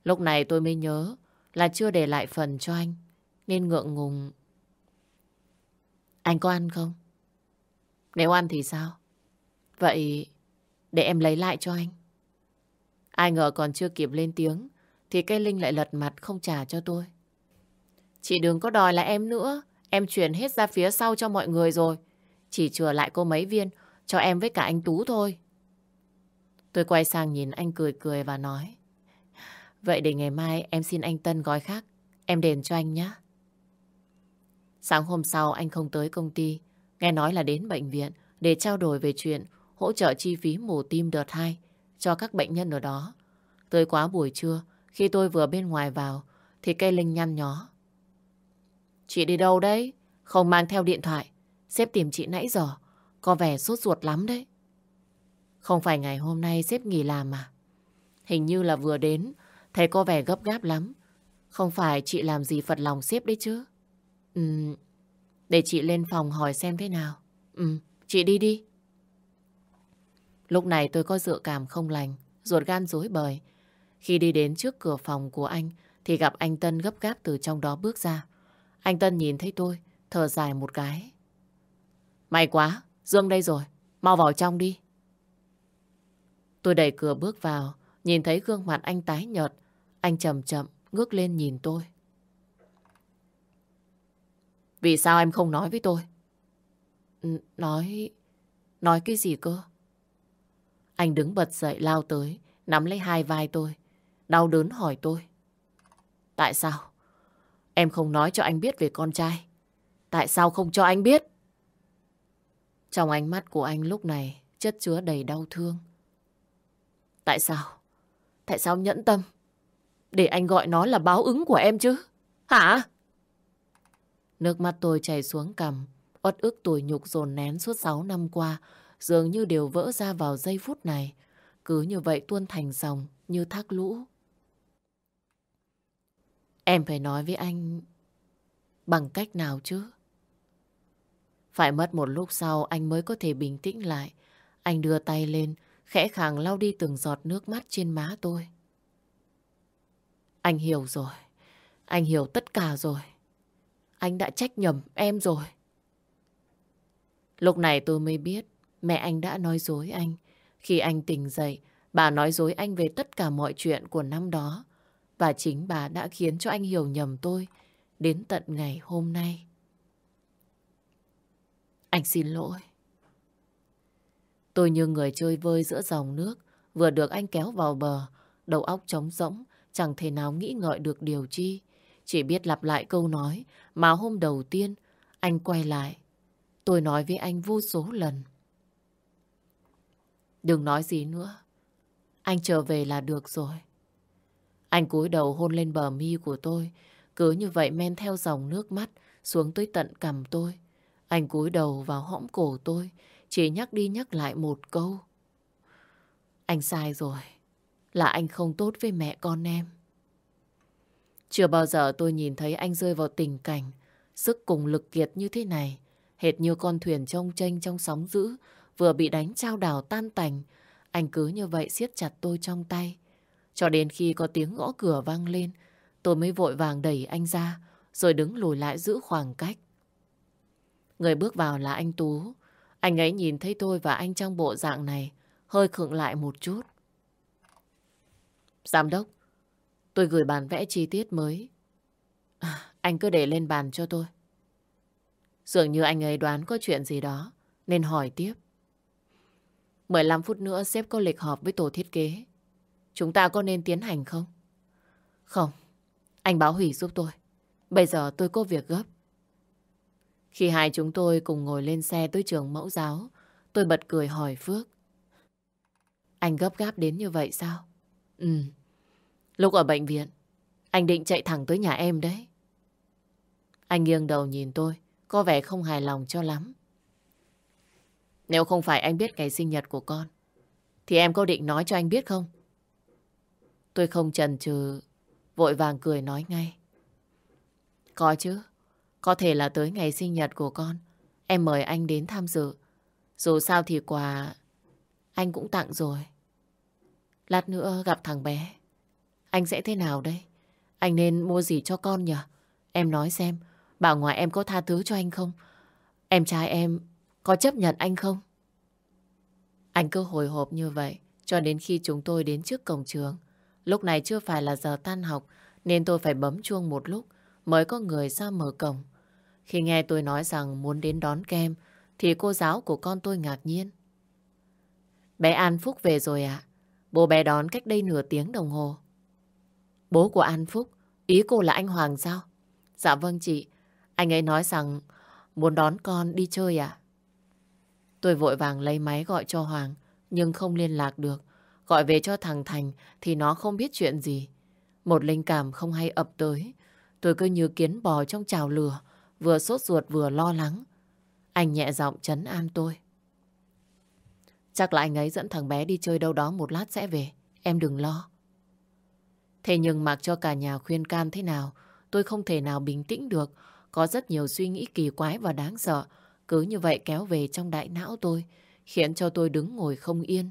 Lúc này tôi mới nhớ là chưa để lại phần cho anh, nên ngượng ngùng. Anh có ăn không? Nếu ăn thì sao? Vậy để em lấy lại cho anh. Ai ngờ còn chưa kịp lên tiếng thì cây Linh lại lật mặt không trả cho tôi. Chị đừng có đòi là em nữa. Em chuyển hết ra phía sau cho mọi người rồi. Chỉ chừa lại cô mấy viên cho em với cả anh Tú thôi. Tôi quay sang nhìn anh cười cười và nói. Vậy để ngày mai em xin anh Tân gói khác. Em đền cho anh nhé. Sáng hôm sau anh không tới công ty. Nghe nói là đến bệnh viện để trao đổi về chuyện hỗ trợ chi phí mổ tim đợt 2 cho các bệnh nhân ở đó. Tới quá buổi trưa, khi tôi vừa bên ngoài vào, thì cây Linh nhăn nhó. Chị đi đâu đấy? Không mang theo điện thoại. Sếp tìm chị nãy giờ. Có vẻ sốt ruột lắm đấy. Không phải ngày hôm nay sếp nghỉ làm mà. Hình như là vừa đến, thấy có vẻ gấp gáp lắm. Không phải chị làm gì phật lòng sếp đấy chứ. Ừ, để chị lên phòng hỏi xem thế nào. Ừ, chị đi đi. Lúc này tôi có dự cảm không lành, ruột gan rối bời. Khi đi đến trước cửa phòng của anh, thì gặp anh Tân gấp gáp từ trong đó bước ra. Anh Tân nhìn thấy tôi, thở dài một cái. May quá, Dương đây rồi, mau vào trong đi. Tôi đẩy cửa bước vào, nhìn thấy gương mặt anh tái nhợt. Anh chậm chậm ngước lên nhìn tôi. Vì sao em không nói với tôi? Nói... Nói cái gì cơ? Anh đứng bật dậy lao tới, nắm lấy hai vai tôi. Đau đớn hỏi tôi. Tại sao? Em không nói cho anh biết về con trai. Tại sao không cho anh biết? Trong ánh mắt của anh lúc này chất chứa đầy đau thương. Tại sao? Tại sao nhẫn tâm? Để anh gọi nó là báo ứng của em chứ? Hả? Nước mắt tôi chảy xuống cằm, uất ức tuổi nhục dồn nén suốt 6 năm qua, dường như đều vỡ ra vào giây phút này. Cứ như vậy tuôn thành dòng như thác lũ. Em phải nói với anh bằng cách nào chứ? Phải mất một lúc sau anh mới có thể bình tĩnh lại. Anh đưa tay lên, khẽ khàng lau đi từng giọt nước mắt trên má tôi. Anh hiểu rồi. Anh hiểu tất cả rồi. Anh đã trách nhầm em rồi. Lúc này tôi mới biết mẹ anh đã nói dối anh. Khi anh tỉnh dậy, bà nói dối anh về tất cả mọi chuyện của năm đó. Và chính bà đã khiến cho anh hiểu nhầm tôi đến tận ngày hôm nay. Anh xin lỗi. Tôi như người chơi vơi giữa dòng nước, vừa được anh kéo vào bờ, đầu óc trống rỗng, chẳng thể nào nghĩ ngợi được điều chi. Chỉ biết lặp lại câu nói mà hôm đầu tiên anh quay lại. Tôi nói với anh vô số lần. Đừng nói gì nữa. Anh trở về là được rồi. Anh cúi đầu hôn lên bờ mi của tôi, cứ như vậy men theo dòng nước mắt xuống tới tận cằm tôi. Anh cúi đầu vào hõm cổ tôi, chỉ nhắc đi nhắc lại một câu. Anh sai rồi, là anh không tốt với mẹ con em. Chưa bao giờ tôi nhìn thấy anh rơi vào tình cảnh sức cùng lực kiệt như thế này. Hệt như con thuyền trông tranh trong sóng dữ, vừa bị đánh trao đảo tan tành. Anh cứ như vậy siết chặt tôi trong tay. Cho đến khi có tiếng gõ cửa vang lên, tôi mới vội vàng đẩy anh ra, rồi đứng lùi lại giữ khoảng cách. Người bước vào là anh Tú. Anh ấy nhìn thấy tôi và anh trong bộ dạng này, hơi khựng lại một chút. Giám đốc, tôi gửi bản vẽ chi tiết mới. À, anh cứ để lên bàn cho tôi. Dường như anh ấy đoán có chuyện gì đó, nên hỏi tiếp. 15 phút nữa sếp có lịch họp với tổ thiết kế chúng ta có nên tiến hành không? Không, anh báo hủy giúp tôi. Bây giờ tôi có việc gấp. Khi hai chúng tôi cùng ngồi lên xe tới trường mẫu giáo, tôi bật cười hỏi Phước. Anh gấp gáp đến như vậy sao? Ừ. Lúc ở bệnh viện, anh định chạy thẳng tới nhà em đấy. Anh nghiêng đầu nhìn tôi, có vẻ không hài lòng cho lắm. Nếu không phải anh biết ngày sinh nhật của con, thì em có định nói cho anh biết không? Tôi không chần chừ, vội vàng cười nói ngay. Có chứ, có thể là tới ngày sinh nhật của con, em mời anh đến tham dự. Dù sao thì quà anh cũng tặng rồi. Lát nữa gặp thằng bé, anh sẽ thế nào đây? Anh nên mua gì cho con nhỉ? Em nói xem, bảo ngoài em có tha thứ cho anh không? Em trai em có chấp nhận anh không? Anh cứ hồi hộp như vậy cho đến khi chúng tôi đến trước cổng trường. Lúc này chưa phải là giờ tan học nên tôi phải bấm chuông một lúc mới có người ra mở cổng. Khi nghe tôi nói rằng muốn đến đón kem thì cô giáo của con tôi ngạc nhiên. Bé An Phúc về rồi ạ. Bố bé đón cách đây nửa tiếng đồng hồ. Bố của An Phúc, ý cô là anh Hoàng sao? Dạ vâng chị, anh ấy nói rằng muốn đón con đi chơi à? Tôi vội vàng lấy máy gọi cho Hoàng, nhưng không liên lạc được. Gọi về cho thằng Thành thì nó không biết chuyện gì. Một linh cảm không hay ập tới. Tôi cứ như kiến bò trong chảo lửa, vừa sốt ruột vừa lo lắng. Anh nhẹ giọng chấn an tôi. Chắc là anh ấy dẫn thằng bé đi chơi đâu đó một lát sẽ về. Em đừng lo. Thế nhưng mặc cho cả nhà khuyên can thế nào, tôi không thể nào bình tĩnh được. Có rất nhiều suy nghĩ kỳ quái và đáng sợ. Cứ như vậy kéo về trong đại não tôi, khiến cho tôi đứng ngồi không yên.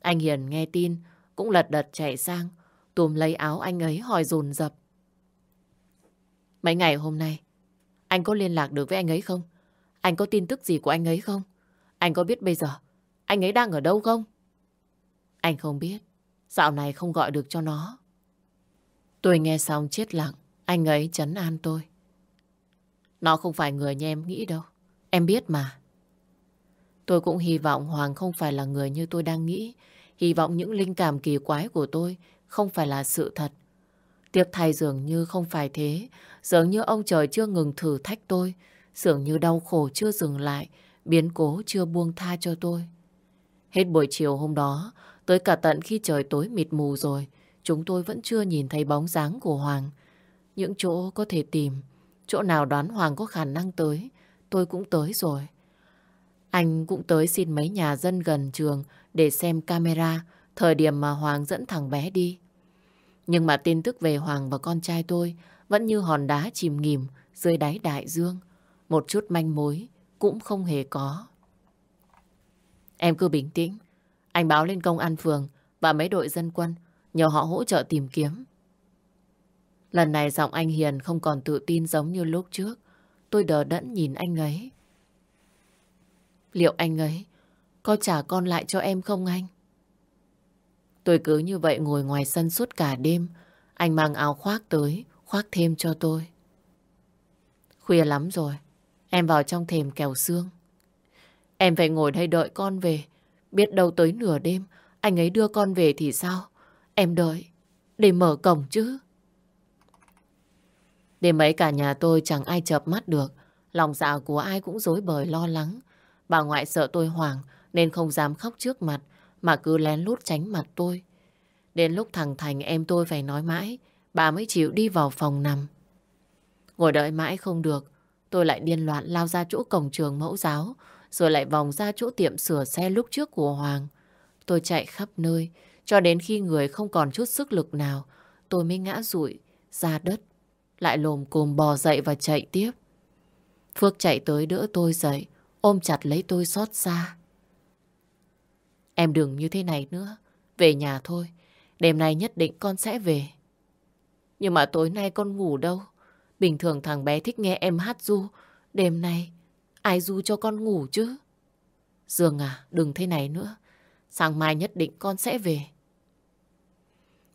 Anh Hiền nghe tin, cũng lật đật chạy sang, tùm lấy áo anh ấy hỏi dồn dập. Mấy ngày hôm nay, anh có liên lạc được với anh ấy không? Anh có tin tức gì của anh ấy không? Anh có biết bây giờ anh ấy đang ở đâu không? Anh không biết. Dạo này không gọi được cho nó. Tôi nghe xong chết lặng. Anh ấy chấn an tôi. Nó không phải người như em nghĩ đâu. Em biết mà. Tôi cũng hy vọng Hoàng không phải là người như tôi đang nghĩ. Hy vọng những linh cảm kỳ quái của tôi không phải là sự thật. Tiếc thay dường như không phải thế. Dường như ông trời chưa ngừng thử thách tôi. Dường như đau khổ chưa dừng lại. Biến cố chưa buông tha cho tôi. Hết buổi chiều hôm đó, tới cả tận khi trời tối mịt mù rồi, chúng tôi vẫn chưa nhìn thấy bóng dáng của Hoàng. Những chỗ có thể tìm, chỗ nào đoán Hoàng có khả năng tới, tôi cũng tới rồi. Anh cũng tới xin mấy nhà dân gần trường để xem camera, thời điểm mà Hoàng dẫn thằng bé đi. Nhưng mà tin tức về Hoàng và con trai tôi vẫn như hòn đá chìm nghỉm dưới đáy đại dương. Một chút manh mối cũng không hề có. Em cứ bình tĩnh. Anh báo lên công an phường và mấy đội dân quân, nhờ họ hỗ trợ tìm kiếm. Lần này giọng anh Hiền không còn tự tin giống như lúc trước. Tôi đờ đẫn nhìn anh ấy. Liệu anh ấy có trả con lại cho em không anh? Tôi cứ như vậy ngồi ngoài sân suốt cả đêm. Anh mang áo khoác tới, khoác thêm cho tôi. Khuya lắm rồi, em vào trong thềm kèo xương. Em phải ngồi đây đợi con về. Biết đâu tới nửa đêm, anh ấy đưa con về thì sao? Em đợi, để mở cổng chứ. Đêm ấy cả nhà tôi chẳng ai chợp mắt được. Lòng dạ của ai cũng dối bời lo lắng. Bà ngoại sợ tôi hoảng nên không dám khóc trước mặt mà cứ lén lút tránh mặt tôi. Đến lúc thằng Thành em tôi phải nói mãi, bà mới chịu đi vào phòng nằm. Ngồi đợi mãi không được, tôi lại điên loạn lao ra chỗ cổng trường mẫu giáo, rồi lại vòng ra chỗ tiệm sửa xe lúc trước của Hoàng. Tôi chạy khắp nơi, cho đến khi người không còn chút sức lực nào, tôi mới ngã rụi ra đất, lại lồm cồm bò dậy và chạy tiếp. Phước chạy tới đỡ tôi dậy, ôm chặt lấy tôi xót xa. Em đừng như thế này nữa, về nhà thôi, đêm nay nhất định con sẽ về. Nhưng mà tối nay con ngủ đâu? Bình thường thằng bé thích nghe em hát ru, đêm nay Ai du cho con ngủ chứ? Dương à, đừng thế này nữa. Sáng mai nhất định con sẽ về.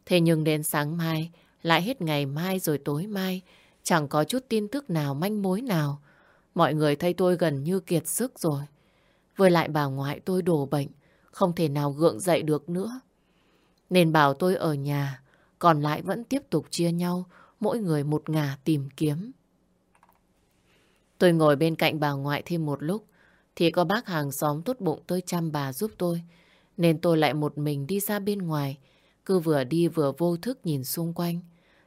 Thế nhưng đến sáng mai, lại hết ngày mai rồi tối mai, chẳng có chút tin tức nào, manh mối nào. Mọi người thấy tôi gần như kiệt sức rồi. Với lại bà ngoại tôi đổ bệnh, không thể nào gượng dậy được nữa. Nên bảo tôi ở nhà, còn lại vẫn tiếp tục chia nhau, mỗi người một ngả tìm kiếm. Tôi ngồi bên cạnh bà ngoại thêm một lúc, thì có bác hàng xóm tốt bụng tới chăm bà giúp tôi. Nên tôi lại một mình đi ra bên ngoài, cứ vừa đi vừa vô thức nhìn xung quanh.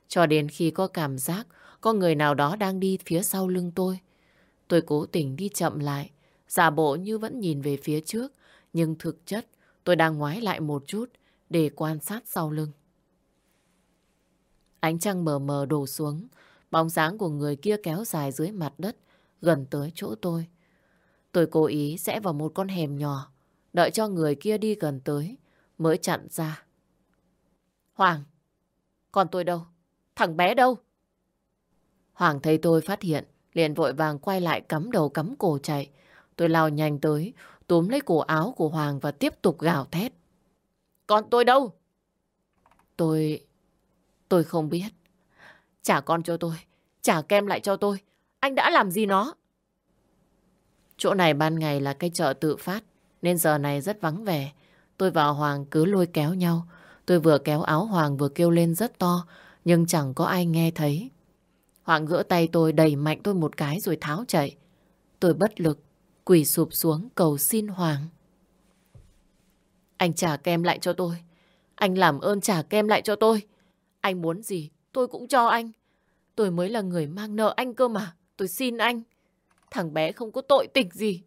Cho đến khi có cảm giác có người nào đó đang đi phía sau lưng tôi. Tôi cố tình đi chậm lại, giả bộ như vẫn nhìn về phía trước, nhưng thực chất tôi đang ngoái lại một chút để quan sát sau lưng. Ánh trăng mờ mờ đổ xuống, bóng dáng của người kia kéo dài dưới mặt đất, gần tới chỗ tôi. Tôi cố ý sẽ vào một con hẻm nhỏ, đợi cho người kia đi gần tới, mới chặn ra. Hoàng, còn tôi đâu? Thằng bé đâu? Hoàng thấy tôi phát hiện, liền vội vàng quay lại cắm đầu cắm cổ chạy. Tôi lao nhanh tới, túm lấy cổ áo của Hoàng và tiếp tục gào thét. Con tôi đâu? Tôi... tôi không biết. Trả con cho tôi, trả kem lại cho tôi. Anh đã làm gì nó? Chỗ này ban ngày là cái chợ tự phát, nên giờ này rất vắng vẻ. Tôi và Hoàng cứ lôi kéo nhau. Tôi vừa kéo áo Hoàng vừa kêu lên rất to, nhưng chẳng có ai nghe thấy. Hoàng gỡ tay tôi đẩy mạnh tôi một cái rồi tháo chạy. Tôi bất lực, quỳ sụp xuống cầu xin Hoàng. Anh trả kem lại cho tôi. Anh làm ơn trả kem lại cho tôi. Anh muốn gì, tôi cũng cho anh. Tôi mới là người mang nợ anh cơ mà. Tôi xin anh. Thằng bé không có tội tình gì.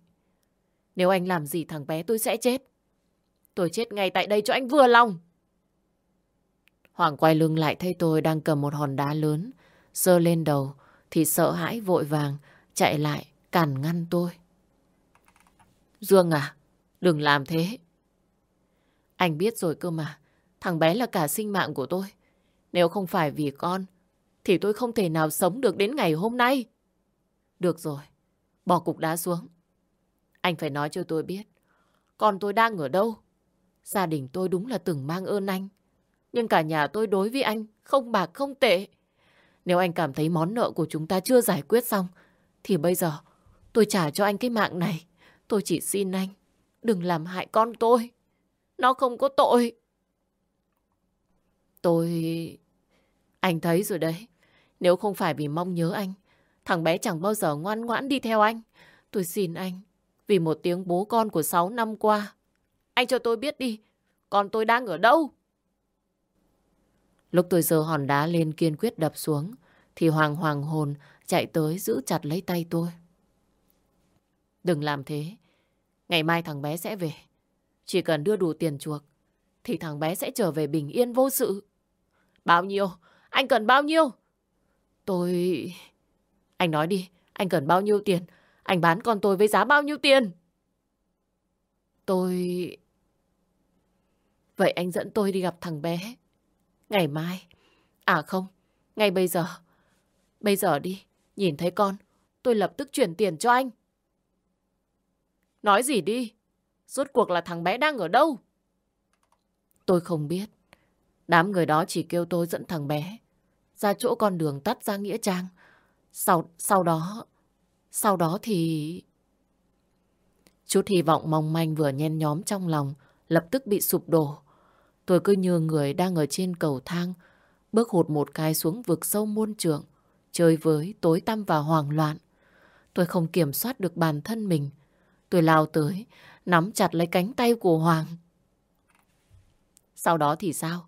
Nếu anh làm gì thằng bé tôi sẽ chết. Tôi chết ngay tại đây cho anh vừa lòng. Hoàng quay lưng lại thấy tôi đang cầm một hòn đá lớn. Dơ lên đầu thì sợ hãi vội vàng chạy lại cản ngăn tôi. Dương à, đừng làm thế. Anh biết rồi cơ mà, thằng bé là cả sinh mạng của tôi. Nếu không phải vì con, thì tôi không thể nào sống được đến ngày hôm nay. Được rồi, bỏ cục đá xuống. Anh phải nói cho tôi biết, con tôi đang ở đâu? Gia đình tôi đúng là từng mang ơn anh. Nhưng cả nhà tôi đối với anh không bạc không tệ. Nếu anh cảm thấy món nợ của chúng ta chưa giải quyết xong, thì bây giờ tôi trả cho anh cái mạng này. Tôi chỉ xin anh, đừng làm hại con tôi. Nó không có tội. Tôi... Anh thấy rồi đấy. Nếu không phải vì mong nhớ anh, thằng bé chẳng bao giờ ngoan ngoãn đi theo anh. Tôi xin anh, vì một tiếng bố con của 6 năm qua. Anh cho tôi biết đi, con tôi đang ở đâu? Lúc tôi giơ hòn đá lên kiên quyết đập xuống, thì Hoàng hoàng hồn chạy tới giữ chặt lấy tay tôi. Đừng làm thế. Ngày mai thằng bé sẽ về. Chỉ cần đưa đủ tiền chuộc, thì thằng bé sẽ trở về bình yên vô sự. Bao nhiêu? Anh cần bao nhiêu? Tôi... Anh nói đi, anh cần bao nhiêu tiền? Anh bán con tôi với giá bao nhiêu tiền? Tôi... Vậy anh dẫn tôi đi gặp thằng bé. Ngày mai. À không, ngay bây giờ. Bây giờ đi, nhìn thấy con, tôi lập tức chuyển tiền cho anh. Nói gì đi? Rốt cuộc là thằng bé đang ở đâu? Tôi không biết. Đám người đó chỉ kêu tôi dẫn thằng bé ra chỗ con đường tắt ra Nghĩa Trang. Sau, sau đó... Sau đó thì... Chút hy vọng mong manh vừa nhen nhóm trong lòng lập tức bị sụp đổ. Tôi cứ như người đang ở trên cầu thang, bước hụt một cái xuống vực sâu muôn trượng, chơi với tối tăm và hoảng loạn. Tôi không kiểm soát được bản thân mình. Tôi lao tới, nắm chặt lấy cánh tay của Hoàng. Sau đó thì sao?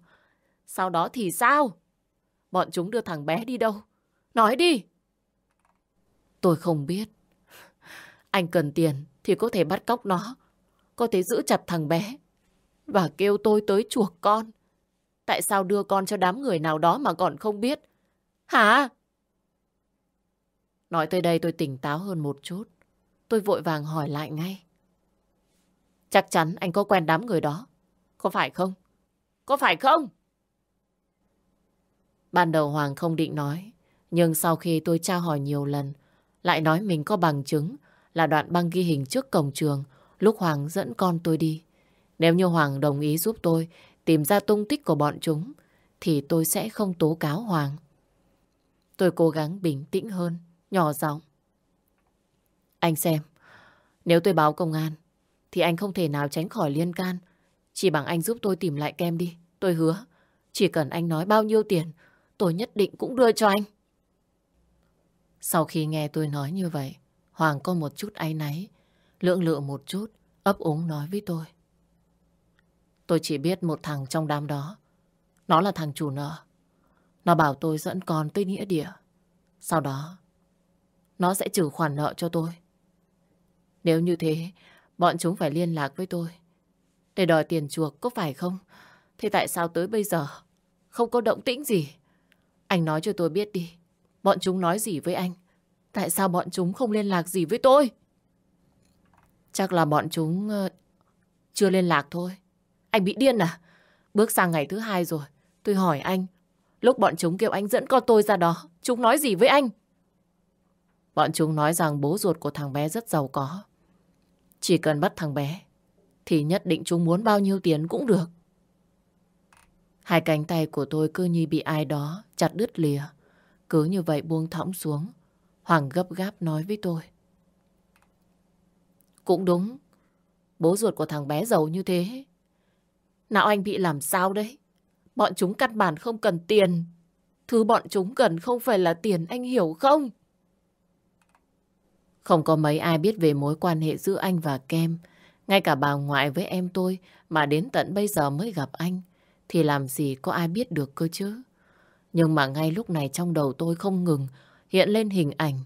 Sau đó thì sao? Bọn chúng đưa thằng bé đi đâu? Nói đi! Tôi không biết. Anh cần tiền thì có thể bắt cóc nó. Có thể giữ chặt thằng bé và kêu tôi tới chuộc con. Tại sao đưa con cho đám người nào đó mà còn không biết? Hả? Nói tới đây tôi tỉnh táo hơn một chút. Tôi vội vàng hỏi lại ngay. Chắc chắn anh có quen đám người đó. Có phải không? Có phải không? Ban đầu Hoàng không định nói. Nhưng sau khi tôi tra hỏi nhiều lần, lại nói mình có bằng chứng là đoạn băng ghi hình trước cổng trường lúc Hoàng dẫn con tôi đi. Nếu như Hoàng đồng ý giúp tôi tìm ra tung tích của bọn chúng, thì tôi sẽ không tố cáo Hoàng. Tôi cố gắng bình tĩnh hơn, nhỏ giọng. Anh xem, nếu tôi báo công an, thì anh không thể nào tránh khỏi liên can. Chỉ bằng anh giúp tôi tìm lại kem đi. Tôi hứa, chỉ cần anh nói bao nhiêu tiền, tôi nhất định cũng đưa cho anh. Sau khi nghe tôi nói như vậy, Hoàng có một chút áy náy, lưỡng lự một chút, ấp úng nói với tôi. Tôi chỉ biết một thằng trong đám đó. Nó là thằng chủ nợ. Nó bảo tôi dẫn con tới nghĩa địa. Sau đó, nó sẽ trừ khoản nợ cho tôi. Nếu như thế, bọn chúng phải liên lạc với tôi. Để đòi tiền chuộc có phải không? Thế tại sao tới bây giờ không có động tĩnh gì? Anh nói cho tôi biết đi. Bọn chúng nói gì với anh? Tại sao bọn chúng không liên lạc gì với tôi? Chắc là bọn chúng ờ, chưa liên lạc thôi. Anh bị điên à? Bước sang ngày thứ hai rồi. Tôi hỏi anh. Lúc bọn chúng kêu anh dẫn con tôi ra đó. Chúng nói gì với anh? Bọn chúng nói rằng bố ruột của thằng bé rất giàu có. Chỉ cần bắt thằng bé, thì nhất định chúng muốn bao nhiêu tiền cũng được. Hai cánh tay của tôi cứ như bị ai đó chặt đứt lìa. Cứ như vậy buông thõng xuống. Hoàng gấp gáp nói với tôi. Cũng đúng. Bố ruột của thằng bé giàu như thế. Nào anh bị làm sao đấy? Bọn chúng căn bản không cần tiền. Thứ bọn chúng cần không phải là tiền, anh hiểu không? Không có mấy ai biết về mối quan hệ giữa anh và Kem. Ngay cả bà ngoại với em tôi mà đến tận bây giờ mới gặp anh. Thì làm gì có ai biết được cơ chứ? Nhưng mà ngay lúc này trong đầu tôi không ngừng hiện lên hình ảnh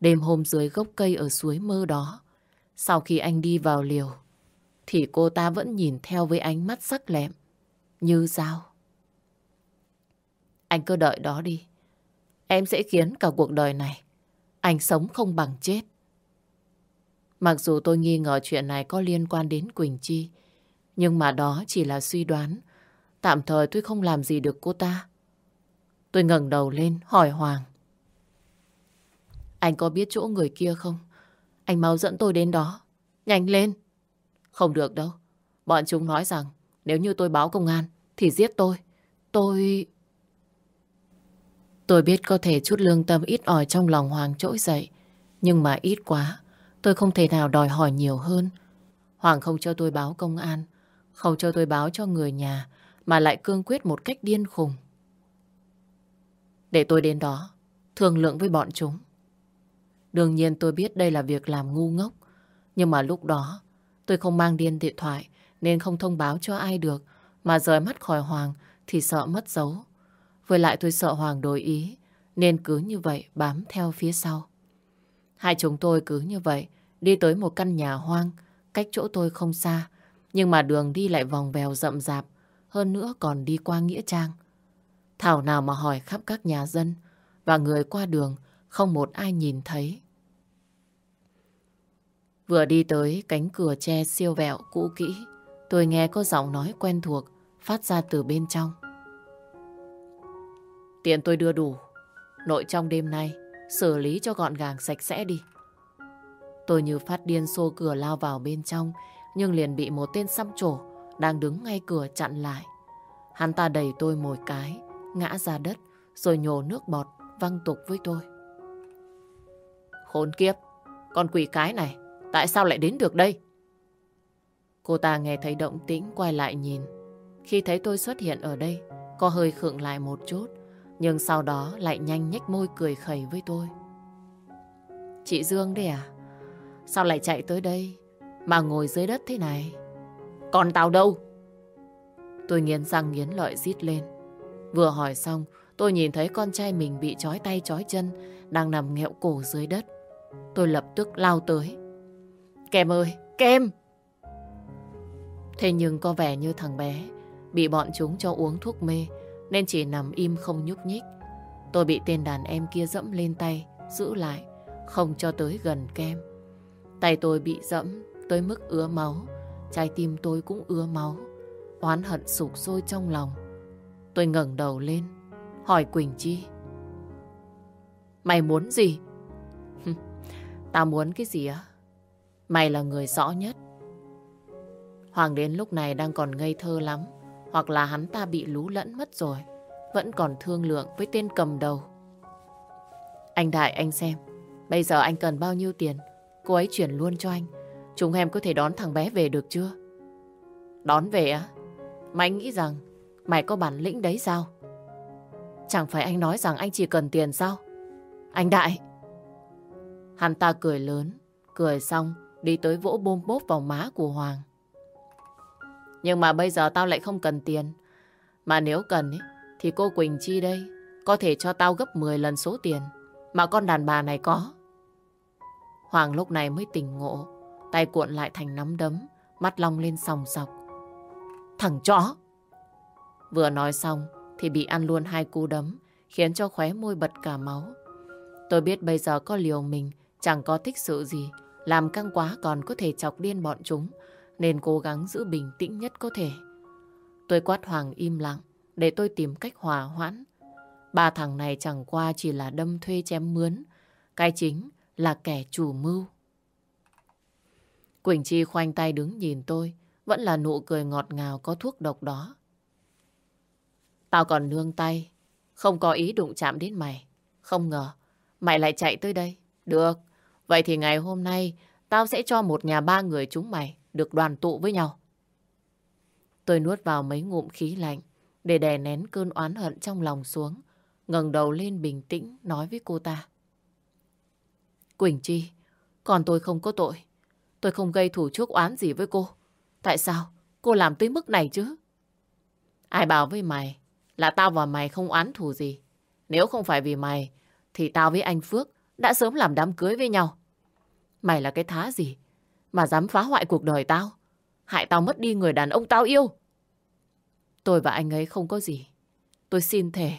đêm hôm dưới gốc cây ở suối mơ đó. Sau khi anh đi vào liều, thì cô ta vẫn nhìn theo với ánh mắt sắc lẹm, như dao. Anh cứ đợi đó đi. Em sẽ khiến cả cuộc đời này anh sống không bằng chết. Mặc dù tôi nghi ngờ chuyện này có liên quan đến Quỳnh Chi, nhưng mà đó chỉ là suy đoán. Tạm thời tôi không làm gì được cô ta. Tôi ngẩng đầu lên hỏi Hoàng. Anh có biết chỗ người kia không? Anh mau dẫn tôi đến đó. Nhanh lên. Không được đâu. Bọn chúng nói rằng, nếu như tôi báo công an, thì giết tôi. Tôi... Tôi biết có thể chút lương tâm ít ỏi trong lòng Hoàng trỗi dậy. Nhưng mà ít quá. Tôi không thể nào đòi hỏi nhiều hơn. Hoàng không cho tôi báo công an. Không cho tôi báo cho người nhà. Mà lại cương quyết một cách điên khùng. Để tôi đến đó. Thương lượng với bọn chúng. Đương nhiên tôi biết đây là việc làm ngu ngốc. Nhưng mà lúc đó tôi không mang điên điện thoại, nên không thông báo cho ai được. Mà rời mắt khỏi Hoàng thì sợ mất dấu. Với lại tôi sợ Hoàng đổi ý, nên cứ như vậy bám theo phía sau. Hai chúng tôi cứ như vậy, đi tới một căn nhà hoang, cách chỗ tôi không xa. Nhưng mà đường đi lại vòng vèo rậm rạp, hơn nữa còn đi qua Nghĩa Trang. Thảo nào mà hỏi khắp các nhà dân, và người qua đường, không một ai nhìn thấy. Vừa đi tới cánh cửa tre siêu vẹo cũ kỹ, tôi nghe có giọng nói quen thuộc phát ra từ bên trong. Tiền tôi đưa đủ, nội trong đêm nay xử lý cho gọn gàng sạch sẽ đi. Tôi như phát điên xô cửa lao vào bên trong, nhưng liền bị một tên xăm trổ đang đứng ngay cửa chặn lại. Hắn ta đẩy tôi một cái, ngã ra đất, rồi nhổ nước bọt văng tục với tôi. Khốn kiếp, con quỷ cái này, tại sao lại đến được đây? Cô ta nghe thấy động tĩnh quay lại nhìn. Khi thấy tôi xuất hiện ở đây, có hơi khựng lại một chút, nhưng sau đó lại nhanh nhếch môi cười khẩy với tôi. Chị Dương đấy à? Sao lại chạy tới đây mà ngồi dưới đất thế này? Còn tao đâu? Tôi nghiến răng nghiến lợi rít lên. Vừa hỏi xong, tôi nhìn thấy con trai mình bị trói tay trói chân, đang nằm nghẹo cổ dưới đất. Tôi lập tức lao tới. Kem ơi, Kem! Thế nhưng có vẻ như thằng bé bị bọn chúng cho uống thuốc mê nên chỉ nằm im không nhúc nhích. Tôi bị tên đàn em kia dẫm lên tay, giữ lại, không cho tới gần Kem. Tay tôi bị dẫm tới mức ứa máu, trái tim tôi cũng ứa máu. Oán hận sụp sôi trong lòng. Tôi ngẩng đầu lên, hỏi Quỳnh Chi. Mày muốn gì? Tao muốn cái gì á? Mày là người rõ nhất. Hoàng đến lúc này đang còn ngây thơ lắm. Hoặc là hắn ta bị lú lẫn mất rồi. Vẫn còn thương lượng với tên cầm đầu. Anh Đại anh xem. Bây giờ anh cần bao nhiêu tiền? Cô ấy chuyển luôn cho anh. Chúng em có thể đón thằng bé về được chưa? Đón về á? Mà anh nghĩ rằng Mày có bản lĩnh đấy sao? Chẳng phải anh nói rằng anh chỉ cần tiền sao? Anh Đại! Hắn ta cười lớn, cười xong đi tới vỗ bôm bốp vào má của Hoàng. Nhưng mà bây giờ tao lại không cần tiền. Mà nếu cần ấy, thì cô Quỳnh Chi đây có thể cho tao gấp 10 lần số tiền mà con đàn bà này có. Hoàng lúc này mới tỉnh ngộ, tay cuộn lại thành nắm đấm, mắt long lên sòng sọc. Thằng chó! Vừa nói xong thì bị ăn luôn hai cú đấm, khiến cho khóe môi bật cả máu. Tôi biết bây giờ có liều mình, chẳng có thích sự gì, làm căng quá còn có thể chọc điên bọn chúng, nên cố gắng giữ bình tĩnh nhất có thể. Tôi quát Hoàng im lặng, để tôi tìm cách hòa hoãn. Ba thằng này chẳng qua chỉ là đâm thuê chém mướn, cái chính là kẻ chủ mưu. Quỳnh Chi khoanh tay đứng nhìn tôi, vẫn là nụ cười ngọt ngào có thuốc độc đó. Tao còn nương tay, không có ý đụng chạm đến mày. Không ngờ, mày lại chạy tới đây. Được, vậy thì ngày hôm nay tao sẽ cho một nhà ba người chúng mày được đoàn tụ với nhau. Tôi nuốt vào mấy ngụm khí lạnh để đè nén cơn oán hận trong lòng xuống, ngẩng đầu lên bình tĩnh nói với cô ta. Quỳnh Chi, còn tôi không có tội. Tôi không gây thủ chuốc oán gì với cô. Tại sao cô làm tới mức này chứ? Ai bảo với mày là tao và mày không oán thù gì. Nếu không phải vì mày, thì tao với anh Phước đã sớm làm đám cưới với nhau. Mày là cái thá gì mà dám phá hoại cuộc đời tao? Hại tao mất đi người đàn ông tao yêu. Tôi và anh ấy không có gì. Tôi xin thề,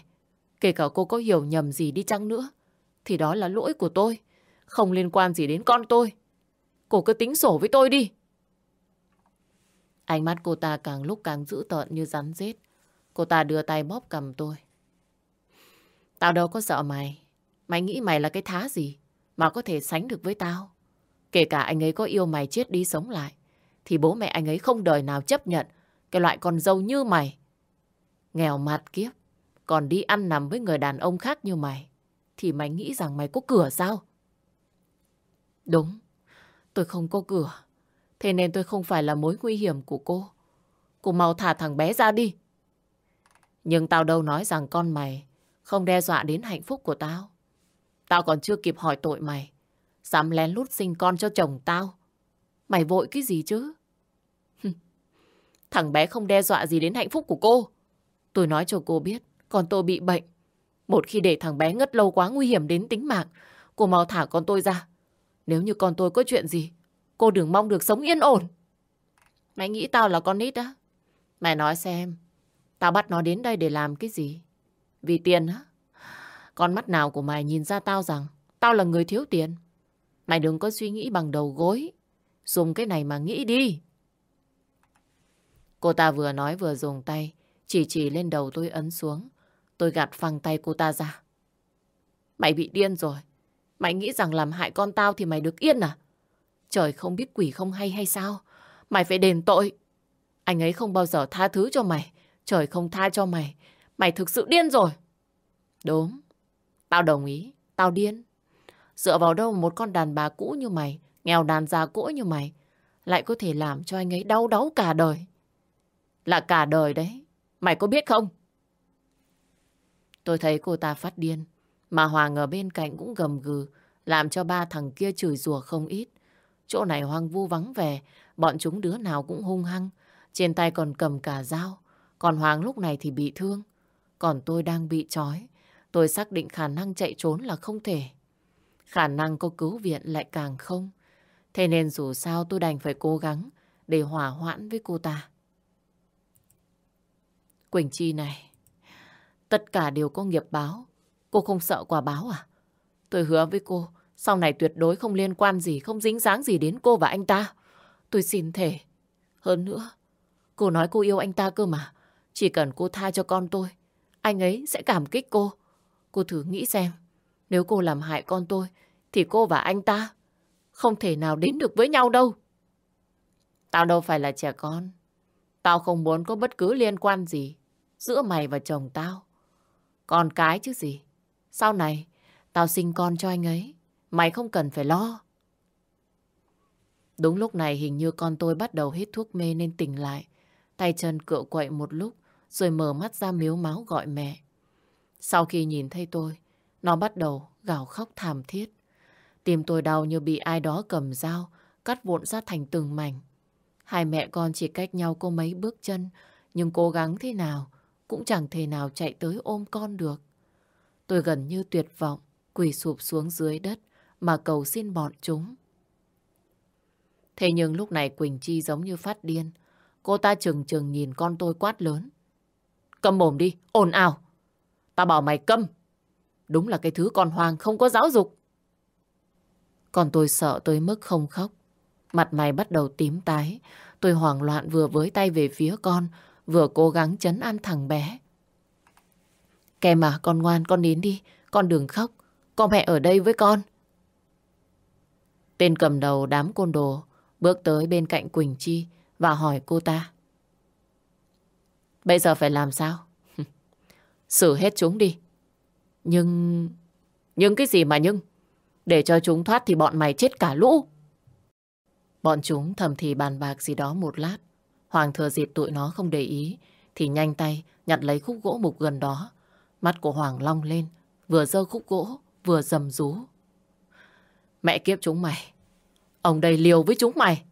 kể cả cô có hiểu nhầm gì đi chăng nữa, thì đó là lỗi của tôi, không liên quan gì đến con tôi. Cô cứ tính sổ với tôi đi. Ánh mắt cô ta càng lúc càng dữ tợn như rắn rết. Cô ta đưa tay bóp cầm tôi. Tao đâu có sợ mày. Mày nghĩ mày là cái thá gì mà có thể sánh được với tao. Kể cả anh ấy có yêu mày chết đi sống lại, thì bố mẹ anh ấy không đời nào chấp nhận cái loại con dâu như mày. Nghèo mặt kiếp, còn đi ăn nằm với người đàn ông khác như mày, thì mày nghĩ rằng mày có cửa sao? Đúng, tôi không có cửa. Thế nên tôi không phải là mối nguy hiểm của cô. Cô mau thả thằng bé ra đi. Nhưng tao đâu nói rằng con mày không đe dọa đến hạnh phúc của tao. Tao còn chưa kịp hỏi tội mày. Dám lén lút sinh con cho chồng tao. Mày vội cái gì chứ? Thằng bé không đe dọa gì đến hạnh phúc của cô. Tôi nói cho cô biết, con tôi bị bệnh. Một khi để thằng bé ngất lâu quá nguy hiểm đến tính mạng, cô mau thả con tôi ra. Nếu như con tôi có chuyện gì, cô đừng mong được sống yên ổn. Mày nghĩ tao là con nít á? Mày nói xem, tao bắt nó đến đây để làm cái gì? Vì tiền á? Con mắt nào của mày nhìn ra tao rằng tao là người thiếu tiền? Mày đừng có suy nghĩ bằng đầu gối. Dùng cái này mà nghĩ đi. Cô ta vừa nói vừa dùng tay, chỉ chỉ lên đầu tôi ấn xuống. Tôi gạt phăng tay cô ta ra. Mày bị điên rồi. Mày nghĩ rằng làm hại con tao thì mày được yên à? Trời không biết quỷ không hay hay sao? Mày phải đền tội. Anh ấy không bao giờ tha thứ cho mày. Trời không tha cho mày. Mày thực sự điên rồi. Đúng. Tao đồng ý. Tao điên. Dựa vào đâu một con đàn bà cũ như mày, nghèo đàn già cỗi như mày, lại có thể làm cho anh ấy đau đáu cả đời. Là cả đời đấy. Mày có biết không? Tôi thấy cô ta phát điên. Mà Hoàng ở bên cạnh cũng gầm gừ. Làm cho ba thằng kia chửi rủa không ít. Chỗ này hoang vu vắng vẻ. Bọn chúng đứa nào cũng hung hăng. Trên tay còn cầm cả dao. Còn Hoàng lúc này thì bị thương. Còn tôi đang bị trói. Tôi xác định khả năng chạy trốn là không thể. Khả năng có cứu viện lại càng không. Thế nên dù sao tôi đành phải cố gắng để hòa hoãn với cô ta. Quỳnh Chi này, tất cả đều có nghiệp báo. Cô không sợ quả báo à? Tôi hứa với cô, sau này tuyệt đối không liên quan gì, không dính dáng gì đến cô và anh ta. Tôi xin thề. Hơn nữa, cô nói cô yêu anh ta cơ mà. Chỉ cần cô tha cho con tôi, anh ấy sẽ cảm kích cô. Cô thử nghĩ xem, nếu cô làm hại con tôi, thì cô và anh ta không thể nào đến được với nhau đâu. Tao đâu phải là trẻ con. Tao không muốn có bất cứ liên quan gì giữa mày và chồng tao. Con cái chứ gì. Sau này, tao sinh con cho anh ấy. Mày không cần phải lo. Đúng lúc này hình như con tôi bắt đầu hít thuốc mê nên tỉnh lại. Tay chân cựa quậy một lúc, rồi mở mắt ra miếu máu gọi mẹ. Sau khi nhìn thấy tôi, nó bắt đầu gào khóc thảm thiết. Tim tôi đau như bị ai đó cầm dao, cắt vụn ra thành từng mảnh. Hai mẹ con chỉ cách nhau có mấy bước chân, nhưng cố gắng thế nào cũng chẳng thể nào chạy tới ôm con được. Tôi gần như tuyệt vọng, quỳ sụp xuống dưới đất mà cầu xin bọn chúng. Thế nhưng lúc này Quỳnh Chi giống như phát điên. Cô ta chừng chừng nhìn con tôi quát lớn. Cầm mồm đi, ồn ào. Ta bảo mày câm. Đúng là cái thứ con hoàng không có giáo dục. Còn tôi sợ tới mức không khóc. Mặt mày bắt đầu tím tái. Tôi hoảng loạn vừa với tay về phía con, vừa cố gắng chấn an thằng bé. Kèm à, con ngoan, con đến đi. Con đừng khóc. Có mẹ ở đây với con. Tên cầm đầu đám côn đồ bước tới bên cạnh Quỳnh Chi và hỏi cô ta. Bây giờ phải làm sao? Xử hết chúng đi. Nhưng... Nhưng cái gì mà nhưng? Để cho chúng thoát thì bọn mày chết cả lũ. Bọn chúng thầm thì bàn bạc gì đó một lát. Hoàng thừa dịp tụi nó không để ý thì nhanh tay nhặt lấy khúc gỗ mục gần đó. Mắt của Hoàng long lên, vừa dơ khúc gỗ, vừa dầm rú. Mẹ kiếp chúng mày, ông đây liều với chúng mày.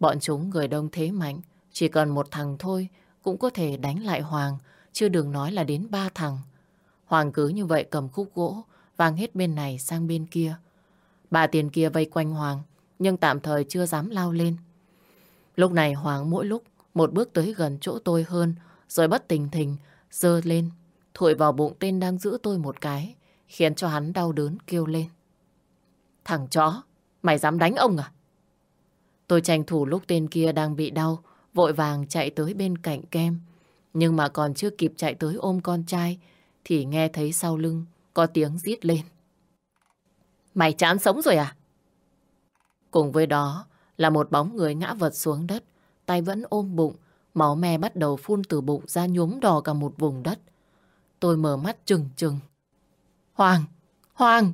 Bọn chúng người đông thế mạnh, chỉ cần một thằng thôi cũng có thể đánh lại Hoàng, chưa đừng nói là đến ba thằng. Hoàng cứ như vậy cầm khúc gỗ, vang hết bên này sang bên kia. Bà tiền kia vây quanh Hoàng, nhưng tạm thời chưa dám lao lên. Lúc này Hoàng mỗi lúc một bước tới gần chỗ tôi hơn, rồi bất tình thình, dơ lên, thổi vào bụng tên đang giữ tôi một cái, khiến cho hắn đau đớn kêu lên. Thằng chó, mày dám đánh ông à? Tôi tranh thủ lúc tên kia đang bị đau, vội vàng chạy tới bên cạnh kem. Nhưng mà còn chưa kịp chạy tới ôm con trai, thì nghe thấy sau lưng có tiếng rít lên. Mày chán sống rồi à? Cùng với đó là một bóng người ngã vật xuống đất, tay vẫn ôm bụng, máu me bắt đầu phun từ bụng ra nhuốm đỏ cả một vùng đất. Tôi mở mắt trừng trừng. Hoàng! Hoàng!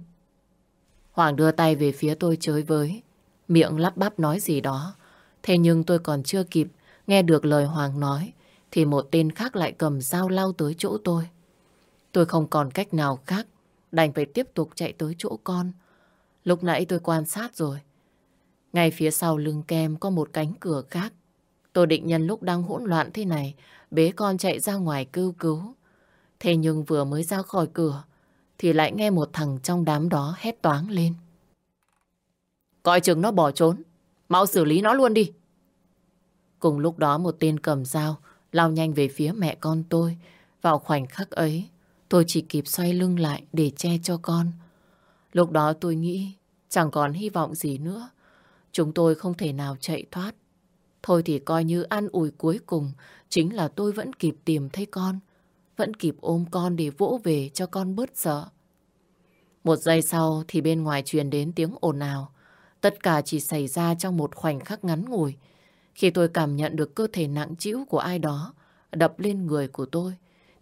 Hoàng đưa tay về phía tôi chới với, miệng lắp bắp nói gì đó. Thế nhưng tôi còn chưa kịp nghe được lời Hoàng nói, thì một tên khác lại cầm dao lao tới chỗ tôi. Tôi không còn cách nào khác, đành phải tiếp tục chạy tới chỗ con. Lúc nãy tôi quan sát rồi. Ngay phía sau lưng kem có một cánh cửa khác. Tôi định nhân lúc đang hỗn loạn thế này, bế con chạy ra ngoài cứu cứu. Thế nhưng vừa mới ra khỏi cửa, thì lại nghe một thằng trong đám đó hét toáng lên. Coi chừng nó bỏ trốn, mau xử lý nó luôn đi. Cùng lúc đó một tên cầm dao lao nhanh về phía mẹ con tôi. Vào khoảnh khắc ấy, tôi chỉ kịp xoay lưng lại để che cho con. Lúc đó tôi nghĩ chẳng còn hy vọng gì nữa. Chúng tôi không thể nào chạy thoát. Thôi thì coi như an ủi cuối cùng chính là tôi vẫn kịp tìm thấy con. Vẫn kịp ôm con để vỗ về cho con bớt sợ. Một giây sau thì bên ngoài truyền đến tiếng ồn ào. Tất cả chỉ xảy ra trong một khoảnh khắc ngắn ngủi. Khi tôi cảm nhận được cơ thể nặng trĩu của ai đó đập lên người của tôi,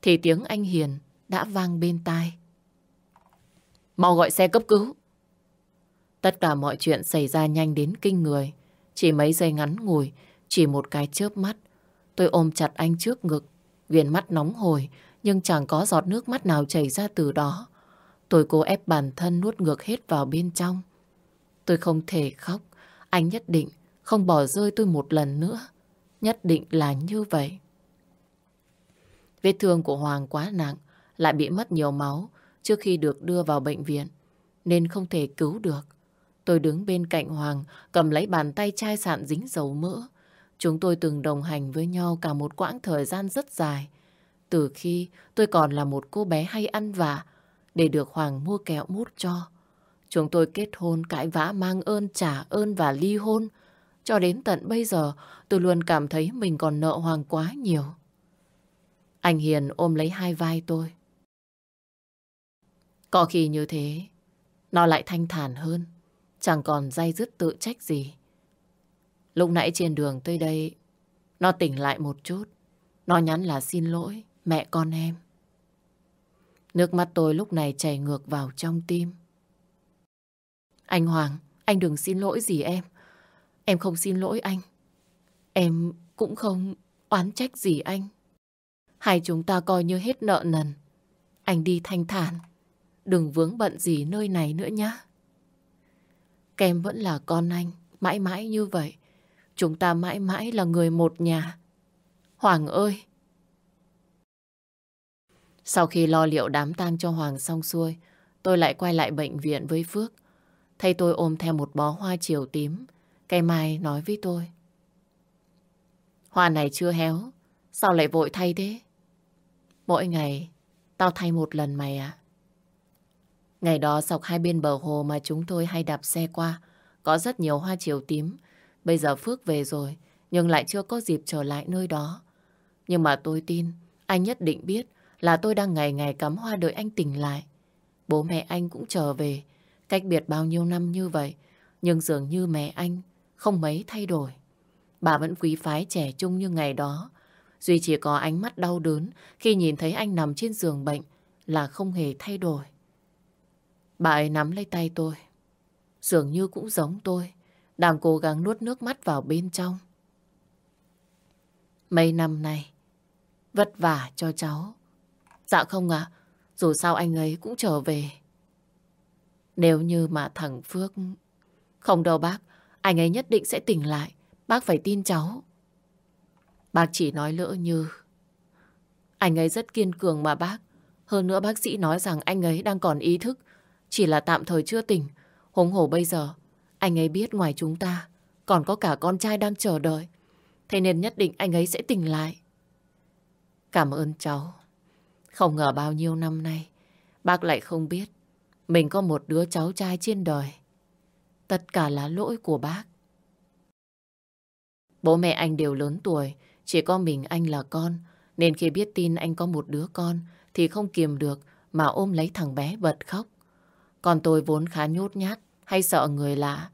thì tiếng anh Hiền đã vang bên tai. Mau gọi xe cấp cứu. Tất cả mọi chuyện xảy ra nhanh đến kinh người. Chỉ mấy giây ngắn ngủi, chỉ một cái chớp mắt. Tôi ôm chặt anh trước ngực, viền mắt nóng hồi, nhưng chẳng có giọt nước mắt nào chảy ra từ đó. Tôi cố ép bản thân nuốt ngược hết vào bên trong. Tôi không thể khóc, anh nhất định không bỏ rơi tôi một lần nữa. Nhất định là như vậy. Vết thương của Hoàng quá nặng, lại bị mất nhiều máu trước khi được đưa vào bệnh viện, nên không thể cứu được. Tôi đứng bên cạnh Hoàng, cầm lấy bàn tay chai sạn dính dầu mỡ. Chúng tôi từng đồng hành với nhau cả một quãng thời gian rất dài. Từ khi tôi còn là một cô bé hay ăn vạ, để được Hoàng mua kẹo mút cho. Chúng tôi kết hôn, cãi vã, mang ơn, trả ơn và ly hôn. Cho đến tận bây giờ, tôi luôn cảm thấy mình còn nợ Hoàng quá nhiều. Anh Hiền ôm lấy hai vai tôi. Có khi như thế, nó lại thanh thản hơn, chẳng còn dây dứt tự trách gì. Lúc nãy trên đường tới đây, nó tỉnh lại một chút. Nó nhắn là xin lỗi, mẹ con em. Nước mắt tôi lúc này chảy ngược vào trong tim. Anh Hoàng, anh đừng xin lỗi gì em. Em không xin lỗi anh. Em cũng không oán trách gì anh. Hai chúng ta coi như hết nợ nần. Anh đi thanh thản. Đừng vướng bận gì nơi này nữa nhé. Kem vẫn là con anh, mãi mãi như vậy. Chúng ta mãi mãi là người một nhà. Hoàng ơi! Sau khi lo liệu đám tang cho Hoàng xong xuôi, tôi lại quay lại bệnh viện với Phước. Thay tôi ôm theo một bó hoa chiều tím, cây mai nói với tôi. Hoa này chưa héo, sao lại vội thay thế? Mỗi ngày, tao thay một lần mày à? Ngày đó dọc hai bên bờ hồ mà chúng tôi hay đạp xe qua, có rất nhiều hoa chiều tím. Bây giờ Phước về rồi, nhưng lại chưa có dịp trở lại nơi đó. Nhưng mà tôi tin, anh nhất định biết là tôi đang ngày ngày cắm hoa đợi anh tỉnh lại. Bố mẹ anh cũng trở về, cách biệt bao nhiêu năm như vậy, nhưng dường như mẹ anh không mấy thay đổi. Bà vẫn quý phái trẻ trung như ngày đó. Duy chỉ có ánh mắt đau đớn khi nhìn thấy anh nằm trên giường bệnh là không hề thay đổi. Bà ấy nắm lấy tay tôi. Dường như cũng giống tôi, đang cố gắng nuốt nước mắt vào bên trong. Mấy năm nay, vất vả cho cháu. Dạ không ạ, dù sao anh ấy cũng trở về. Nếu như mà thằng Phước... Không đâu bác, anh ấy nhất định sẽ tỉnh lại. Bác phải tin cháu. Bác chỉ nói lỡ như... Anh ấy rất kiên cường mà bác. Hơn nữa bác sĩ nói rằng anh ấy đang còn ý thức. Chỉ là tạm thời chưa tỉnh. Hống hổ bây giờ, anh ấy biết ngoài chúng ta, còn có cả con trai đang chờ đợi. Thế nên nhất định anh ấy sẽ tỉnh lại. Cảm ơn cháu. Không ngờ bao nhiêu năm nay, bác lại không biết mình có một đứa cháu trai trên đời. Tất cả là lỗi của bác. Bố mẹ anh đều lớn tuổi, chỉ có mình anh là con. Nên khi biết tin anh có một đứa con thì không kiềm được mà ôm lấy thằng bé bật khóc. Còn tôi vốn khá nhút nhát hay sợ người lạ.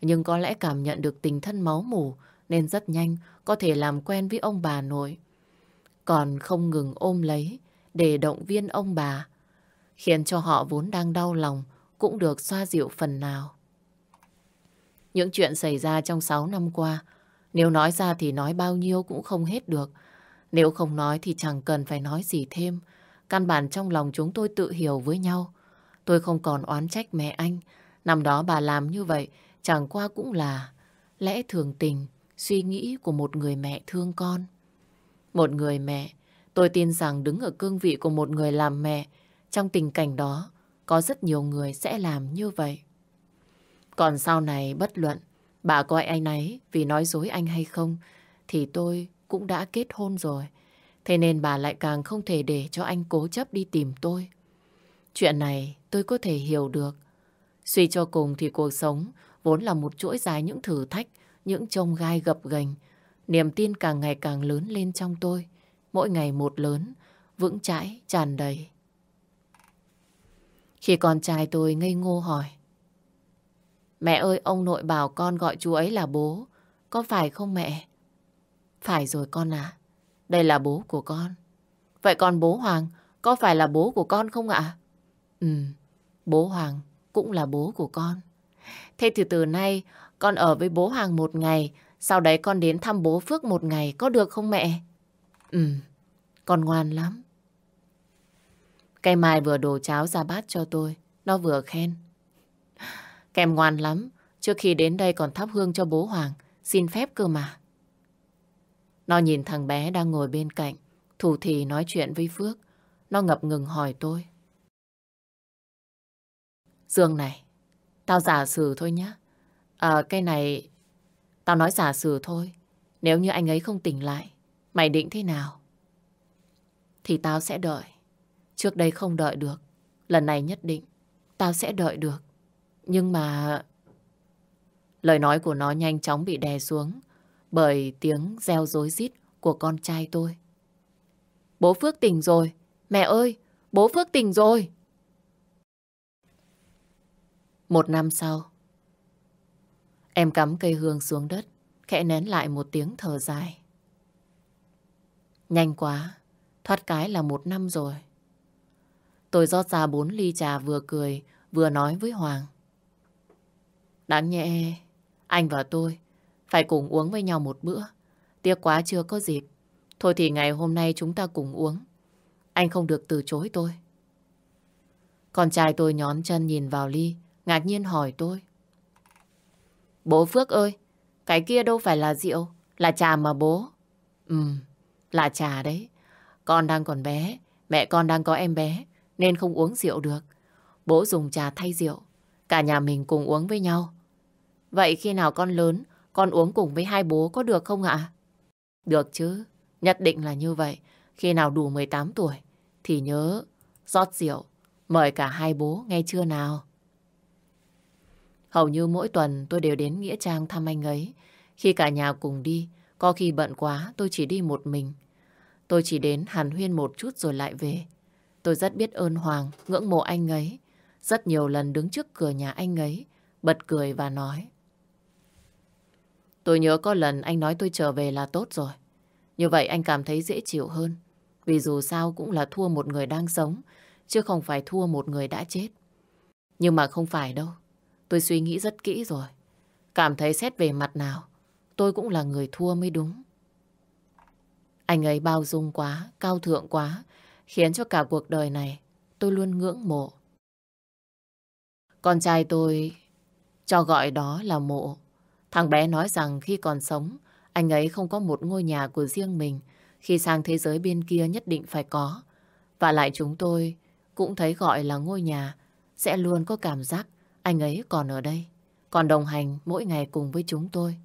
Nhưng có lẽ cảm nhận được tình thân máu mủ nên rất nhanh có thể làm quen với ông bà nội. Còn không ngừng ôm lấy để động viên ông bà, khiến cho họ vốn đang đau lòng cũng được xoa dịu phần nào. Những chuyện xảy ra trong 6 năm qua, nếu nói ra thì nói bao nhiêu cũng không hết được. Nếu không nói thì chẳng cần phải nói gì thêm. Căn bản trong lòng chúng tôi tự hiểu với nhau. Tôi không còn oán trách mẹ anh. Năm đó bà làm như vậy chẳng qua cũng là lẽ thường tình, suy nghĩ của một người mẹ thương con. Một người mẹ Tôi tin rằng đứng ở cương vị của một người làm mẹ, trong tình cảnh đó, có rất nhiều người sẽ làm như vậy. Còn sau này bất luận, bà coi anh ấy vì nói dối anh hay không, thì tôi cũng đã kết hôn rồi. Thế nên bà lại càng không thể để cho anh cố chấp đi tìm tôi. Chuyện này tôi có thể hiểu được. Suy cho cùng thì cuộc sống vốn là một chuỗi dài những thử thách, những trông gai gập ghềnh. Niềm tin càng ngày càng lớn lên trong tôi mỗi ngày một lớn, vững chãi, tràn đầy. Khi con trai tôi ngây ngô hỏi, Mẹ ơi, ông nội bảo con gọi chú ấy là bố, có phải không mẹ? Phải rồi con à, đây là bố của con. Vậy còn bố Hoàng, có phải là bố của con không ạ? Ừ, bố Hoàng cũng là bố của con. Thế thì từ nay con ở với bố Hoàng một ngày, sau đấy con đến thăm bố Phước một ngày, có được không mẹ? Ừ, con ngoan lắm. Cây mai vừa đổ cháo ra bát cho tôi, nó vừa khen. Kèm ngoan lắm, trước khi đến đây còn thắp hương cho bố Hoàng, xin phép cơ mà. Nó nhìn thằng bé đang ngồi bên cạnh, thủ thì nói chuyện với Phước. Nó ngập ngừng hỏi tôi. Dương này, tao giả sử thôi nhá. À, cái này, tao nói giả sử thôi. Nếu như anh ấy không tỉnh lại, Mày định thế nào? Thì tao sẽ đợi. Trước đây không đợi được. Lần này nhất định tao sẽ đợi được. Nhưng mà... Lời nói của nó nhanh chóng bị đè xuống bởi tiếng reo rối rít của con trai tôi. Bố Phước tỉnh rồi. Mẹ ơi, bố Phước tỉnh rồi. Một năm sau, em cắm cây hương xuống đất, khẽ nén lại một tiếng thở dài. Nhanh quá, thoát cái là một năm rồi. Tôi rót ra bốn ly trà vừa cười, vừa nói với Hoàng. Đáng nhẹ, anh và tôi phải cùng uống với nhau một bữa. Tiếc quá chưa có dịp. Thôi thì ngày hôm nay chúng ta cùng uống. Anh không được từ chối tôi. Con trai tôi nhón chân nhìn vào ly, ngạc nhiên hỏi tôi. Bố Phước ơi, cái kia đâu phải là rượu, là trà mà bố. Ừ, là trà đấy. Con đang còn bé, mẹ con đang có em bé, nên không uống rượu được. Bố dùng trà thay rượu, cả nhà mình cùng uống với nhau. Vậy khi nào con lớn, con uống cùng với hai bố có được không ạ? Được chứ, nhất định là như vậy. Khi nào đủ 18 tuổi, thì nhớ rót rượu, mời cả hai bố nghe chưa nào? Hầu như mỗi tuần tôi đều đến Nghĩa Trang thăm anh ấy. Khi cả nhà cùng đi, có khi bận quá tôi chỉ đi một mình. Tôi chỉ đến hàn huyên một chút rồi lại về. Tôi rất biết ơn Hoàng, ngưỡng mộ anh ấy. Rất nhiều lần đứng trước cửa nhà anh ấy, bật cười và nói. Tôi nhớ có lần anh nói tôi trở về là tốt rồi. Như vậy anh cảm thấy dễ chịu hơn. Vì dù sao cũng là thua một người đang sống, chứ không phải thua một người đã chết. Nhưng mà không phải đâu. Tôi suy nghĩ rất kỹ rồi. Cảm thấy xét về mặt nào, tôi cũng là người thua mới đúng. Anh ấy bao dung quá, cao thượng quá, khiến cho cả cuộc đời này tôi luôn ngưỡng mộ. Con trai tôi cho gọi đó là mộ. Thằng bé nói rằng khi còn sống, anh ấy không có một ngôi nhà của riêng mình. Khi sang thế giới bên kia nhất định phải có. Và lại chúng tôi cũng thấy gọi là ngôi nhà sẽ luôn có cảm giác anh ấy còn ở đây. Còn đồng hành mỗi ngày cùng với chúng tôi.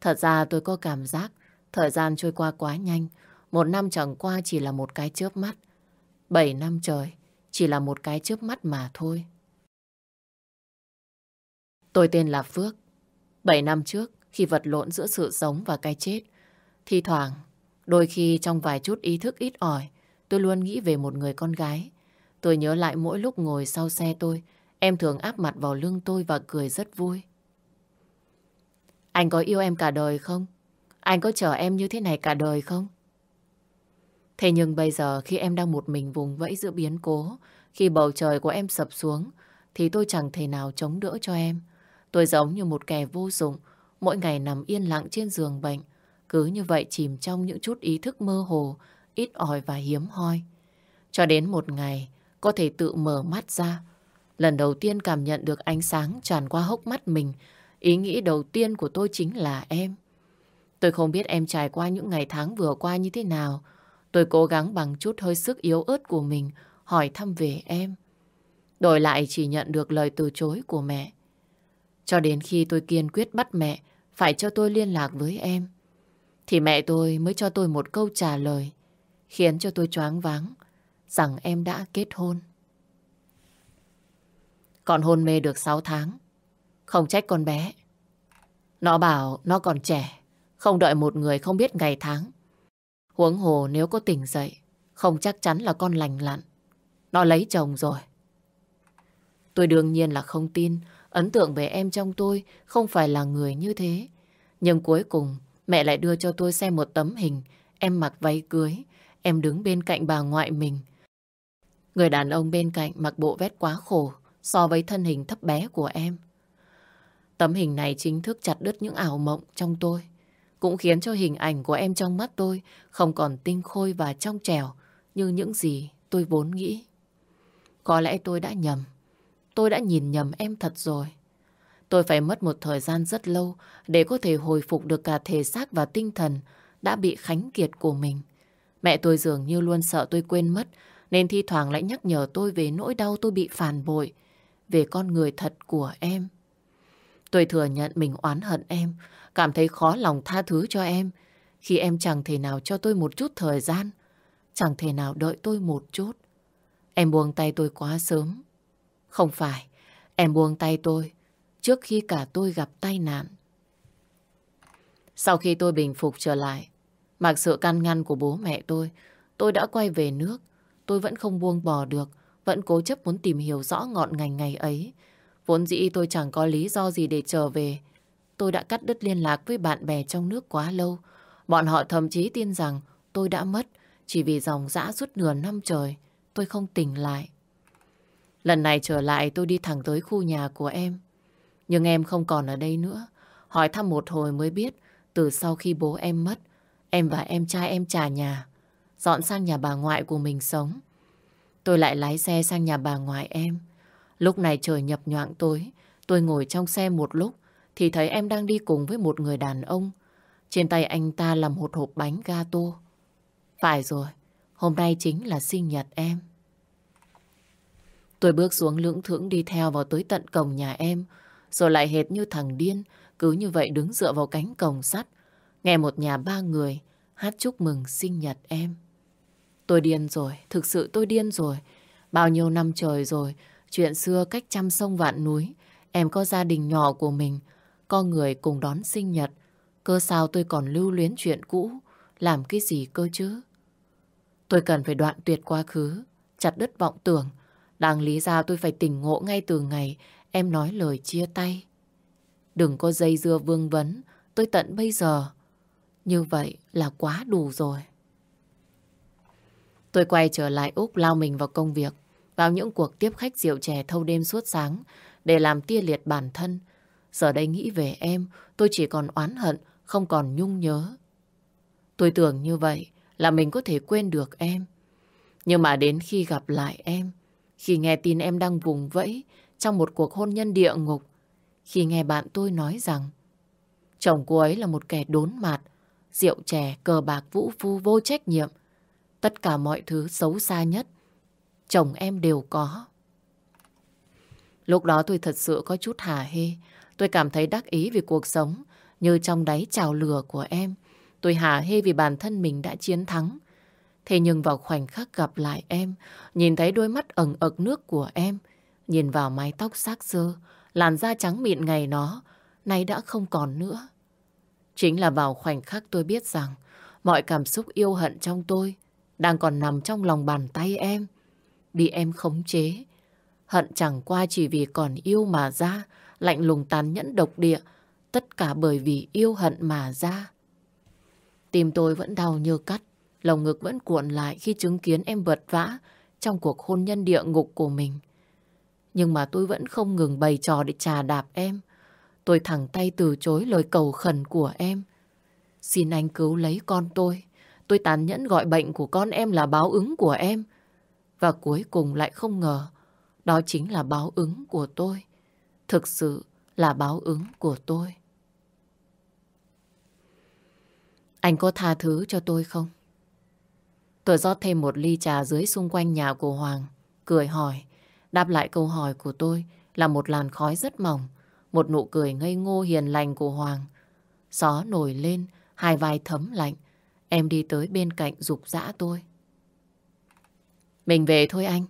Thật ra tôi có cảm giác thời gian trôi qua quá nhanh. Một năm chẳng qua chỉ là một cái chớp mắt. Bảy năm trời chỉ là một cái chớp mắt mà thôi. Tôi tên là Phước. Bảy năm trước, khi vật lộn giữa sự sống và cái chết, thi thoảng, đôi khi trong vài chút ý thức ít ỏi, tôi luôn nghĩ về một người con gái. Tôi nhớ lại mỗi lúc ngồi sau xe tôi, em thường áp mặt vào lưng tôi và cười rất vui. Anh có yêu em cả đời không? Anh có chờ em như thế này cả đời không? Thế nhưng bây giờ khi em đang một mình vùng vẫy giữa biến cố, khi bầu trời của em sập xuống, thì tôi chẳng thể nào chống đỡ cho em. Tôi giống như một kẻ vô dụng, mỗi ngày nằm yên lặng trên giường bệnh, cứ như vậy chìm trong những chút ý thức mơ hồ, ít ỏi và hiếm hoi. Cho đến một ngày, có thể tự mở mắt ra. Lần đầu tiên cảm nhận được ánh sáng tràn qua hốc mắt mình, ý nghĩ đầu tiên của tôi chính là em. Tôi không biết em trải qua những ngày tháng vừa qua như thế nào. Tôi cố gắng bằng chút hơi sức yếu ớt của mình hỏi thăm về em. Đổi lại chỉ nhận được lời từ chối của mẹ. Cho đến khi tôi kiên quyết bắt mẹ phải cho tôi liên lạc với em, thì mẹ tôi mới cho tôi một câu trả lời khiến cho tôi choáng váng rằng em đã kết hôn. Còn hôn mê được 6 tháng, không trách con bé. Nó bảo nó còn trẻ, không đợi một người không biết ngày tháng. Huống hồ nếu có tỉnh dậy, không chắc chắn là con lành lặn. Nó lấy chồng rồi. Tôi đương nhiên là không tin, Ấn tượng về em trong tôi không phải là người như thế. Nhưng cuối cùng mẹ lại đưa cho tôi xem một tấm hình em mặc váy cưới, em đứng bên cạnh bà ngoại mình. Người đàn ông bên cạnh mặc bộ vest quá khổ so với thân hình thấp bé của em. Tấm hình này chính thức chặt đứt những ảo mộng trong tôi. Cũng khiến cho hình ảnh của em trong mắt tôi không còn tinh khôi và trong trẻo như những gì tôi vốn nghĩ. Có lẽ tôi đã nhầm. Tôi đã nhìn nhầm em thật rồi. Tôi phải mất một thời gian rất lâu để có thể hồi phục được cả thể xác và tinh thần đã bị khánh kiệt của mình. Mẹ tôi dường như luôn sợ tôi quên mất nên thi thoảng lại nhắc nhở tôi về nỗi đau tôi bị phản bội, về con người thật của em. Tôi thừa nhận mình oán hận em, cảm thấy khó lòng tha thứ cho em khi em chẳng thể nào cho tôi một chút thời gian, chẳng thể nào đợi tôi một chút. Em buông tay tôi quá sớm. Không phải, em buông tay tôi trước khi cả tôi gặp tai nạn. Sau khi tôi bình phục trở lại, mặc sự can ngăn của bố mẹ tôi, tôi đã quay về nước. Tôi vẫn không buông bỏ được, vẫn cố chấp muốn tìm hiểu rõ ngọn ngành ngày ấy. Vốn dĩ tôi chẳng có lý do gì để trở về. Tôi đã cắt đứt liên lạc với bạn bè trong nước quá lâu. Bọn họ thậm chí tin rằng tôi đã mất chỉ vì dòng dã suốt nửa năm trời. Tôi không tỉnh lại. Lần này trở lại tôi đi thẳng tới khu nhà của em. Nhưng em không còn ở đây nữa. Hỏi thăm một hồi mới biết từ sau khi bố em mất, em và em trai em trả nhà, dọn sang nhà bà ngoại của mình sống. Tôi lại lái xe sang nhà bà ngoại em. Lúc này trời nhập nhoạng tối, tôi ngồi trong xe một lúc thì thấy em đang đi cùng với một người đàn ông. Trên tay anh ta là một hộp bánh gato. Phải rồi, hôm nay chính là sinh nhật em. Tôi bước xuống lưỡng thưởng đi theo vào tới tận cổng nhà em, rồi lại hệt như thằng điên, cứ như vậy đứng dựa vào cánh cổng sắt, nghe một nhà ba người hát chúc mừng sinh nhật em. Tôi điên rồi, thực sự tôi điên rồi. Bao nhiêu năm trời rồi, chuyện xưa cách trăm sông vạn núi, em có gia đình nhỏ của mình, có người cùng đón sinh nhật. Cơ sao tôi còn lưu luyến chuyện cũ, làm cái gì cơ chứ? Tôi cần phải đoạn tuyệt quá khứ, chặt đứt vọng tưởng. Đáng lý ra tôi phải tỉnh ngộ ngay từ ngày em nói lời chia tay. Đừng có dây dưa vương vấn, tôi tận bây giờ. Như vậy là quá đủ rồi. Tôi quay trở lại Úc lao mình vào công việc, vào những cuộc tiếp khách rượu chè thâu đêm suốt sáng để làm tia liệt bản thân. Giờ đây nghĩ về em, tôi chỉ còn oán hận, không còn nhung nhớ. Tôi tưởng như vậy là mình có thể quên được em. Nhưng mà đến khi gặp lại em, khi nghe tin em đang vùng vẫy trong một cuộc hôn nhân địa ngục, khi nghe bạn tôi nói rằng chồng cô ấy là một kẻ đốn mạt, rượu chè, cờ bạc vũ phu vô trách nhiệm, tất cả mọi thứ xấu xa nhất, chồng em đều có. Lúc đó tôi thật sự có chút hả hê, tôi cảm thấy đắc ý vì cuộc sống, như trong đáy trào lửa của em. Tôi hả hê vì bản thân mình đã chiến thắng. Thế nhưng vào khoảnh khắc gặp lại em, nhìn thấy đôi mắt ẩn ực nước của em, nhìn vào mái tóc xác xơ, làn da trắng mịn ngày nó nay đã không còn nữa. Chính là vào khoảnh khắc tôi biết rằng mọi cảm xúc yêu hận trong tôi đang còn nằm trong lòng bàn tay em, bị em khống chế. Hận chẳng qua chỉ vì còn yêu mà ra, lạnh lùng tàn nhẫn độc địa, tất cả bởi vì yêu hận mà ra. Tim tôi vẫn đau như cắt, lồng ngực vẫn cuộn lại khi chứng kiến em vật vã trong cuộc hôn nhân địa ngục của mình. Nhưng mà tôi vẫn không ngừng bày trò để trà đạp em. Tôi thẳng tay từ chối lời cầu khẩn của em. Xin anh cứu lấy con tôi. Tôi tàn nhẫn gọi bệnh của con em là báo ứng của em. Và cuối cùng lại không ngờ đó chính là báo ứng của tôi. Thực sự là báo ứng của tôi. Anh có tha thứ cho tôi không? Tôi rót thêm một ly trà dưới xung quanh nhà của Hoàng, cười hỏi. Đáp lại câu hỏi của tôi là một làn khói rất mỏng, một nụ cười ngây ngô hiền lành của Hoàng. Gió nổi lên, hai vai thấm lạnh. Em đi tới bên cạnh dục rã tôi. Mình về thôi anh.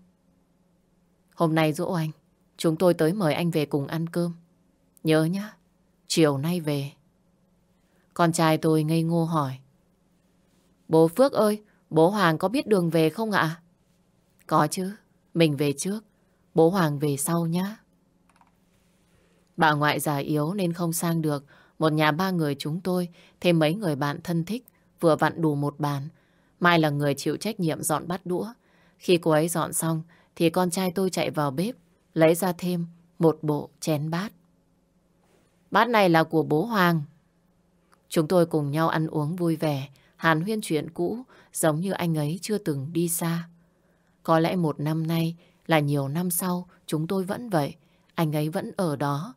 Hôm nay dỗ anh, chúng tôi tới mời anh về cùng ăn cơm. Nhớ nhá, chiều nay về. Con trai tôi ngây ngô hỏi. Bố Phước ơi, bố Hoàng có biết đường về không ạ? Có chứ, mình về trước, bố Hoàng về sau nhá. Bà ngoại già yếu nên không sang được. Một nhà ba người chúng tôi, thêm mấy người bạn thân thích, vừa vặn đủ một bàn. Mai là người chịu trách nhiệm dọn bát đũa. Khi cô ấy dọn xong, thì con trai tôi chạy vào bếp, lấy ra thêm một bộ chén bát. Bát này là của bố Hoàng. Chúng tôi cùng nhau ăn uống vui vẻ, hàn huyên chuyện cũ, giống như anh ấy chưa từng đi xa. Có lẽ một năm nay là nhiều năm sau chúng tôi vẫn vậy. Anh ấy vẫn ở đó,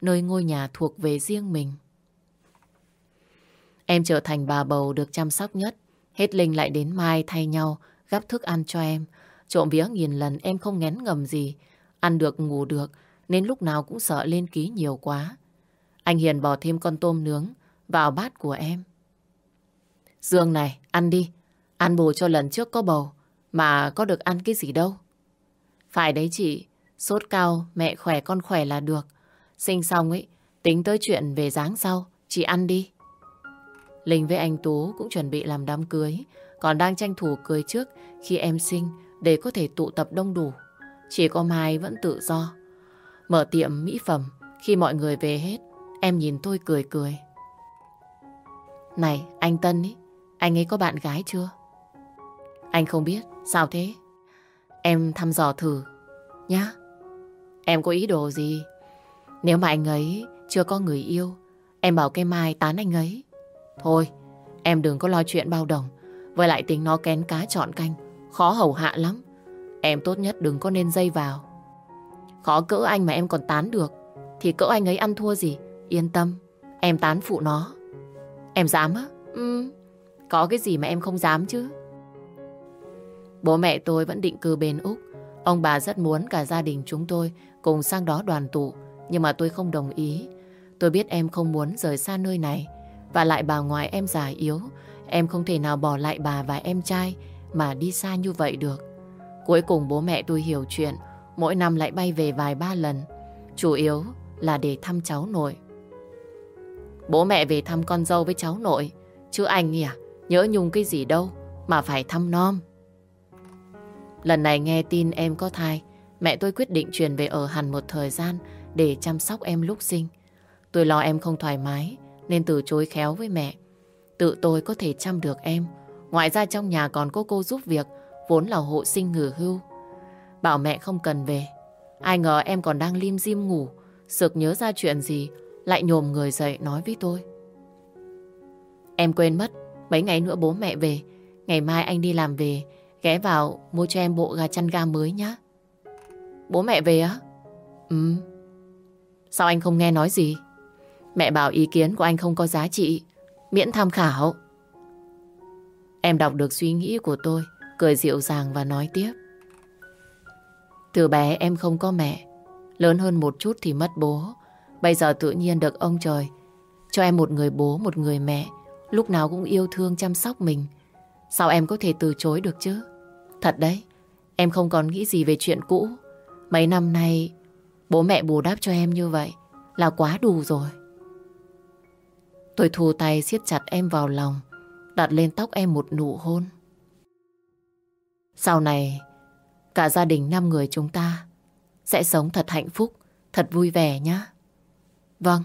nơi ngôi nhà thuộc về riêng mình. Em trở thành bà bầu được chăm sóc nhất. Hết Linh lại đến Mai thay nhau gắp thức ăn cho em. Trộm vía nghìn lần em không ngén ngầm gì. Ăn được ngủ được nên lúc nào cũng sợ lên ký nhiều quá. Anh Hiền bỏ thêm con tôm nướng vào bát của em. Dương này, ăn đi. Ăn bù cho lần trước có bầu. Mà có được ăn cái gì đâu. Phải đấy chị. Sốt cao, mẹ khỏe con khỏe là được. Sinh xong ấy, tính tới chuyện về dáng sau. Chị ăn đi. Linh với anh Tú cũng chuẩn bị làm đám cưới. Còn đang tranh thủ cưới trước khi em sinh để có thể tụ tập đông đủ. Chỉ có Mai vẫn tự do. Mở tiệm mỹ phẩm khi mọi người về hết. Em nhìn tôi cười cười. Này, anh Tân ý, anh ấy có bạn gái chưa? Anh không biết, sao thế? Em thăm dò thử, nhá. Em có ý đồ gì? Nếu mà anh ấy chưa có người yêu, em bảo cái Mai tán anh ấy. Thôi, Em đừng có lo chuyện bao đồng. Với lại tính nó kén cá chọn canh, khó hầu hạ lắm. Em tốt nhất đừng có nên dây vào. Khó cỡ anh mà em còn tán được, thì cỡ anh ấy ăn thua gì. Yên tâm, em tán phụ nó. Em dám á? Ừ, có cái gì mà em không dám chứ. Bố mẹ tôi vẫn định cư bên Úc. Ông bà rất muốn cả gia đình chúng tôi cùng sang đó đoàn tụ. Nhưng mà tôi không đồng ý. Tôi biết em không muốn rời xa nơi này. Và lại bà ngoại em già yếu. Em không thể nào bỏ lại bà và em trai mà đi xa như vậy được. Cuối cùng bố mẹ tôi hiểu chuyện. Mỗi năm lại bay về vài ba lần. Chủ yếu là để thăm cháu nội. Bố mẹ về thăm con dâu với cháu nội. Chứ anh à, nhớ nhung cái gì đâu mà phải thăm non. Lần này nghe tin em có thai, mẹ tôi quyết định chuyển về ở hẳn một thời gian để chăm sóc em lúc sinh. Tôi lo em không thoải mái nên từ chối khéo với mẹ. Tự tôi có thể chăm được em. Ngoài ra trong nhà còn có cô giúp việc, vốn là hộ sinh ngừ hưu. Bảo mẹ không cần về. Ai ngờ em còn đang lim dim ngủ, sực nhớ ra chuyện gì, lại nhồm người dậy nói với tôi. Em quên mất, mấy ngày nữa bố mẹ về, ngày mai anh đi làm về, ghé vào mua cho em bộ gà chăn ga mới nhá. Bố mẹ về á? Ừ. Sao anh không nghe nói gì? Mẹ bảo ý kiến của anh không có giá trị, miễn tham khảo. Em đọc được suy nghĩ của tôi, cười dịu dàng và nói tiếp. Từ bé em không có mẹ, lớn hơn một chút thì mất bố. Bây giờ tự nhiên được ông trời cho em một người bố, một người mẹ, lúc nào cũng yêu thương chăm sóc mình. Sao em có thể từ chối được chứ? Thật đấy, em không còn nghĩ gì về chuyện cũ. Mấy năm nay, bố mẹ bù đắp cho em như vậy là quá đủ rồi. Tôi thu tay siết chặt em vào lòng, đặt lên tóc em một nụ hôn. Sau này, cả gia đình năm người chúng ta sẽ sống thật hạnh phúc, thật vui vẻ nhá. Vâng,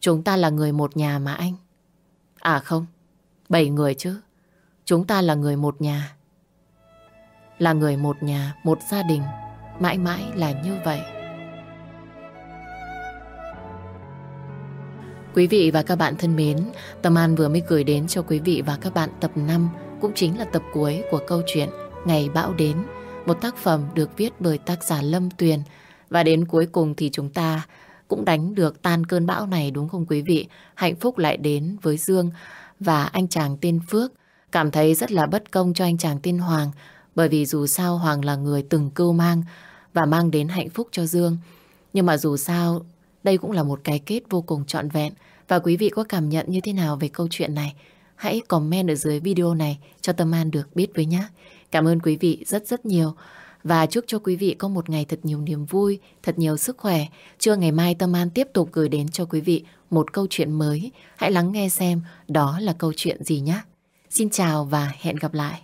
chúng ta là người một nhà mà anh. À không, bảy người chứ. Chúng ta là người một nhà. Là người một nhà, một gia đình, mãi mãi là như vậy. Quý vị và các bạn thân mến, Tâm An vừa mới gửi đến cho quý vị và các bạn tập 5, cũng chính là tập cuối của câu chuyện Ngày Bão Đến, một tác phẩm được viết bởi tác giả Lâm Tuyền. Và đến cuối cùng thì chúng ta cũng đánh được tan cơn bão này đúng không quý vị? Hạnh phúc lại đến với Dương và anh chàng tên Phước. Cảm thấy rất là bất công cho anh chàng tên Hoàng bởi vì dù sao Hoàng là người từng cưu mang và mang đến hạnh phúc cho Dương. Nhưng mà dù sao đây cũng là một cái kết vô cùng trọn vẹn. Và quý vị có cảm nhận như thế nào về câu chuyện này? Hãy comment ở dưới video này cho Tâm An được biết với nhé. Cảm ơn quý vị rất rất nhiều. Và chúc cho quý vị có một ngày thật nhiều niềm vui, thật nhiều sức khỏe. Trưa ngày mai Tâm An tiếp tục gửi đến cho quý vị một câu chuyện mới. Hãy lắng nghe xem đó là câu chuyện gì nhé. Xin chào và hẹn gặp lại.